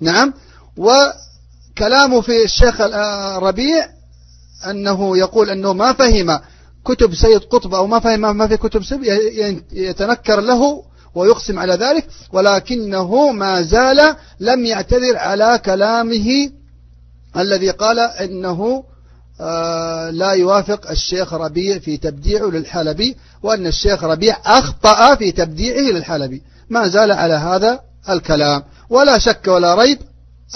نعم؟ وكلامه في الشيخ الربيع أنه يقول أنه ما فهم كتب سيد قطب أو ما فهم ما في كتب يتنكر له ويقسم على ذلك ولكنه ما زال لم يعتذر على كلامه الذي قال إنه آه، لا يوافق الشيخ ربيع في تبديعه للحلبي وأن الشيخ ربيع أخطأ في تبديعه للحلبي. ما زال على هذا الكلام. ولا شك ولا ريب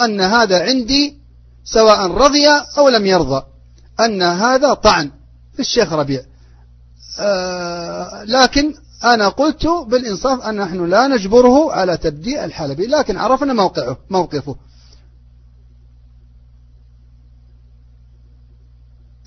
أن هذا عندي سواء رضي أو لم يرضى. أن هذا طعن في الشيخ ربيع. آه، لكن أنا قلت بالإنصاف أن نحن لا نجبره على تبديع الحلبي لكن عرفنا موقعه موقفه.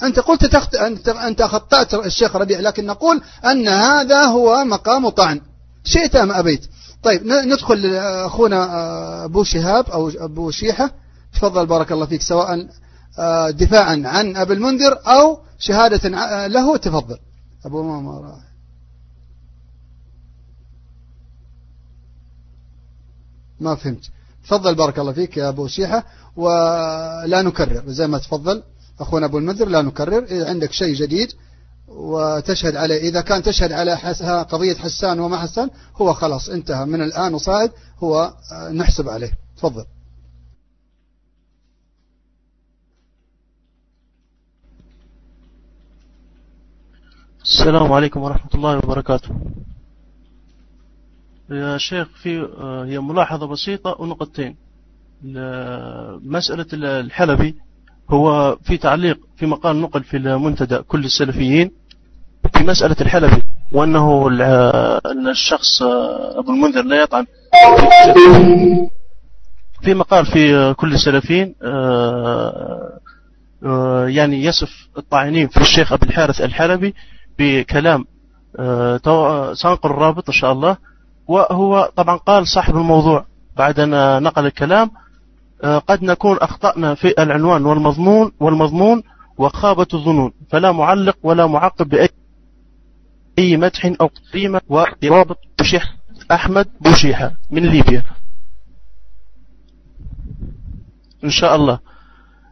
أنت قلت تخت... أنت... أنت خطأت الشيخ ربيع لكن نقول أن هذا هو مقام طعن. شئت أم أبيت؟ طيب ندخل أخونا آه، أبو شهاب أو أبو شيحة. تفضل بارك الله فيك سواء آه، دفاعا عن أبي المنذر أو شهادة له تفضل. أبو ماما ما فهمت. تفضل بارك الله فيك يا أبو شيحة. ولا نكرر زي ما تفضل أخونا أبو المنذر لا نكرر. إذا عندك شيء جديد؟ وتشهد عليه. إذا كان تشهد على قضية حسان وما حسان هو خلاص انتهى. من الآن وصاعد هو آه، نحسب عليه. تفضل. السلام عليكم ورحمة الله وبركاته. يا شيخ في آه، هي ملاحظة بسيطة ونقطتين. مسألة الحلبي هو في تعليق في مقال نقل في المنتدى كل السلفيين في مسألة الحلبي وأنه الشخص آه، أبو المنذر لا يطعن. في مقال في كل السلفيين آه، يعني يصف الطاعنين في الشيخ أبو الحارث الحلبي بكلام آه، سأنقل الرابط إن شاء الله. وهو طبعا قال صاحب الموضوع بعد أن نقل الكلام آه، قد نكون أخطأنا في العنوان والمضمون والمضمون وخابت الظنون فلا معلق ولا معقب بأي أي مدح أو قيمة ورابط بشيح أحمد بوشيحة من ليبيا. إن شاء الله.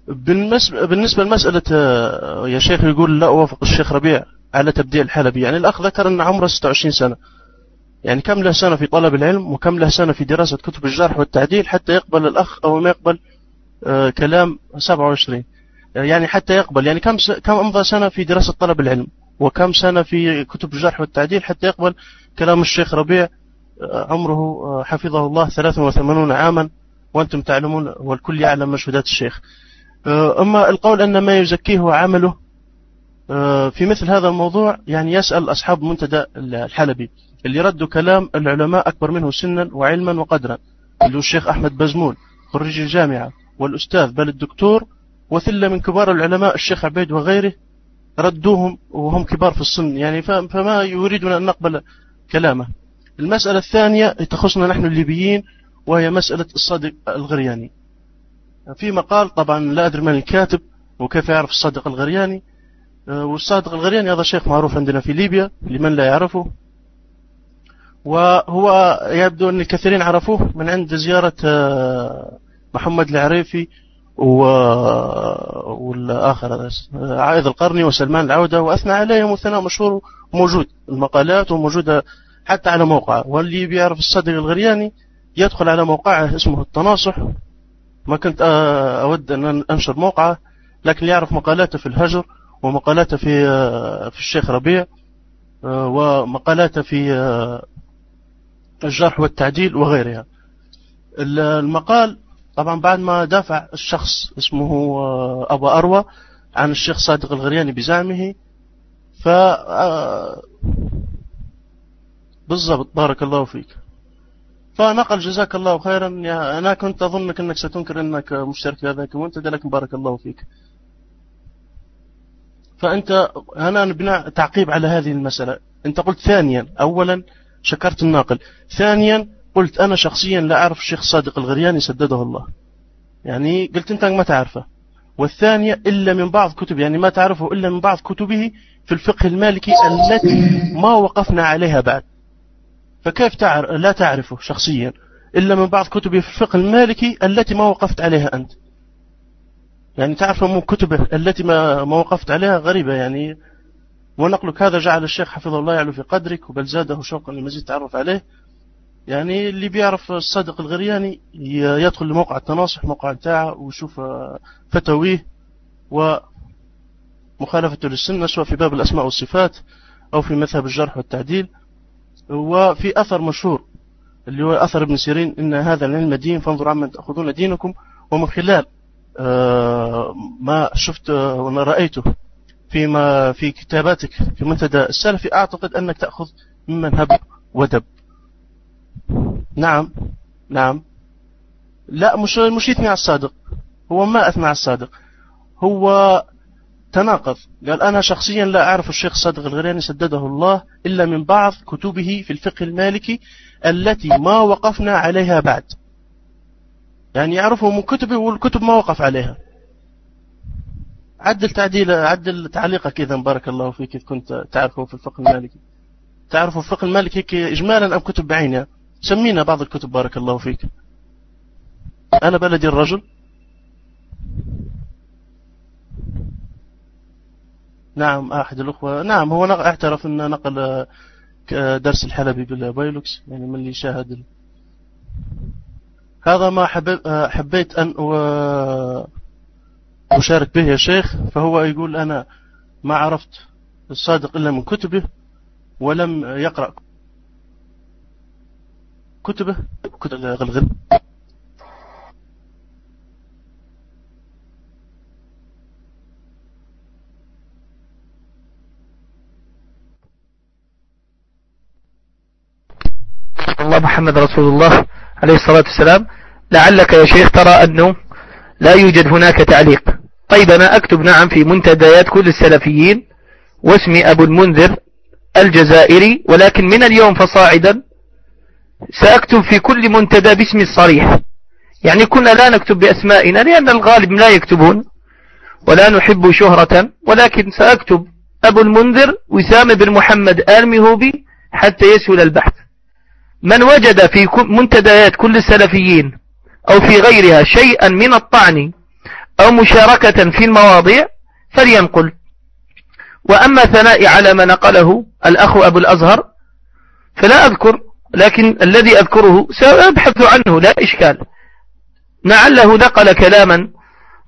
بالنسبة لمسألة آه، يا شيخ يقول لا أوافق الشيخ ربيع على تبديع الحلبي. يعني الأخ ذكر أن عمره 26 سنة. يعني كم له سنة في طلب العلم وكم له سنة في دراسة كتب الجرح والتعديل حتى يقبل الأخ أو ما يقبل آه كلام 27 يعني حتى يقبل. يعني كم كم أمضى سنة في دراسة طلب العلم؟ وكم سنة في كتب الجرح والتعديل حتى يقبل كلام الشيخ ربيع آه عمره آه حفظه الله 83 عاما وأنتم تعلمون والكل يعلم مشهودات الشيخ. آه، أما القول أن ما يزكيه عمله في مثل هذا الموضوع يعني يسأل أصحاب منتدى الحلبي اللي ردوا كلام العلماء أكبر منه سنا وعلما وقدرا اللي هو الشيخ أحمد بزمون خريج الجامعة والأستاذ بل الدكتور وثلة من كبار العلماء الشيخ عبيد وغيره ردوهم وهم كبار في السن يعني فما يريدون أن نقبل كلامه. المسألة الثانية تخصنا نحن الليبيين وهي مسألة الصادق الغرياني. في مقال طبعا لا أدري من الكاتب وكيف يعرف الصادق الغرياني. آه، والصادق الغرياني هذا شيخ معروف عندنا في ليبيا لمن لا يعرفه. وهو يبدو أن الكثيرين عرفوه من عند زيارة آه، محمد العريفي والآخر. عائذ القرني وسلمان العودة وأثنى عليهم وثناء مشهور موجود المقالات وموجودة حتى على موقعه واللي بيعرف الصادق الغرياني يدخل على موقعه اسمه التناصح. ما كنت آه، أود أن أنشر موقعه لكن يعرف مقالاته في الهجر ومقالاته في آه، في الشيخ ربيع آه، ومقالاته في الجرح والتعديل وغيرها. المقال طبعا بعد ما دافع الشخص اسمه أبو أروى عن الشيخ صادق الغرياني بزعمه ف آه، بالضبط بارك الله فيك. فنقل جزاك الله خيرا. أنا كنت أظنك أنك ستنكر أنك مشترك في هذا المنتدى لكن بارك الله فيك. فأنت هنا بناء تعقيب على هذه المسألة. أنت قلت ثانيا أولا شكرت الناقل. ثانيا قلت أنا شخصيا لا أعرف الشيخ صادق الغرياني سدده الله. يعني قلت أنت ما تعرفه. والثانية إلا من بعض كتب يعني ما تعرفه إلا من بعض كتبه في الفقه المالكي التي ما وقفنا عليها بعد. فكيف تعرف لا تعرفه شخصيا إلا من بعض كتبه في الفقه المالكي التي ما وقفت عليها أنت. يعني تعرف من كتبه التي ما, ما وقفت عليها؟ غريبة يعني. ونقلك هذا جعل الشيخ حفظه الله يعلو في قدرك وبل زاده شوقا لمزيد تعرف عليه. يعني اللي بيعرف الصادق الغرياني يدخل لموقع التناصح موقع بتاعه ويشوف فتاويه ومخالفته للسنة سواء في باب الأسماء والصفات أو في مذهب الجرح والتعديل. وفي أثر مشهور اللي هو أثر ابن سيرين إن هذا العلم دين فانظر عمن تأخذون دينكم ومن خلال آه، ما شفت وما رأيته فيما في كتاباتك في منتدى السلفي أعتقد أنك تأخذ ممن هب ودب نعم. نعم. لا مش مش يثني الصادق. هو ما أثنى على الصادق. هو تناقض. قال أنا شخصيا لا أعرف الشيخ صادق الغرياني سدده الله إلا من بعض كتبه في الفقه المالكي التي ما وقفنا عليها بعد. يعني يعرفه من كتبه والكتب ما وقف عليها. عدل تعديل عدل تعليقك إذا بارك الله فيك كنت تعرفه في الفقه المالكي. تعرفه في الفقه المالكي إجمالا أم كتب بعينها؟ سمينا بعض الكتب بارك الله فيك. أنا بلدي الرجل. نعم أحد الأخوة. نعم هو اعترف أنه نقل درس الحلبي بالبايلوكس يعني من اللي شاهد هذا ما حبيت أن أشارك به يا شيخ. فهو يقول أنا ما عرفت الصادق إلا من كتبه ولم يقرأ كتبة كتب الغلغل. الله محمد رسول الله عليه الصلاة والسلام. لعلك يا شيخ ترى أنه لا يوجد هناك تعليق. طيب أنا أكتب نعم في منتديات كل السلفيين واسمي أبو المنذر الجزائري ولكن من اليوم فصاعدا سأكتب في كل منتدى باسمي الصريح. يعني كنا لا نكتب بأسمائنا لأن الغالب لا يكتبون. ولا نحب شهرة ولكن سأكتب أبو المنذر وسام بن محمد آل مهوبي حتى يسهل البحث. من وجد في منتديات كل السلفيين أو في غيرها شيئا من الطعن أو مشاركة في المواضيع فلينقل. وأما ثناء على ما نقله الأخ أبو الأزهر فلا أذكر لكن الذي أذكره سأبحث عنه لا إشكال. لعله نقل كلاما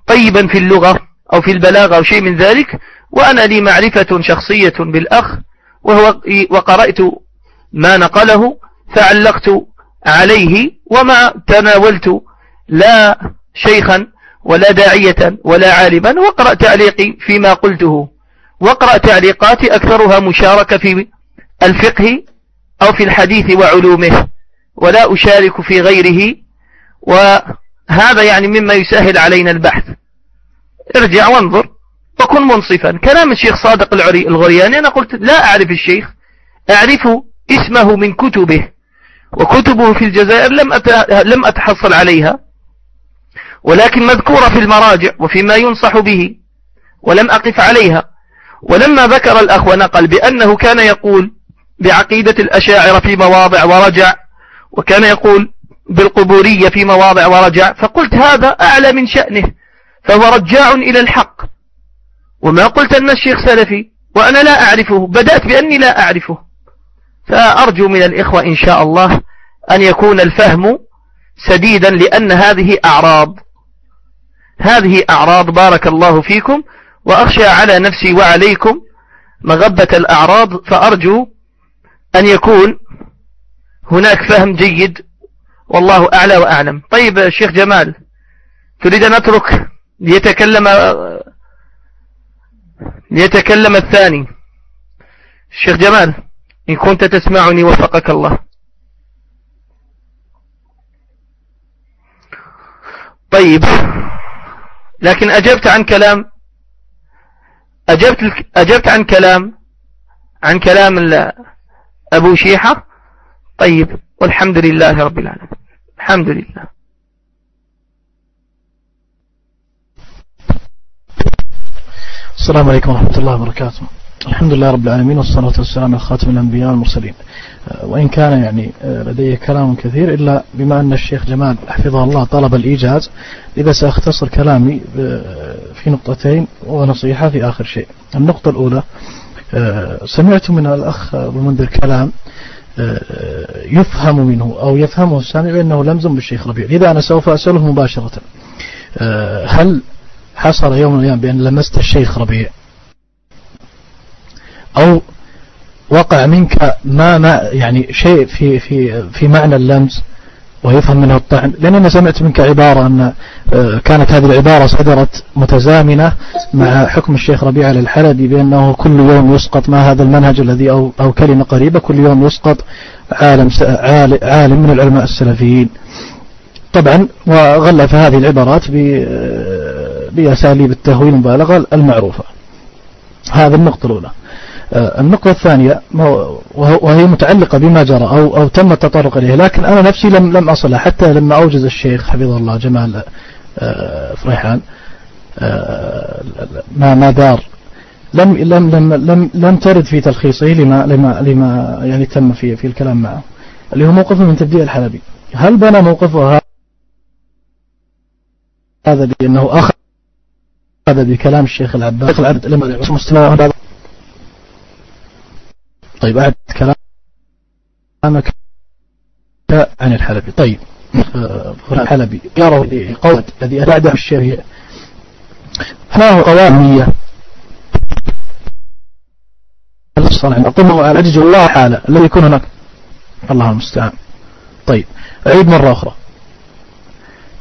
طيبا في اللغة أو في البلاغة أو شيء من ذلك وأنا لي معرفة شخصية بالأخ وهو وقرأت ما نقله فعلقت عليه وما تناولت لا شيخا ولا داعية ولا عالما واقرأ تعليقي فيما قلته. واقرأ تعليقاتي أكثرها مشاركة في الفقه أو في الحديث وعلومه ولا أشارك في غيره وهذا يعني مما يسهل علينا البحث. ارجع وانظر وكن منصفا. كلام الشيخ صادق الغرياني أنا قلت لا أعرف الشيخ أعرف اسمه من كتبه وكتبه في الجزائر لم لم أتحصل عليها ولكن مذكورة في المراجع وفيما ينصح به ولم أقف عليها. ولما ذكر الأخ ونقل بأنه كان يقول بعقيدة الأشاعر في مواضع ورجع وكان يقول بالقبورية في مواضع ورجع فقلت هذا أعلى من شأنه فهو رجاع إلى الحق. وما قلت أن الشيخ سلفي وأنا لا أعرفه بدأت بأني لا أعرفه. فأرجو من الإخوة إن شاء الله أن يكون الفهم سديدا لأن هذه أعراض. هذه أعراض بارك الله فيكم وأخشى على نفسي وعليكم مغبة الأعراض فأرجو أن يكون هناك فهم جيد والله أعلى وأعلم. طيب الشيخ جمال تريد أن أترك ليتكلم ليتكلم الثاني. الشيخ جمال إن كنت تسمعني وفقك الله. طيب لكن أجبت عن كلام أجبت, أجبت عن كلام عن كلام أبو شيحة. طيب والحمد لله رب العالمين. الحمد لله. السلام عليكم ورحمة الله وبركاته. الحمد لله رب العالمين والصلاة والسلام على خاتم الأنبياء والمرسلين. أه، وإن كان يعني أه، لدي كلام كثير إلا بما أن الشيخ جمال حفظه الله طلب الإيجاز إذا سأختصر كلامي أه، في نقطتين ونصيحة في آخر شيء. النقطة الأولى سمعت من الأخ منذر كلام يفهم منه أو يفهمه السامع بأنه لمز بالشيخ ربيع. لذا أنا سوف أسأله مباشرة هل حصل يوم من الأيام بأن لمست الشيخ ربيع؟ أو وقع منك ما ما يعني شيء في في في معنى اللمس؟ ويفهم منه الطعن. لأن أنا سمعت منك عبارة أن آه، كانت هذه العبارة صدرت متزامنة مع حكم الشيخ ربيع الحلبي بأنه كل يوم يسقط ما هذا المنهج الذي أو, أو كلمة قريبة كل يوم يسقط عالم عالم من العلماء السلفيين. طبعا وغلف هذه العبارات آه، بأساليب التهويل المبالغة المعروفة. هذا النقطة الأولى. النقطة الثانية وهي متعلقة بما جرى أو, أو تم التطرق إليه لكن أنا نفسي لم لم أصلها. حتى لما أوجز الشيخ حفظه الله جمال آه، فريحان آه، ما ما دار. لم لم لم لم لم ترد في تلخيصه لما لما لما يعني تم في في الكلام معه اللي هو موقفه من تبديع الحلبي. هل بنى موقفه هذا بأنه أخذ بكلام الشيخ العباس الشيخ العبد لما مستوى طيب أعد كلامك عن الحلبي. طيب الحلبي يرى قول الذي بعده الشريع ما هو قوامية الصلاة أقومه على عجز الله حالة الذي يكون هناك. الله المستعان. طيب أعيد مرة أخرى.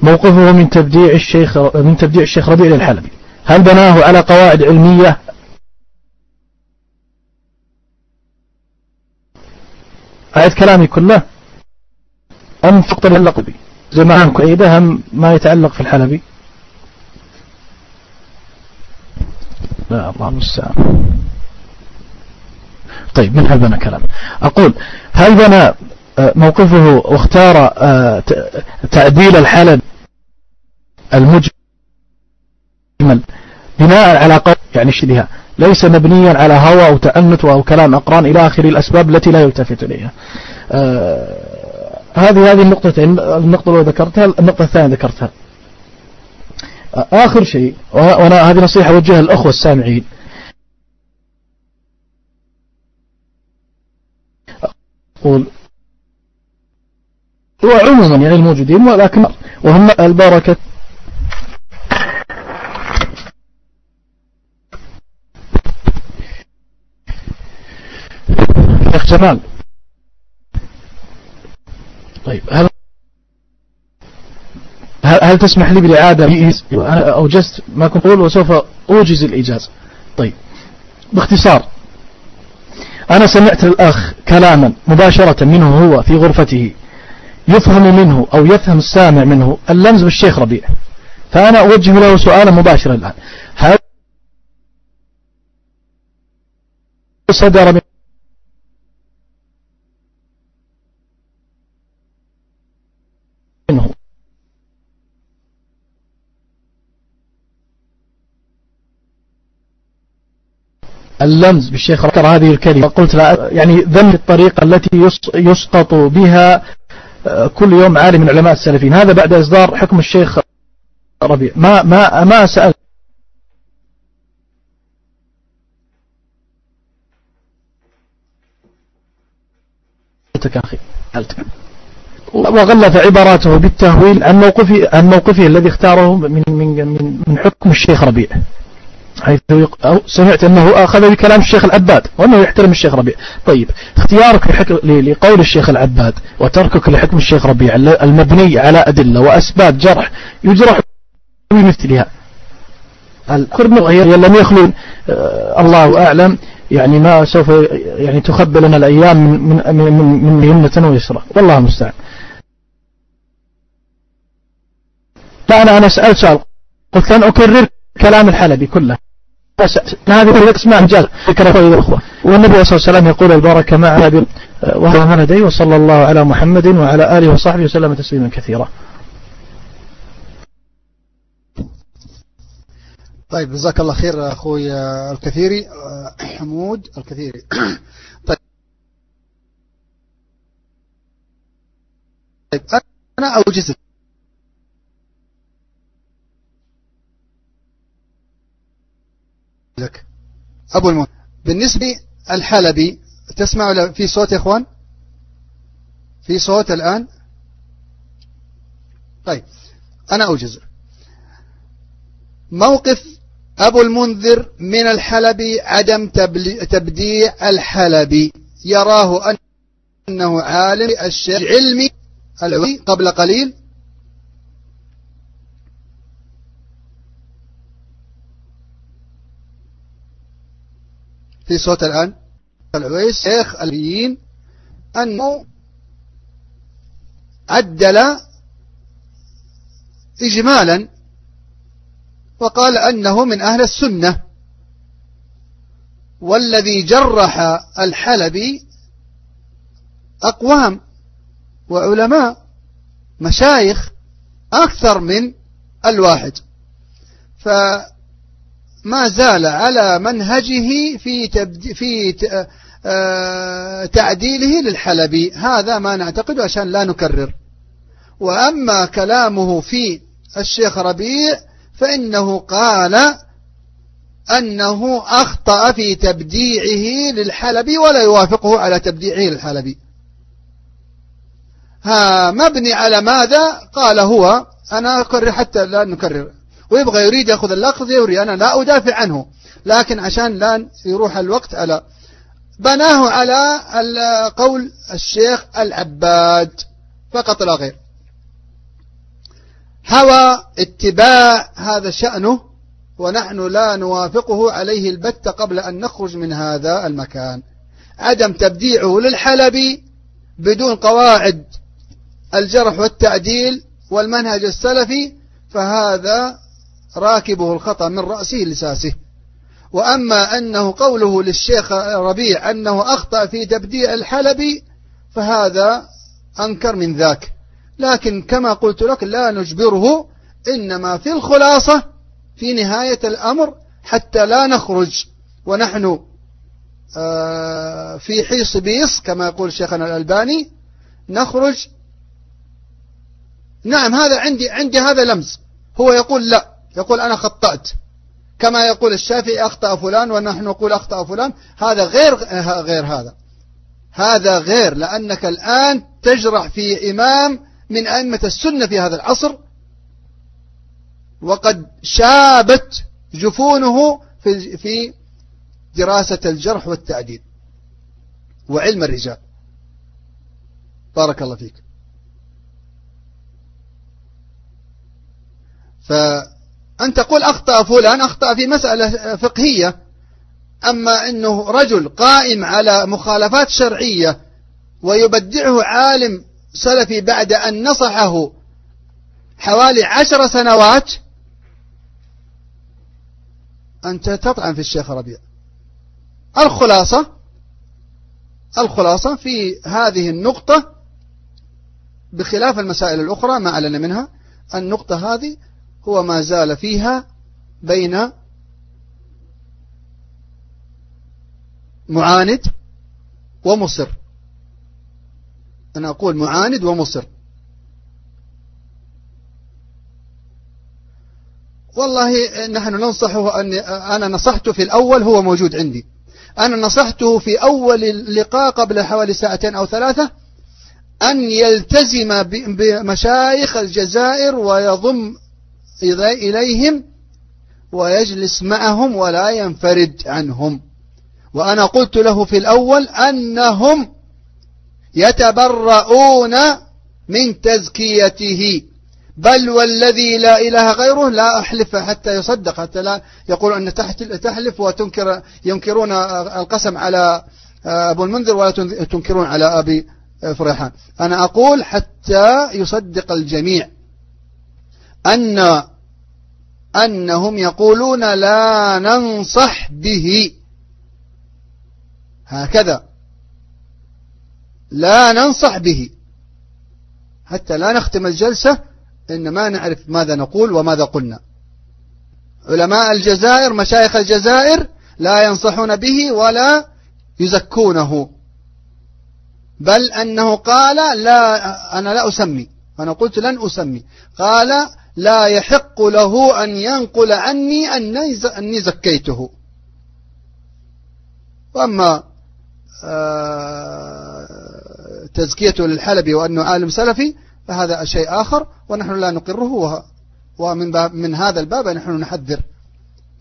موقفه من تبديع الشيخ من تبديع الشيخ ربيع للحلبي. هل بناه على قواعد علمية أعد كلامي كله؟ أم فقط يتعلق بي. زي ما عنك أيضا هم ما يتعلق في الحلبي لا الله المستعان. طيب من هل بنى كلام؟ أقول هل بنى آه، موقفه واختار آه، تعديل الحلب المجمل بناء على قول يعني شبهها ليس مبنيا على هوى أو تأنت أو كلام. أقران إلى آخر الأسباب التي لا يلتفت إليها. آه هذه هذه النقطتين النقطة الأولى ذكرتها النقطة الثانية ذكرتها. آخر شيء وأنا هذه نصيحة أوجهها للأخوة السامعين. أقول وعموما يعني الموجودين ولكن وهم البركة جمال. طيب هل هل تسمح لي بالإعادة أنا أوجزت ما كنت أقول وسوف أوجز الإيجاز. طيب باختصار. أنا سمعت الأخ كلاما مباشرة منه هو في غرفته يفهم منه أو يفهم السامع منه اللمز بالشيخ ربيع. فأنا أوجه له سؤالا مباشرا الآن. هل صدر من منه. اللمز بالشيخ ذكر هذه الكلمة. قلت لا يعني ذم الطريقة التي يسقط بها آه، كل يوم عالم من علماء السلفين هذا بعد إصدار حكم الشيخ ربيع. ما ما ما سأل أخي وغلف عباراته بالتهويل عن موقفه عن موقفه الذي اختاره من من من, من حكم الشيخ ربيع. حيث سمعت أنه أخذ بكلام الشيخ العباد وأنه يحترم الشيخ ربيع. طيب اختيارك لقول الشيخ العباد وتركك لحكم الشيخ ربيع المبني على أدلة وأسباب جرح يجرح بمثلها. الخرم هي لم يخلو آه، الله أعلم يعني ما سوف يعني تخبى لنا الأيام من من من, من يمنة ويسرى والله المستعان. لا أنا سألت سؤال. قلت لن أكرر كلام الحلبي كله. هذه تسمع مجال ذكر الأخوة. والنبي صلى الله عليه وسلم يقول البركة مع أبي وهو من لدي وصلى الله على محمد وعلى آله وصحبه وسلم تسليما كثيرا. طيب جزاك الله خير أخوي الكثيري. حمود الكثيري. طيب. أنا أوجز لك. أبو المن بالنسبة الحلبي تسمع في صوت يا إخوان؟ في صوت الآن؟ طيب أنا أوجز. موقف أبو المنذر من الحلبي عدم تبديع الحلبي. يراه أنه عالم الشيء علمي العلمي قبل قليل. في صوت الآن. العويس شيخ البيين أنه عدل إجمالا وقال أنه من أهل السنة. والذي جرح الحلبي أقوام وعلماء مشايخ أكثر من الواحد. فما زال على منهجه في, في آه، تعديله للحلبي. هذا ما نعتقد عشان لا نكرر. وأما كلامه في الشيخ ربيع فإنه قال أنه أخطأ في تبديعه للحلبي ولا يوافقه على تبديعه للحلبي. ها مبني على ماذا؟ قال هو أنا أكرر حتى لا نكرر. ويبغى يريد يأخذ اللقطة يوري أنا لا أدافع عنه. لكن عشان لا يروح الوقت على بناه على قول الشيخ العباد. فقط لا غير. هوى اتباع هذا شأنه ونحن لا نوافقه عليه البتة قبل أن نخرج من هذا المكان. عدم تبديعه للحلبي بدون قواعد الجرح والتعديل والمنهج السلفي فهذا راكبه الخطأ من رأسه لساسه. وأما أنه قوله للشيخ ربيع أنه أخطأ في تبديع الحلبي فهذا أنكر من ذاك. لكن كما قلت لك لا نجبره إنما في الخلاصة في نهاية الأمر حتى لا نخرج. ونحن آه، في حيص بيص كما يقول شيخنا الألباني نخرج. نعم هذا عندي عندي هذا لمز هو يقول لا. يقول أنا خطأت. كما يقول الشافعي أخطأ فلان ونحن نقول أخطأ فلان. هذا غير غير هذا. هذا غير لأنك الآن تجرح في إمام من أئمة السنة في هذا العصر. وقد شابت جفونه في في دراسة الجرح والتعديل وعلم الرجال. بارك الله فيك. فأنت تقول أخطأ فلان أخطأ في مسألة فقهية. أما أنه رجل قائم على مخالفات شرعية ويبدعه عالم سلفي بعد أن نصحه حوالي عشر سنوات أنت تطعن في الشيخ ربيع. الخلاصة الخلاصة في هذه النقطة بخلاف المسائل الأخرى ما أعلن منها النقطة هذه هو ما زال فيها بين معاند ومصر. أنا أقول معاند ومصر. والله نحن ننصحه أن أنا نصحته في الأول هو موجود عندي. أنا نصحته في أول اللقاء قبل حوالي ساعتين أو ثلاثة أن يلتزم بمشايخ الجزائر ويضم إليهم ويجلس معهم ولا ينفرد عنهم. وأنا قلت له في الأول أنهم يتبرؤون من تزكيته. بل والذي لا إله غيره لا أحلف حتى يصدق حتى لا يقول أن تحلف وتنكر ينكرون القسم على أبو المنذر ولا تنكرون على أبي فريحان أنا أقول حتى يصدق الجميع أن أنهم يقولون لا ننصح به. هكذا. لا ننصح به. حتى لا نختم الجلسة إن ما نعرف ماذا نقول وماذا قلنا. علماء الجزائر مشايخ الجزائر لا ينصحون به ولا يزكونه. بل أنه قال لا أنا لا أسمي. أنا قلت لن أسمي. قال لا يحق له أن ينقل عني أني زكيته. وأما آه، تزكيته للحلبي وأنه عالم سلفي فهذا شيء آخر ونحن لا نقره ومن باب من هذا الباب نحن نحذر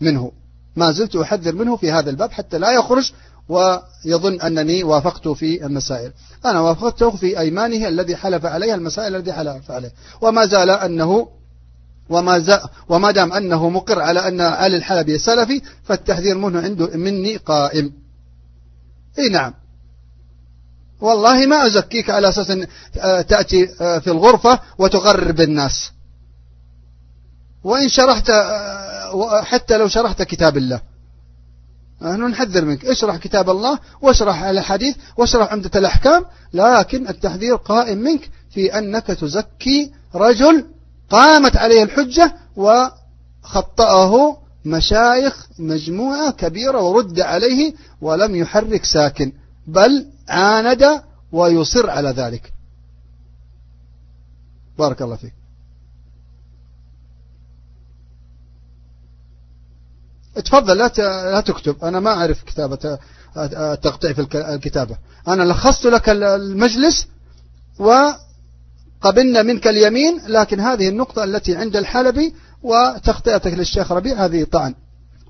منه. ما زلت أحذر منه في هذا الباب حتى لا يخرج ويظن أنني وافقته في المسائل. أنا وافقته في أيمانه الذي حلف عليها المسائل الذي حلف عليه وما زال أنه وما. وما دام أنه مقر على أن علي الحلبي سلفي فالتحذير منه عنده مني قائم. إي نعم. والله ما أزكيك على أساس أن آه، تأتي آه، في الغرفة وتغرر بالناس. وإن شرحت آه، حتى لو شرحت كتاب الله. نحن نحذر منك. اشرح كتاب الله واشرح الحديث واشرح عمدة الأحكام لكن التحذير قائم منك في أنك تزكي رجل قامت عليه الحجة وخطأه مشايخ مجموعة كبيرة ورد عليه ولم يحرك ساكن بل عاند ويصر على ذلك. بارك الله فيك. تفضل لا لا تكتب أنا ما أعرف كتابة التقطيع في الكتابة. أنا لخصت لك المجلس وقبلنا منك اليمين لكن هذه النقطة التي عند الحلبي وتخطئتك للشيخ ربيع هذه طعن.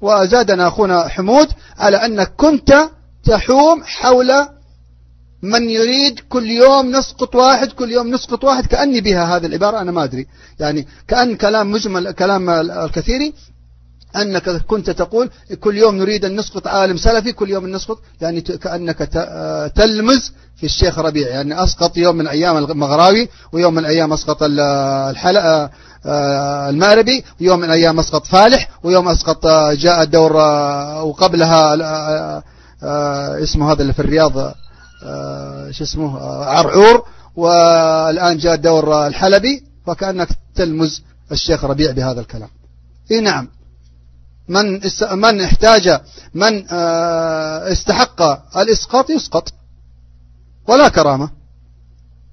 وزادنا أخونا حمود على أنك كنت تحوم حول من يريد كل يوم نسقط واحد كل يوم نسقط واحد كأني بها هذه العبارة أنا ما أدري. يعني كأن كلام مجمل كلام الكثيري أنك كنت تقول كل يوم نريد أن نسقط عالم سلفي كل يوم نسقط يعني كأنك تلمز في الشيخ ربيع يعني أسقط يوم من أيام المغراوي ويوم من الأيام أسقط الحلقة آه، الماربي ويوم من أيام أسقط فالح ويوم أسقط آه، جاء الدور آه، وقبلها اسمه هذا اللي في الرياض شو اسمه عرعور والآن جاء الدور الحلبي فكأنك تلمز الشيخ ربيع بهذا الكلام. إي نعم. من من احتاج من استحق الإسقاط يسقط. ولا كرامة.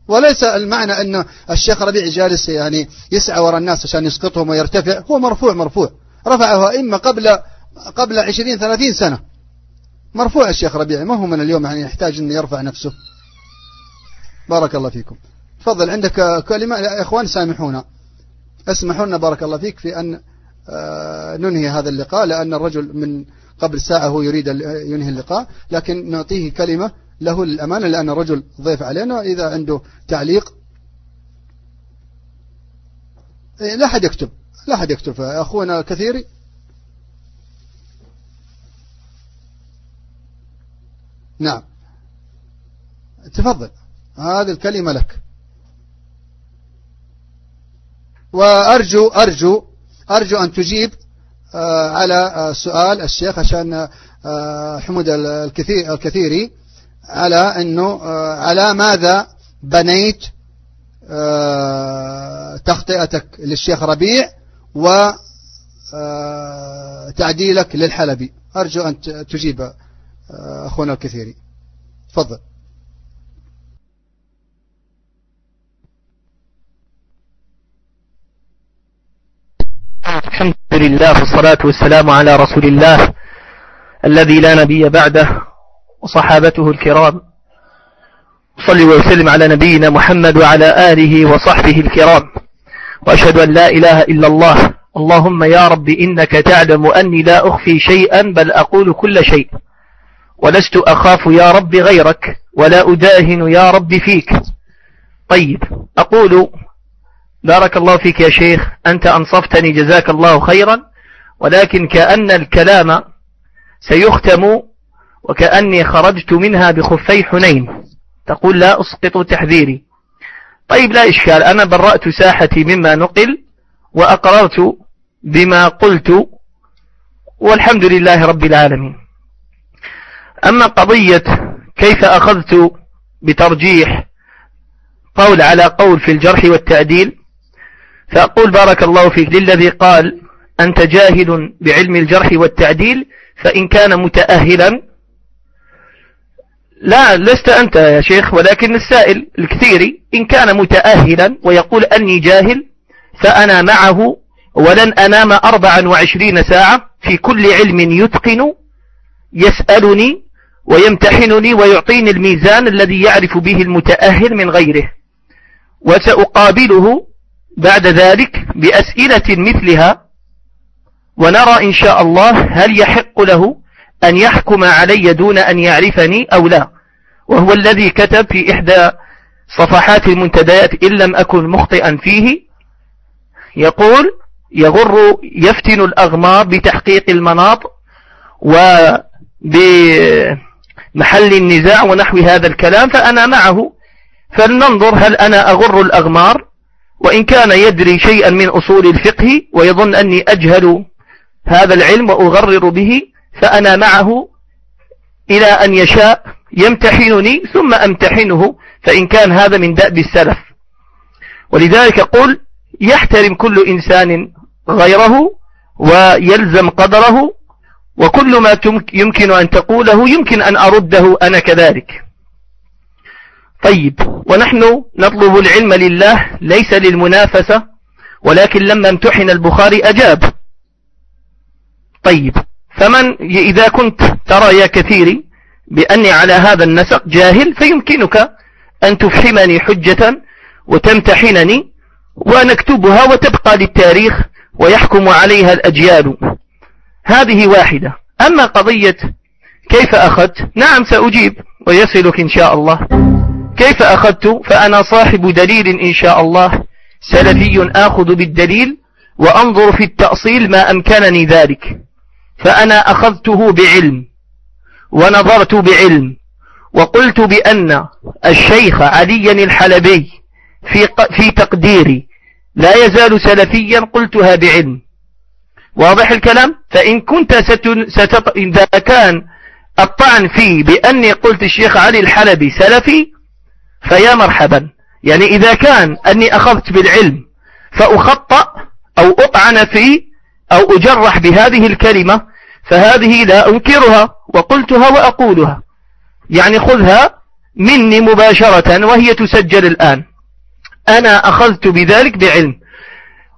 وليس المعنى أن الشيخ ربيع جالس يعني يسعى وراء الناس عشان يسقطهم ويرتفع. هو مرفوع مرفوع. رفعه إما قبل قبل 20 30 سنة. مرفوع الشيخ ربيع. ما هو من اليوم يعني يحتاج أن يرفع نفسه. بارك الله فيكم. تفضل عندك كلمة؟ يا إخوان سامحونا. اسمحوا لنا بارك الله فيك في أن ننهي هذا اللقاء لأن الرجل من قبل ساعة هو يريد ينهي اللقاء لكن نعطيه كلمة له الأمانة لأن الرجل ضيف علينا. إذا عنده تعليق إيه، لا حد يكتب لا حد يكتب. أخونا الكثير نعم. تفضل. هذه الكلمة لك. وأرجو أرجو أرجو أن تجيب آه، على سؤال الشيخ عشان آه، حمود الكثيري على أنه آه، على ماذا بنيت آه، تخطئتك للشيخ ربيع وتعديلك آه، للحلبي. أرجو أن تجيب أخونا الكثيري. تفضل. الحمد لله والصلاة والسلام على رسول الله الذي لا نبي بعده وصحابته الكرام. صلي وسلم على نبينا محمد وعلى آله وصحبه الكرام. وأشهد أن لا إله إلا الله. اللهم يا رب إنك تعلم أني لا أخفي شيئا بل أقول كل شيء. ولست أخاف يا رب غيرك ولا أداهن يا رب فيك. طيب أقول بارك الله فيك يا شيخ أنت أنصفتني جزاك الله خيرا ولكن كأن الكلام سيختم وكأني خرجت منها بخفي حنين. تقول لا أسقط تحذيري. طيب لا إشكال أنا برأت ساحتي مما نقل وأقررت بما قلت والحمد لله رب العالمين. أما قضية كيف أخذت بترجيح قول على قول في الجرح والتعديل فأقول بارك الله فيك للذي قال أنت جاهل بعلم الجرح والتعديل فإن كان متأهلا لا لست أنت يا شيخ ولكن السائل الكثيري إن كان متأهلا ويقول أني جاهل فأنا معه ولن أنام 24 ساعة في كل علم يتقن يسألني ويمتحنني ويعطيني الميزان الذي يعرف به المتأهل من غيره وسأقابله بعد ذلك بأسئلة مثلها ونرى إن شاء الله هل يحق له أن يحكم علي دون أن يعرفني أو لا. وهو الذي كتب في إحدى صفحات المنتديات إن لم أكن مخطئا فيه يقول يغر يفتن الأغمار بتحقيق المناط وبمحل النزاع ونحو هذا الكلام فأنا معه. فلننظر هل أنا أغر الأغمار وإن كان يدري شيئا من أصول الفقه ويظن أني أجهل هذا العلم وأغرر به فأنا معه إلى أن يشاء يمتحنني ثم أمتحنه فإن كان هذا من دأب السلف. ولذلك قل يحترم كل إنسان غيره ويلزم قدره وكل ما يمكن أن تقوله يمكن أن أرده أنا كذلك. طيب ونحن نطلب العلم لله ليس للمنافسة ولكن لما امتحن البخاري أجاب. طيب فمن إذا كنت ترى يا كثيري بأني على هذا النسق جاهل فيمكنك أن تفهمني حجة وتمتحنني ونكتبها وتبقى للتاريخ ويحكم عليها الأجيال. هذه واحدة. أما قضية كيف أخذت؟ نعم سأجيب ويصلك إن شاء الله. كيف أخذت؟ فأنا صاحب دليل إن شاء الله سلفي آخذ بالدليل وأنظر في التأصيل ما أمكنني ذلك. فأنا أخذته بعلم ونظرت بعلم وقلت بأن الشيخ علي الحلبي في, في تقديري لا يزال سلفيا قلتها بعلم. واضح الكلام؟ فإن كنت ستط... إذا كان الطعن فيه بأني قلت الشيخ علي الحلبي سلفي فيا مرحبا. يعني إذا كان أني أخذت بالعلم فأخطأ أو أطعن فيه أو أجرح بهذه الكلمة فهذه لا أنكرها وقلتها وأقولها. يعني خذها مني مباشرة وهي تسجل الآن. أنا أخذت بذلك بعلم.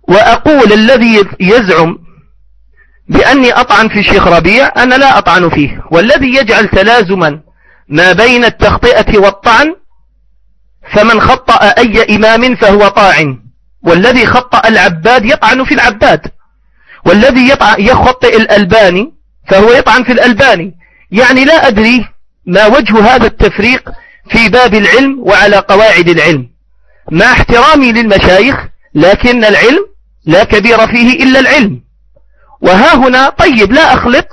وأقول الذي يزعم بأني أطعن في الشيخ ربيع أنا لا أطعن فيه. والذي يجعل تلازما ما بين التخطئة والطعن فمن خطأ أي إمام فهو طاعن والذي خطأ العباد يطعن في العباد. والذي يخطئ الألباني فهو يطعن في الألباني. يعني لا أدري ما وجه هذا التفريق في باب العلم وعلى قواعد العلم. مع احترامي للمشايخ لكن العلم لا كبير فيه إلا العلم. وها هنا طيب لا أخلط.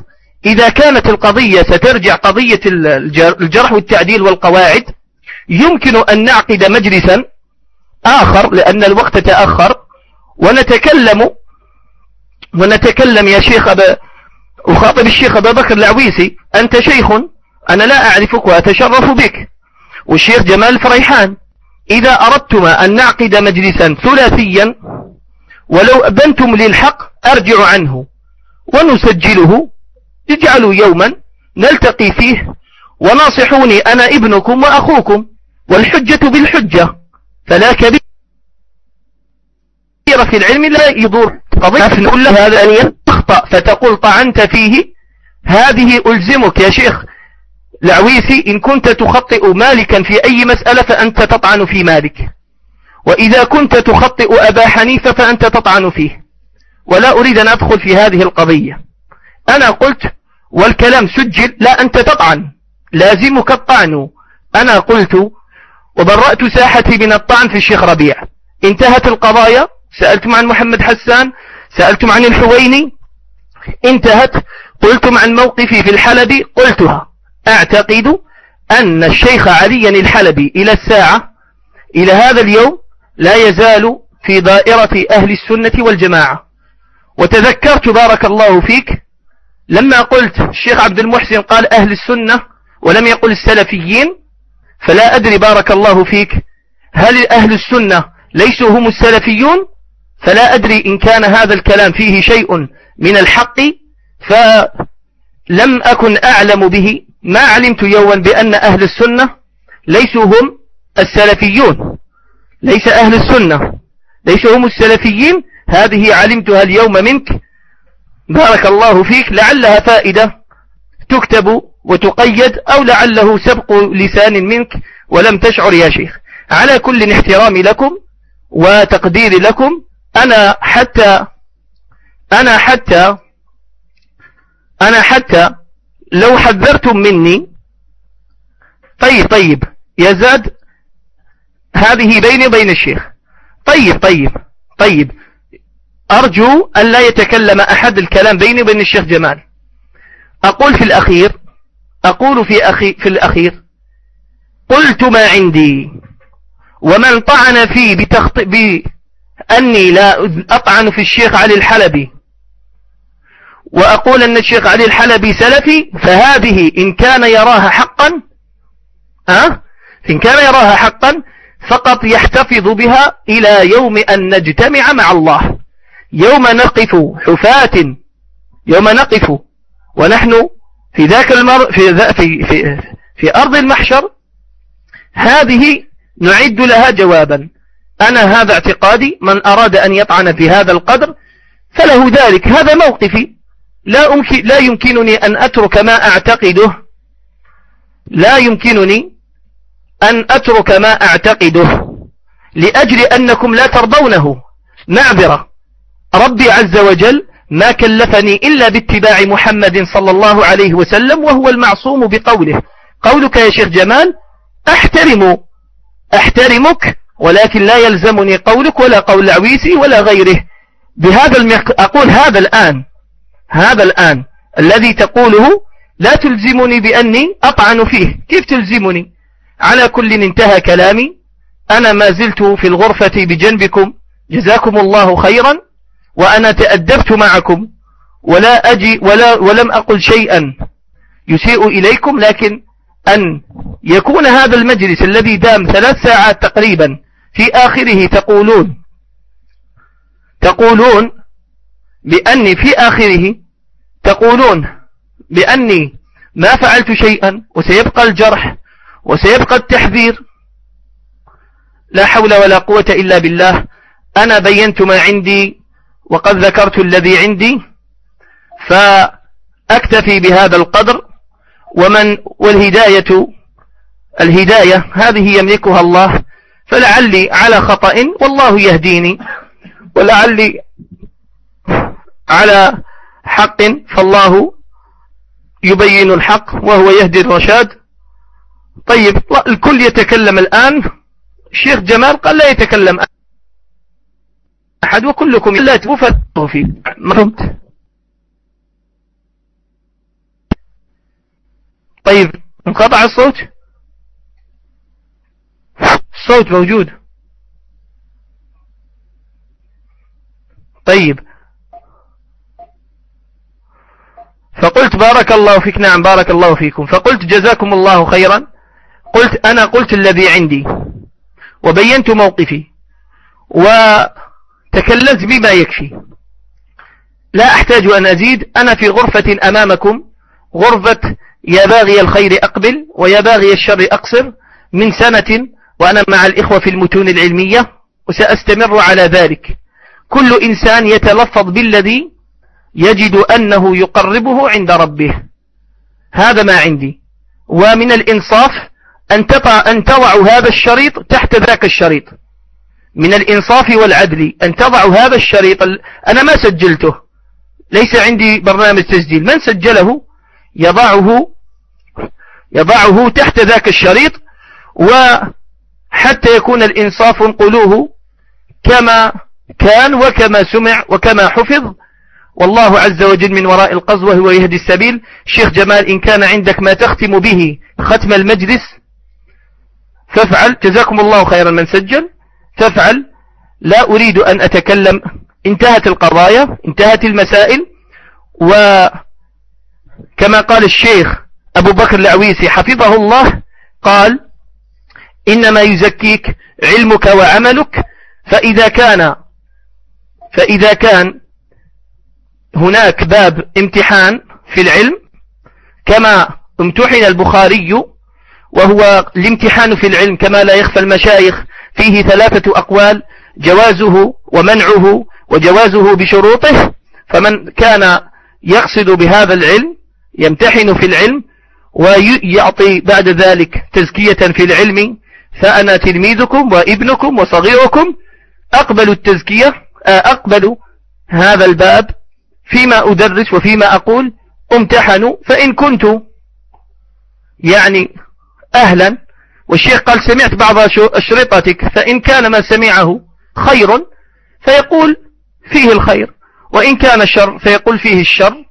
إذا كانت القضية سترجع قضية الجرح والتعديل والقواعد يمكن أن نعقد مجلسا آخر لأن الوقت تأخر ونتكلم ونتكلم يا شيخ أبا أخاطب الشيخ أبا بكر العويسي. أنت شيخ أنا لا أعرفك وأتشرف بك. والشيخ جمال فريحان. إذا أردتما أن نعقد مجلسا ثلاثيا ولو أبنتم للحق أرجع عنه ونسجله. اجعلوا يوما نلتقي فيه وناصحوني أنا ابنكم وأخوكم. والحجة بالحجة. فلا كبير في العلم لا يضر. قضية له هذا أن يخطأ فتقول طعنت فيه. هذه ألزمك يا شيخ العويسي. إن كنت تخطئ مالكا في أي مسألة فأنت تطعن في مالك. وإذا كنت تخطئ أبا حنيفة فأنت تطعن فيه. ولا أريد أن أدخل في هذه القضية. أنا قلت والكلام سجل لا أنت تطعن. لازمك الطعن. أنا قلت وبرأت ساحتي من الطعن في الشيخ ربيع. انتهت القضايا سألتم عن محمد حسان سألتم عن الحويني انتهت قلتم عن موقفي في الحلبي قلتها. أعتقد أن الشيخ علي الحلبي إلى الساعة إلى هذا اليوم لا يزال في دائرة أهل السنة والجماعة. وتذكرت بارك الله فيك لما قلت الشيخ عبد المحسن قال أهل السنة ولم يقل السلفيين فلا أدري بارك الله فيك. هل أهل السنة ليسوا هم السلفيون؟ فلا أدري إن كان هذا الكلام فيه شيء من الحق. فلم أكن أعلم به. ما علمت يوما بأن أهل السنة ليسوا هم السلفيون. ليس أهل السنة. ليسوا هم السلفيين. هذه علمتها اليوم منك. بارك الله فيك. لعلها فائدة تكتب وتقيد أو لعله سبق لسان منك ولم تشعر يا شيخ. على كل احترام لكم وتقدير لكم أنا حتى أنا حتى أنا حتى لو حذرتم مني طيب طيب يا زاد هذه بيني وبين الشيخ. طيب طيب طيب أرجو أن لا يتكلم أحد الكلام بيني وبين الشيخ جمال. أقول في الأخير أقول في, أخي في الأخير قلت ما عندي ومن طعن في. بأني لا أطعن في الشيخ علي الحلبي وأقول أن الشيخ علي الحلبي سلفي فهذه إن كان يراها حقا أه؟ إن كان يراها حقا فقط يحتفظ بها إلى يوم أن نجتمع مع الله يوم نقف حفاة يوم نقف ونحن في ذاك المر في, في, في, في أرض المحشر هذه نعد لها جوابا. أنا هذا اعتقادي من أراد أن يطعن في هذا القدر فله ذلك. هذا موقفي. لا, أمكن لا يمكنني أن أترك ما أعتقده. لا يمكنني أن أترك ما أعتقده. لأجل أنكم لا ترضونه. معذرة. ربي عز وجل ما كلفني إلا باتباع محمد صلى الله عليه وسلم وهو المعصوم بقوله. قولك يا شيخ جمال أحترم أحترمك ولكن لا يلزمني قولك ولا قول عويسي ولا غيره. بهذا المق... أقول هذا الآن هذا الآن الذي تقوله لا تلزمني بأني أطعن فيه. كيف تلزمني؟ على كل انتهى كلامي أنا ما زلت في الغرفة بجنبكم. جزاكم الله خيرا. وأنا تأدبت معكم ولا أجي ولا ولم أقل شيئا يسيء إليكم لكن أن يكون هذا المجلس الذي دام ثلاث ساعات تقريبا في آخره تقولون تقولون بأني في آخره تقولون بأني ما فعلت شيئا وسيبقى الجرح وسيبقى التحذير. لا حول ولا قوة إلا بالله أنا بينت ما عندي وقد ذكرت الذي عندي فأكتفي بهذا القدر ومن والهداية الهداية هذه يملكها الله فلعلي على خطأ والله يهديني ولعلي على حق فالله يبين الحق وهو يهدي الرشاد. طيب الكل يتكلم الآن؟ الشيخ جمال قال لا يتكلم. أحد وكلكم لا تفتوا فيه ما فهمت؟ طيب انقطع الصوت؟ الصوت موجود. طيب. فقلت بارك الله فيك. نعم بارك الله فيكم. فقلت جزاكم الله خيرا. قلت أنا قلت الذي عندي. وبينت موقفي. وتكلمت بما يكفي. لا أحتاج أن أزيد. أنا في غرفة أمامكم. غرفة يا باغي الخير أقبل ويا باغي الشر أقصر. من سنة وأنا مع الإخوة في المتون العلمية وسأستمر على ذلك. كل إنسان يتلفظ بالذي يجد أنه يقربه عند ربه. هذا ما عندي. ومن الإنصاف أن تضع هذا الشريط تحت ذاك الشريط. من الإنصاف والعدل أن تضع هذا الشريط أنا ما سجلته. ليس عندي برنامج تسجيل. من سجله؟ يضعه يضعه تحت ذاك الشريط وحتى يكون الإنصاف انقلوه كما كان وكما سمع وكما حفظ. والله عز وجل من وراء القزوة هو يهدي السبيل. شيخ جمال إن كان عندك ما تختم به ختم المجلس فافعل. جزاكم الله خيرا. من سجل؟ فافعل لا أريد أن أتكلم انتهت القضايا انتهت المسائل وكما قال الشيخ أبو بكر العويسي حفظه الله قال إنما يزكيك علمك وعملك فإذا كان فإذا كان هناك باب امتحان في العلم كما امتحن البخاري وهو الامتحان في العلم كما لا يخفى المشايخ فيه ثلاثة أقوال جوازه ومنعه وجوازه بشروطه فمن كان يقصد بهذا العلم يمتحن في العلم ويعطي بعد ذلك تزكية في العلم فأنا تلميذكم وابنكم وصغيركم أقبل التزكية أقبل هذا الباب فيما أدرس وفيما أقول امتحنوا فإن كنت يعني أهلا والشيخ قال سمعت بعض أشرطتك فإن كان ما سمعه خير فيقول فيه الخير وإن كان شر فيقول فيه الشر.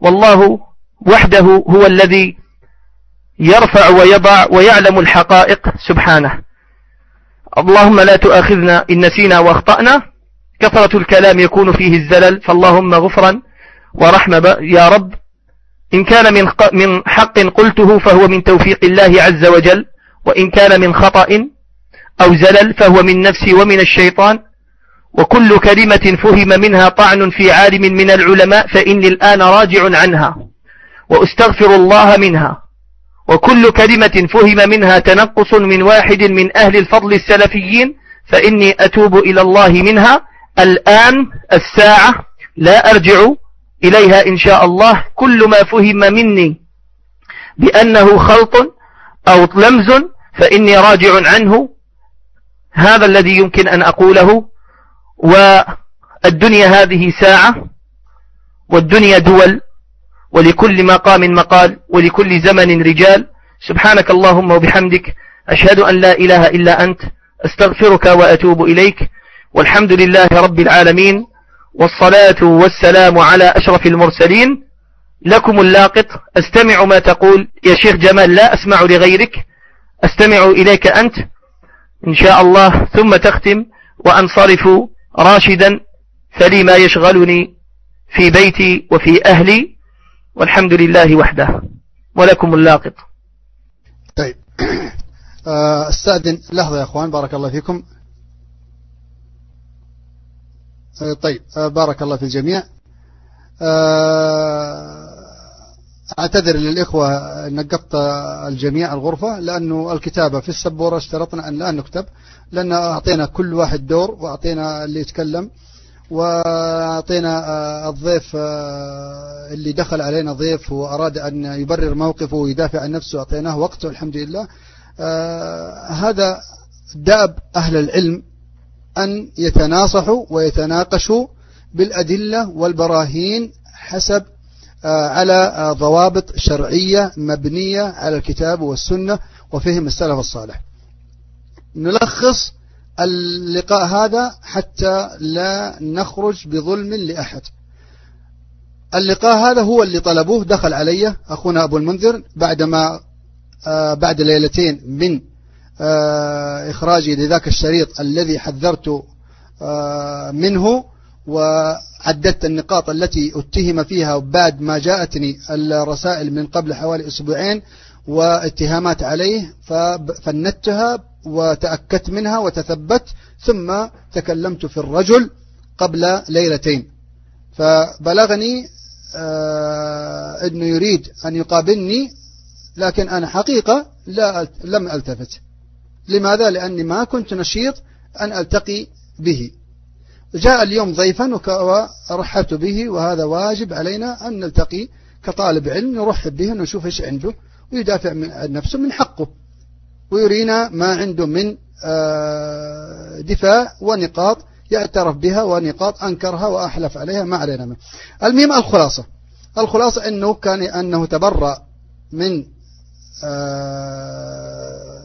والله وحده هو الذي يرفع ويضع ويعلم الحقائق سبحانه. اللهم لا تؤاخذنا إن نسينا وأخطأنا. كثرة الكلام يكون فيه الزلل فاللهم غفرا ورحمة يا رب. إن كان من من حق قلته فهو من توفيق الله عز وجل. وإن كان من خطأ أو زلل فهو من نفسي ومن الشيطان وكل كلمة فهم منها طعن في عالم من العلماء فإني الآن راجع عنها وأستغفر الله منها. وكل كلمة فهم منها تنقص من واحد من أهل الفضل السلفيين فإني أتوب إلى الله منها. الآن الساعة لا أرجع إليها إن شاء الله. كل ما فهم مني بأنه خلط أو لمز فإني راجع عنه هذا الذي يمكن أن أقوله. والدنيا هذه ساعة والدنيا دول ولكل مقام مقال ولكل زمن رجال. سبحانك اللهم وبحمدك أشهد أن لا إله إلا أنت أستغفرك وأتوب إليك. والحمد لله رب العالمين والصلاة والسلام على أشرف المرسلين. لكم اللاقط. أستمع ما تقول. يا شيخ جمال لا أسمع لغيرك. أستمع إليك أنت. إن شاء الله. ثم تختم. وأنصرف راشدا. فلي ما يشغلني في بيتي وفي أهلي. والحمد لله وحده. ولكم اللاقط. طيب. آه، استأذن لحظة يا أخوان. بارك الله فيكم. آه، طيب. آه، بارك الله في الجميع. أعتذر للإخوة نقطت الجميع الغرفة لأنه الكتابة في السبورة اشترطنا أن لا نكتب لأن أعطينا كل واحد دور وأعطينا اللي يتكلم وأعطينا الضيف اللي دخل علينا ضيف وأراد أن يبرر موقفه ويدافع عن نفسه أعطيناه وقته الحمد لله. هذا داب أهل العلم أن يتناصحوا ويتناقشوا بالأدلة والبراهين حسب آه، على آه، ضوابط شرعية مبنية على الكتاب والسنة وفهم السلف الصالح. نلخص اللقاء هذا حتى لا نخرج بظلم لأحد. اللقاء هذا هو اللي طلبوه دخل علي أخونا أبو المنذر بعدما آه، بعد ليلتين من إخراجي لذاك الشريط الذي حذرت منه. وعددت النقاط التي اتهم فيها بعد ما جاءتني الرسائل من قبل حوالي أسبوعين واتهامات عليه ففندتها وتأكدت منها وتثبت ثم تكلمت في الرجل قبل ليلتين. فبلغني آه، أنه يريد أن يقابلني لكن أنا حقيقة لا لم ألتفت. لماذا؟ لأني ما كنت نشيط أن ألتقي به. جاء اليوم ضيفا ورحبت به وهذا واجب علينا أن نلتقي كطالب علم نرحب به ونشوف إيش عنده ويدافع عن نفسه من حقه. ويرينا ما عنده من آه، دفاع ونقاط يعترف بها ونقاط أنكرها وأحلف عليها ما علينا منه. المهم الخلاصة. الخلاصة أنه كان أنه تبرأ من آه،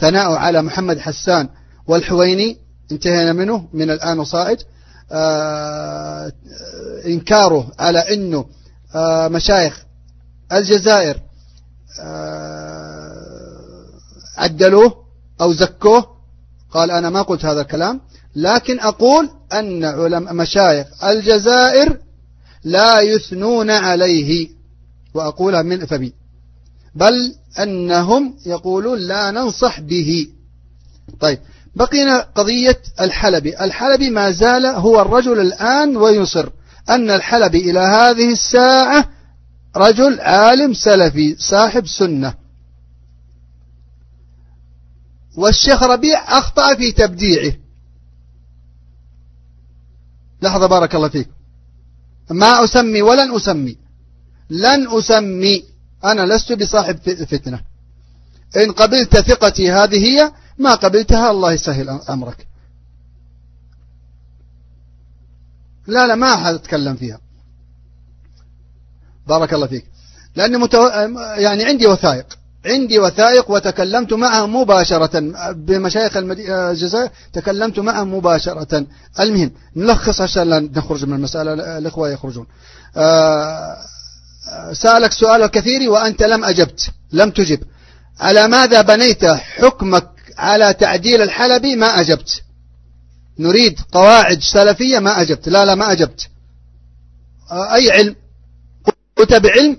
ثناء على محمد حسان والحويني انتهينا منه من الآن وصائد. آه إنكاره على أنه آه مشايخ الجزائر آه عدلوه أو زكوه. قال أنا ما قلت هذا الكلام. لكن أقول أن علماء مشايخ الجزائر لا يثنون عليه وأقولها من فبي بل أنهم يقولون لا ننصح به. طيب بقينا قضية الحلبي. الحلبي ما زال هو الرجل الآن ويصر أن الحلبي إلى هذه الساعة رجل عالم سلفي صاحب سنة. والشيخ ربيع أخطأ في تبديعه. لحظة بارك الله فيك. ما أسمي ولن أسمي. لن أسمي. أنا لست بصاحب فتنة. إن قبلت ثقتي هذه هي ما قبلتها الله يسهل أمرك. لا لا ما أحد أتكلم فيها. بارك الله فيك. لأني متو... يعني عندي وثائق. عندي وثائق وتكلمت معهم مباشرة. بمشايخ الجزائر تكلمت معهم مباشرة. المهم نلخص عشان لا نخرج من المسألة. الإخوة يخرجون. آه، سألك سؤال الكثير وأنت لم أجبت لم تجب. على ماذا بنيت حكمك على تعديل الحلبي ما أجبت. نريد قواعد سلفية ما أجبت. لا لا ما أجبت. أي علم؟ قلت بعلم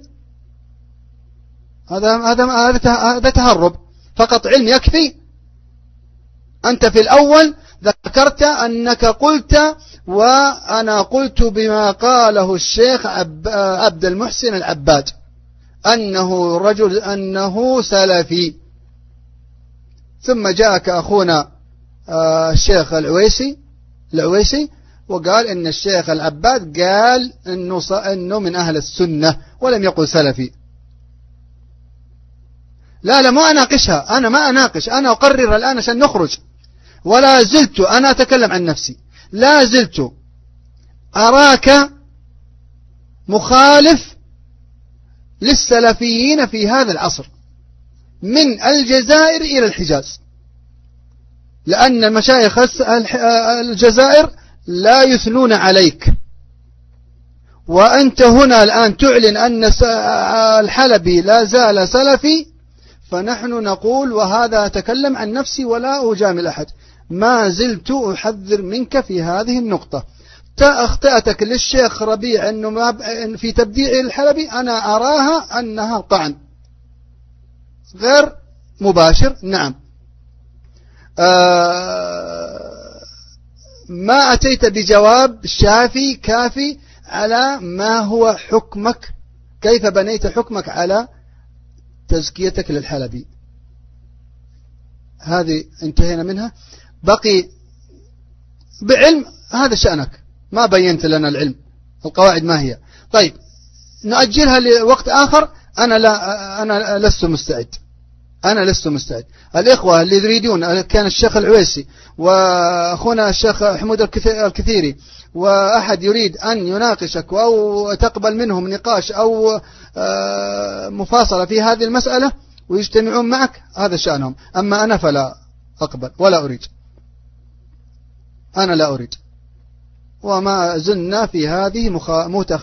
هذا هذا هذا تهرب. فقط علم يكفي؟ أنت في الأول ذكرت أنك قلت وأنا قلت بما قاله الشيخ عبد المحسن العباد أنه رجل أنه سلفي. ثم جاءك أخونا آه، الشيخ العويسي العويسي وقال إن الشيخ العباد قال إنه, إنه من أهل السنة ولم يقل سلفي. لا لا ما أناقشها أنا ما أناقش أنا أقرر الآن عشان نخرج. ولا زلت أنا أتكلم عن نفسي لا زلت أراك مخالف للسلفيين في هذا العصر. من الجزائر إلى الحجاز. لأن المشايخ الجزائر لا يثنون عليك. وأنت هنا الآن تعلن أن الحلبي لا زال سلفي فنحن نقول وهذا أتكلم عن نفسي ولا أجامل أحد. ما زلت أحذر منك في هذه النقطة. أخطأتك للشيخ ربيع أنه ما في تبديع الحلبي أنا أراها أنها طعن. غير مباشر. نعم. آه ما أتيت بجواب شافي كافي على ما هو حكمك كيف بنيت حكمك على تزكيتك للحلبي. هذه انتهينا منها. بقي بعلم هذا شأنك ما بينت لنا العلم القواعد ما هي. طيب نأجلها لوقت آخر. أنا لا أنا لست مستعد. أنا لست مستعد. الإخوة اللي يريدون كان الشيخ العويسي وأخونا الشيخ حمود الكثيري وأحد يريد أن يناقشك أو تقبل منهم نقاش أو آه، مفاصلة في هذه المسألة ويجتمعون معك هذا شأنهم. أما أنا فلا أقبل ولا أريد. أنا لا أريد. وما زلنا في هذه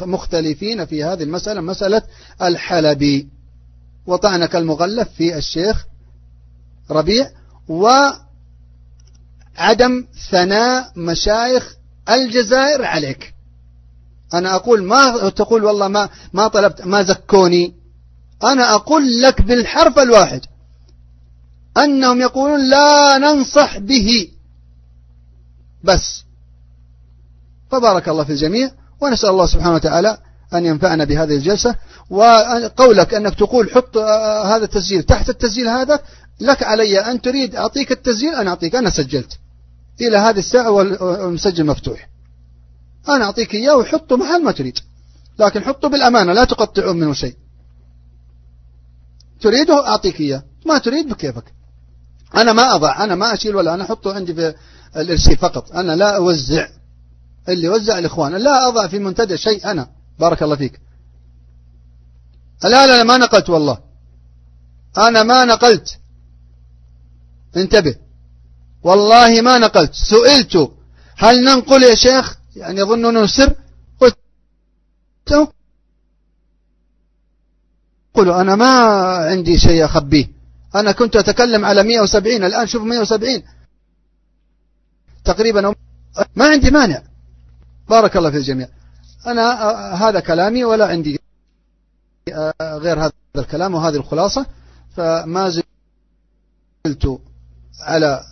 مختلفين في هذه المسألة مسألة الحلبي. وطعنك المغلف في الشيخ ربيع وعدم ثناء مشايخ الجزائر عليك. أنا أقول ما تقول والله ما ما طلبت ما زكوني. أنا أقول لك بالحرف الواحد. أنهم يقولون لا ننصح به. بس. فبارك الله في الجميع ونسأل الله سبحانه وتعالى أن ينفعنا بهذه الجلسة. وقولك أنك تقول حط آه، هذا التسجيل. تحت التسجيل هذا لك علي أن تريد أعطيك التسجيل أنا أعطيك. أنا سجلت. إلى هذه الساعة والمسجل مفتوح. أنا أعطيك إياه وحطه محل ما تريد. لكن حطه بالأمانة لا تقطعون منه شيء. تريده؟ أعطيك إياه. ما تريد بكيفك. أنا ما أضع أنا ما أشيل ولا أنا أحطه عندي في الإرسيل فقط. أنا لا أوزع. اللي وزع الإخوان. لا أضع في منتدى شيء أنا. بارك الله فيك. لا لا ما نقلت والله. أنا ما نقلت. انتبه. والله ما نقلت. سئلت. هل ننقل يا شيخ؟ يعني يظن أنه سر. قلت. قلوا أنا ما عندي شيء أخبيه أنا كنت أتكلم على 170 الآن شوف 170 تقريبا ما عندي مانع. بارك الله في الجميع. أنا هذا كلامي ولا عندي غير هذا الكلام وهذه الخلاصة. فما زلت على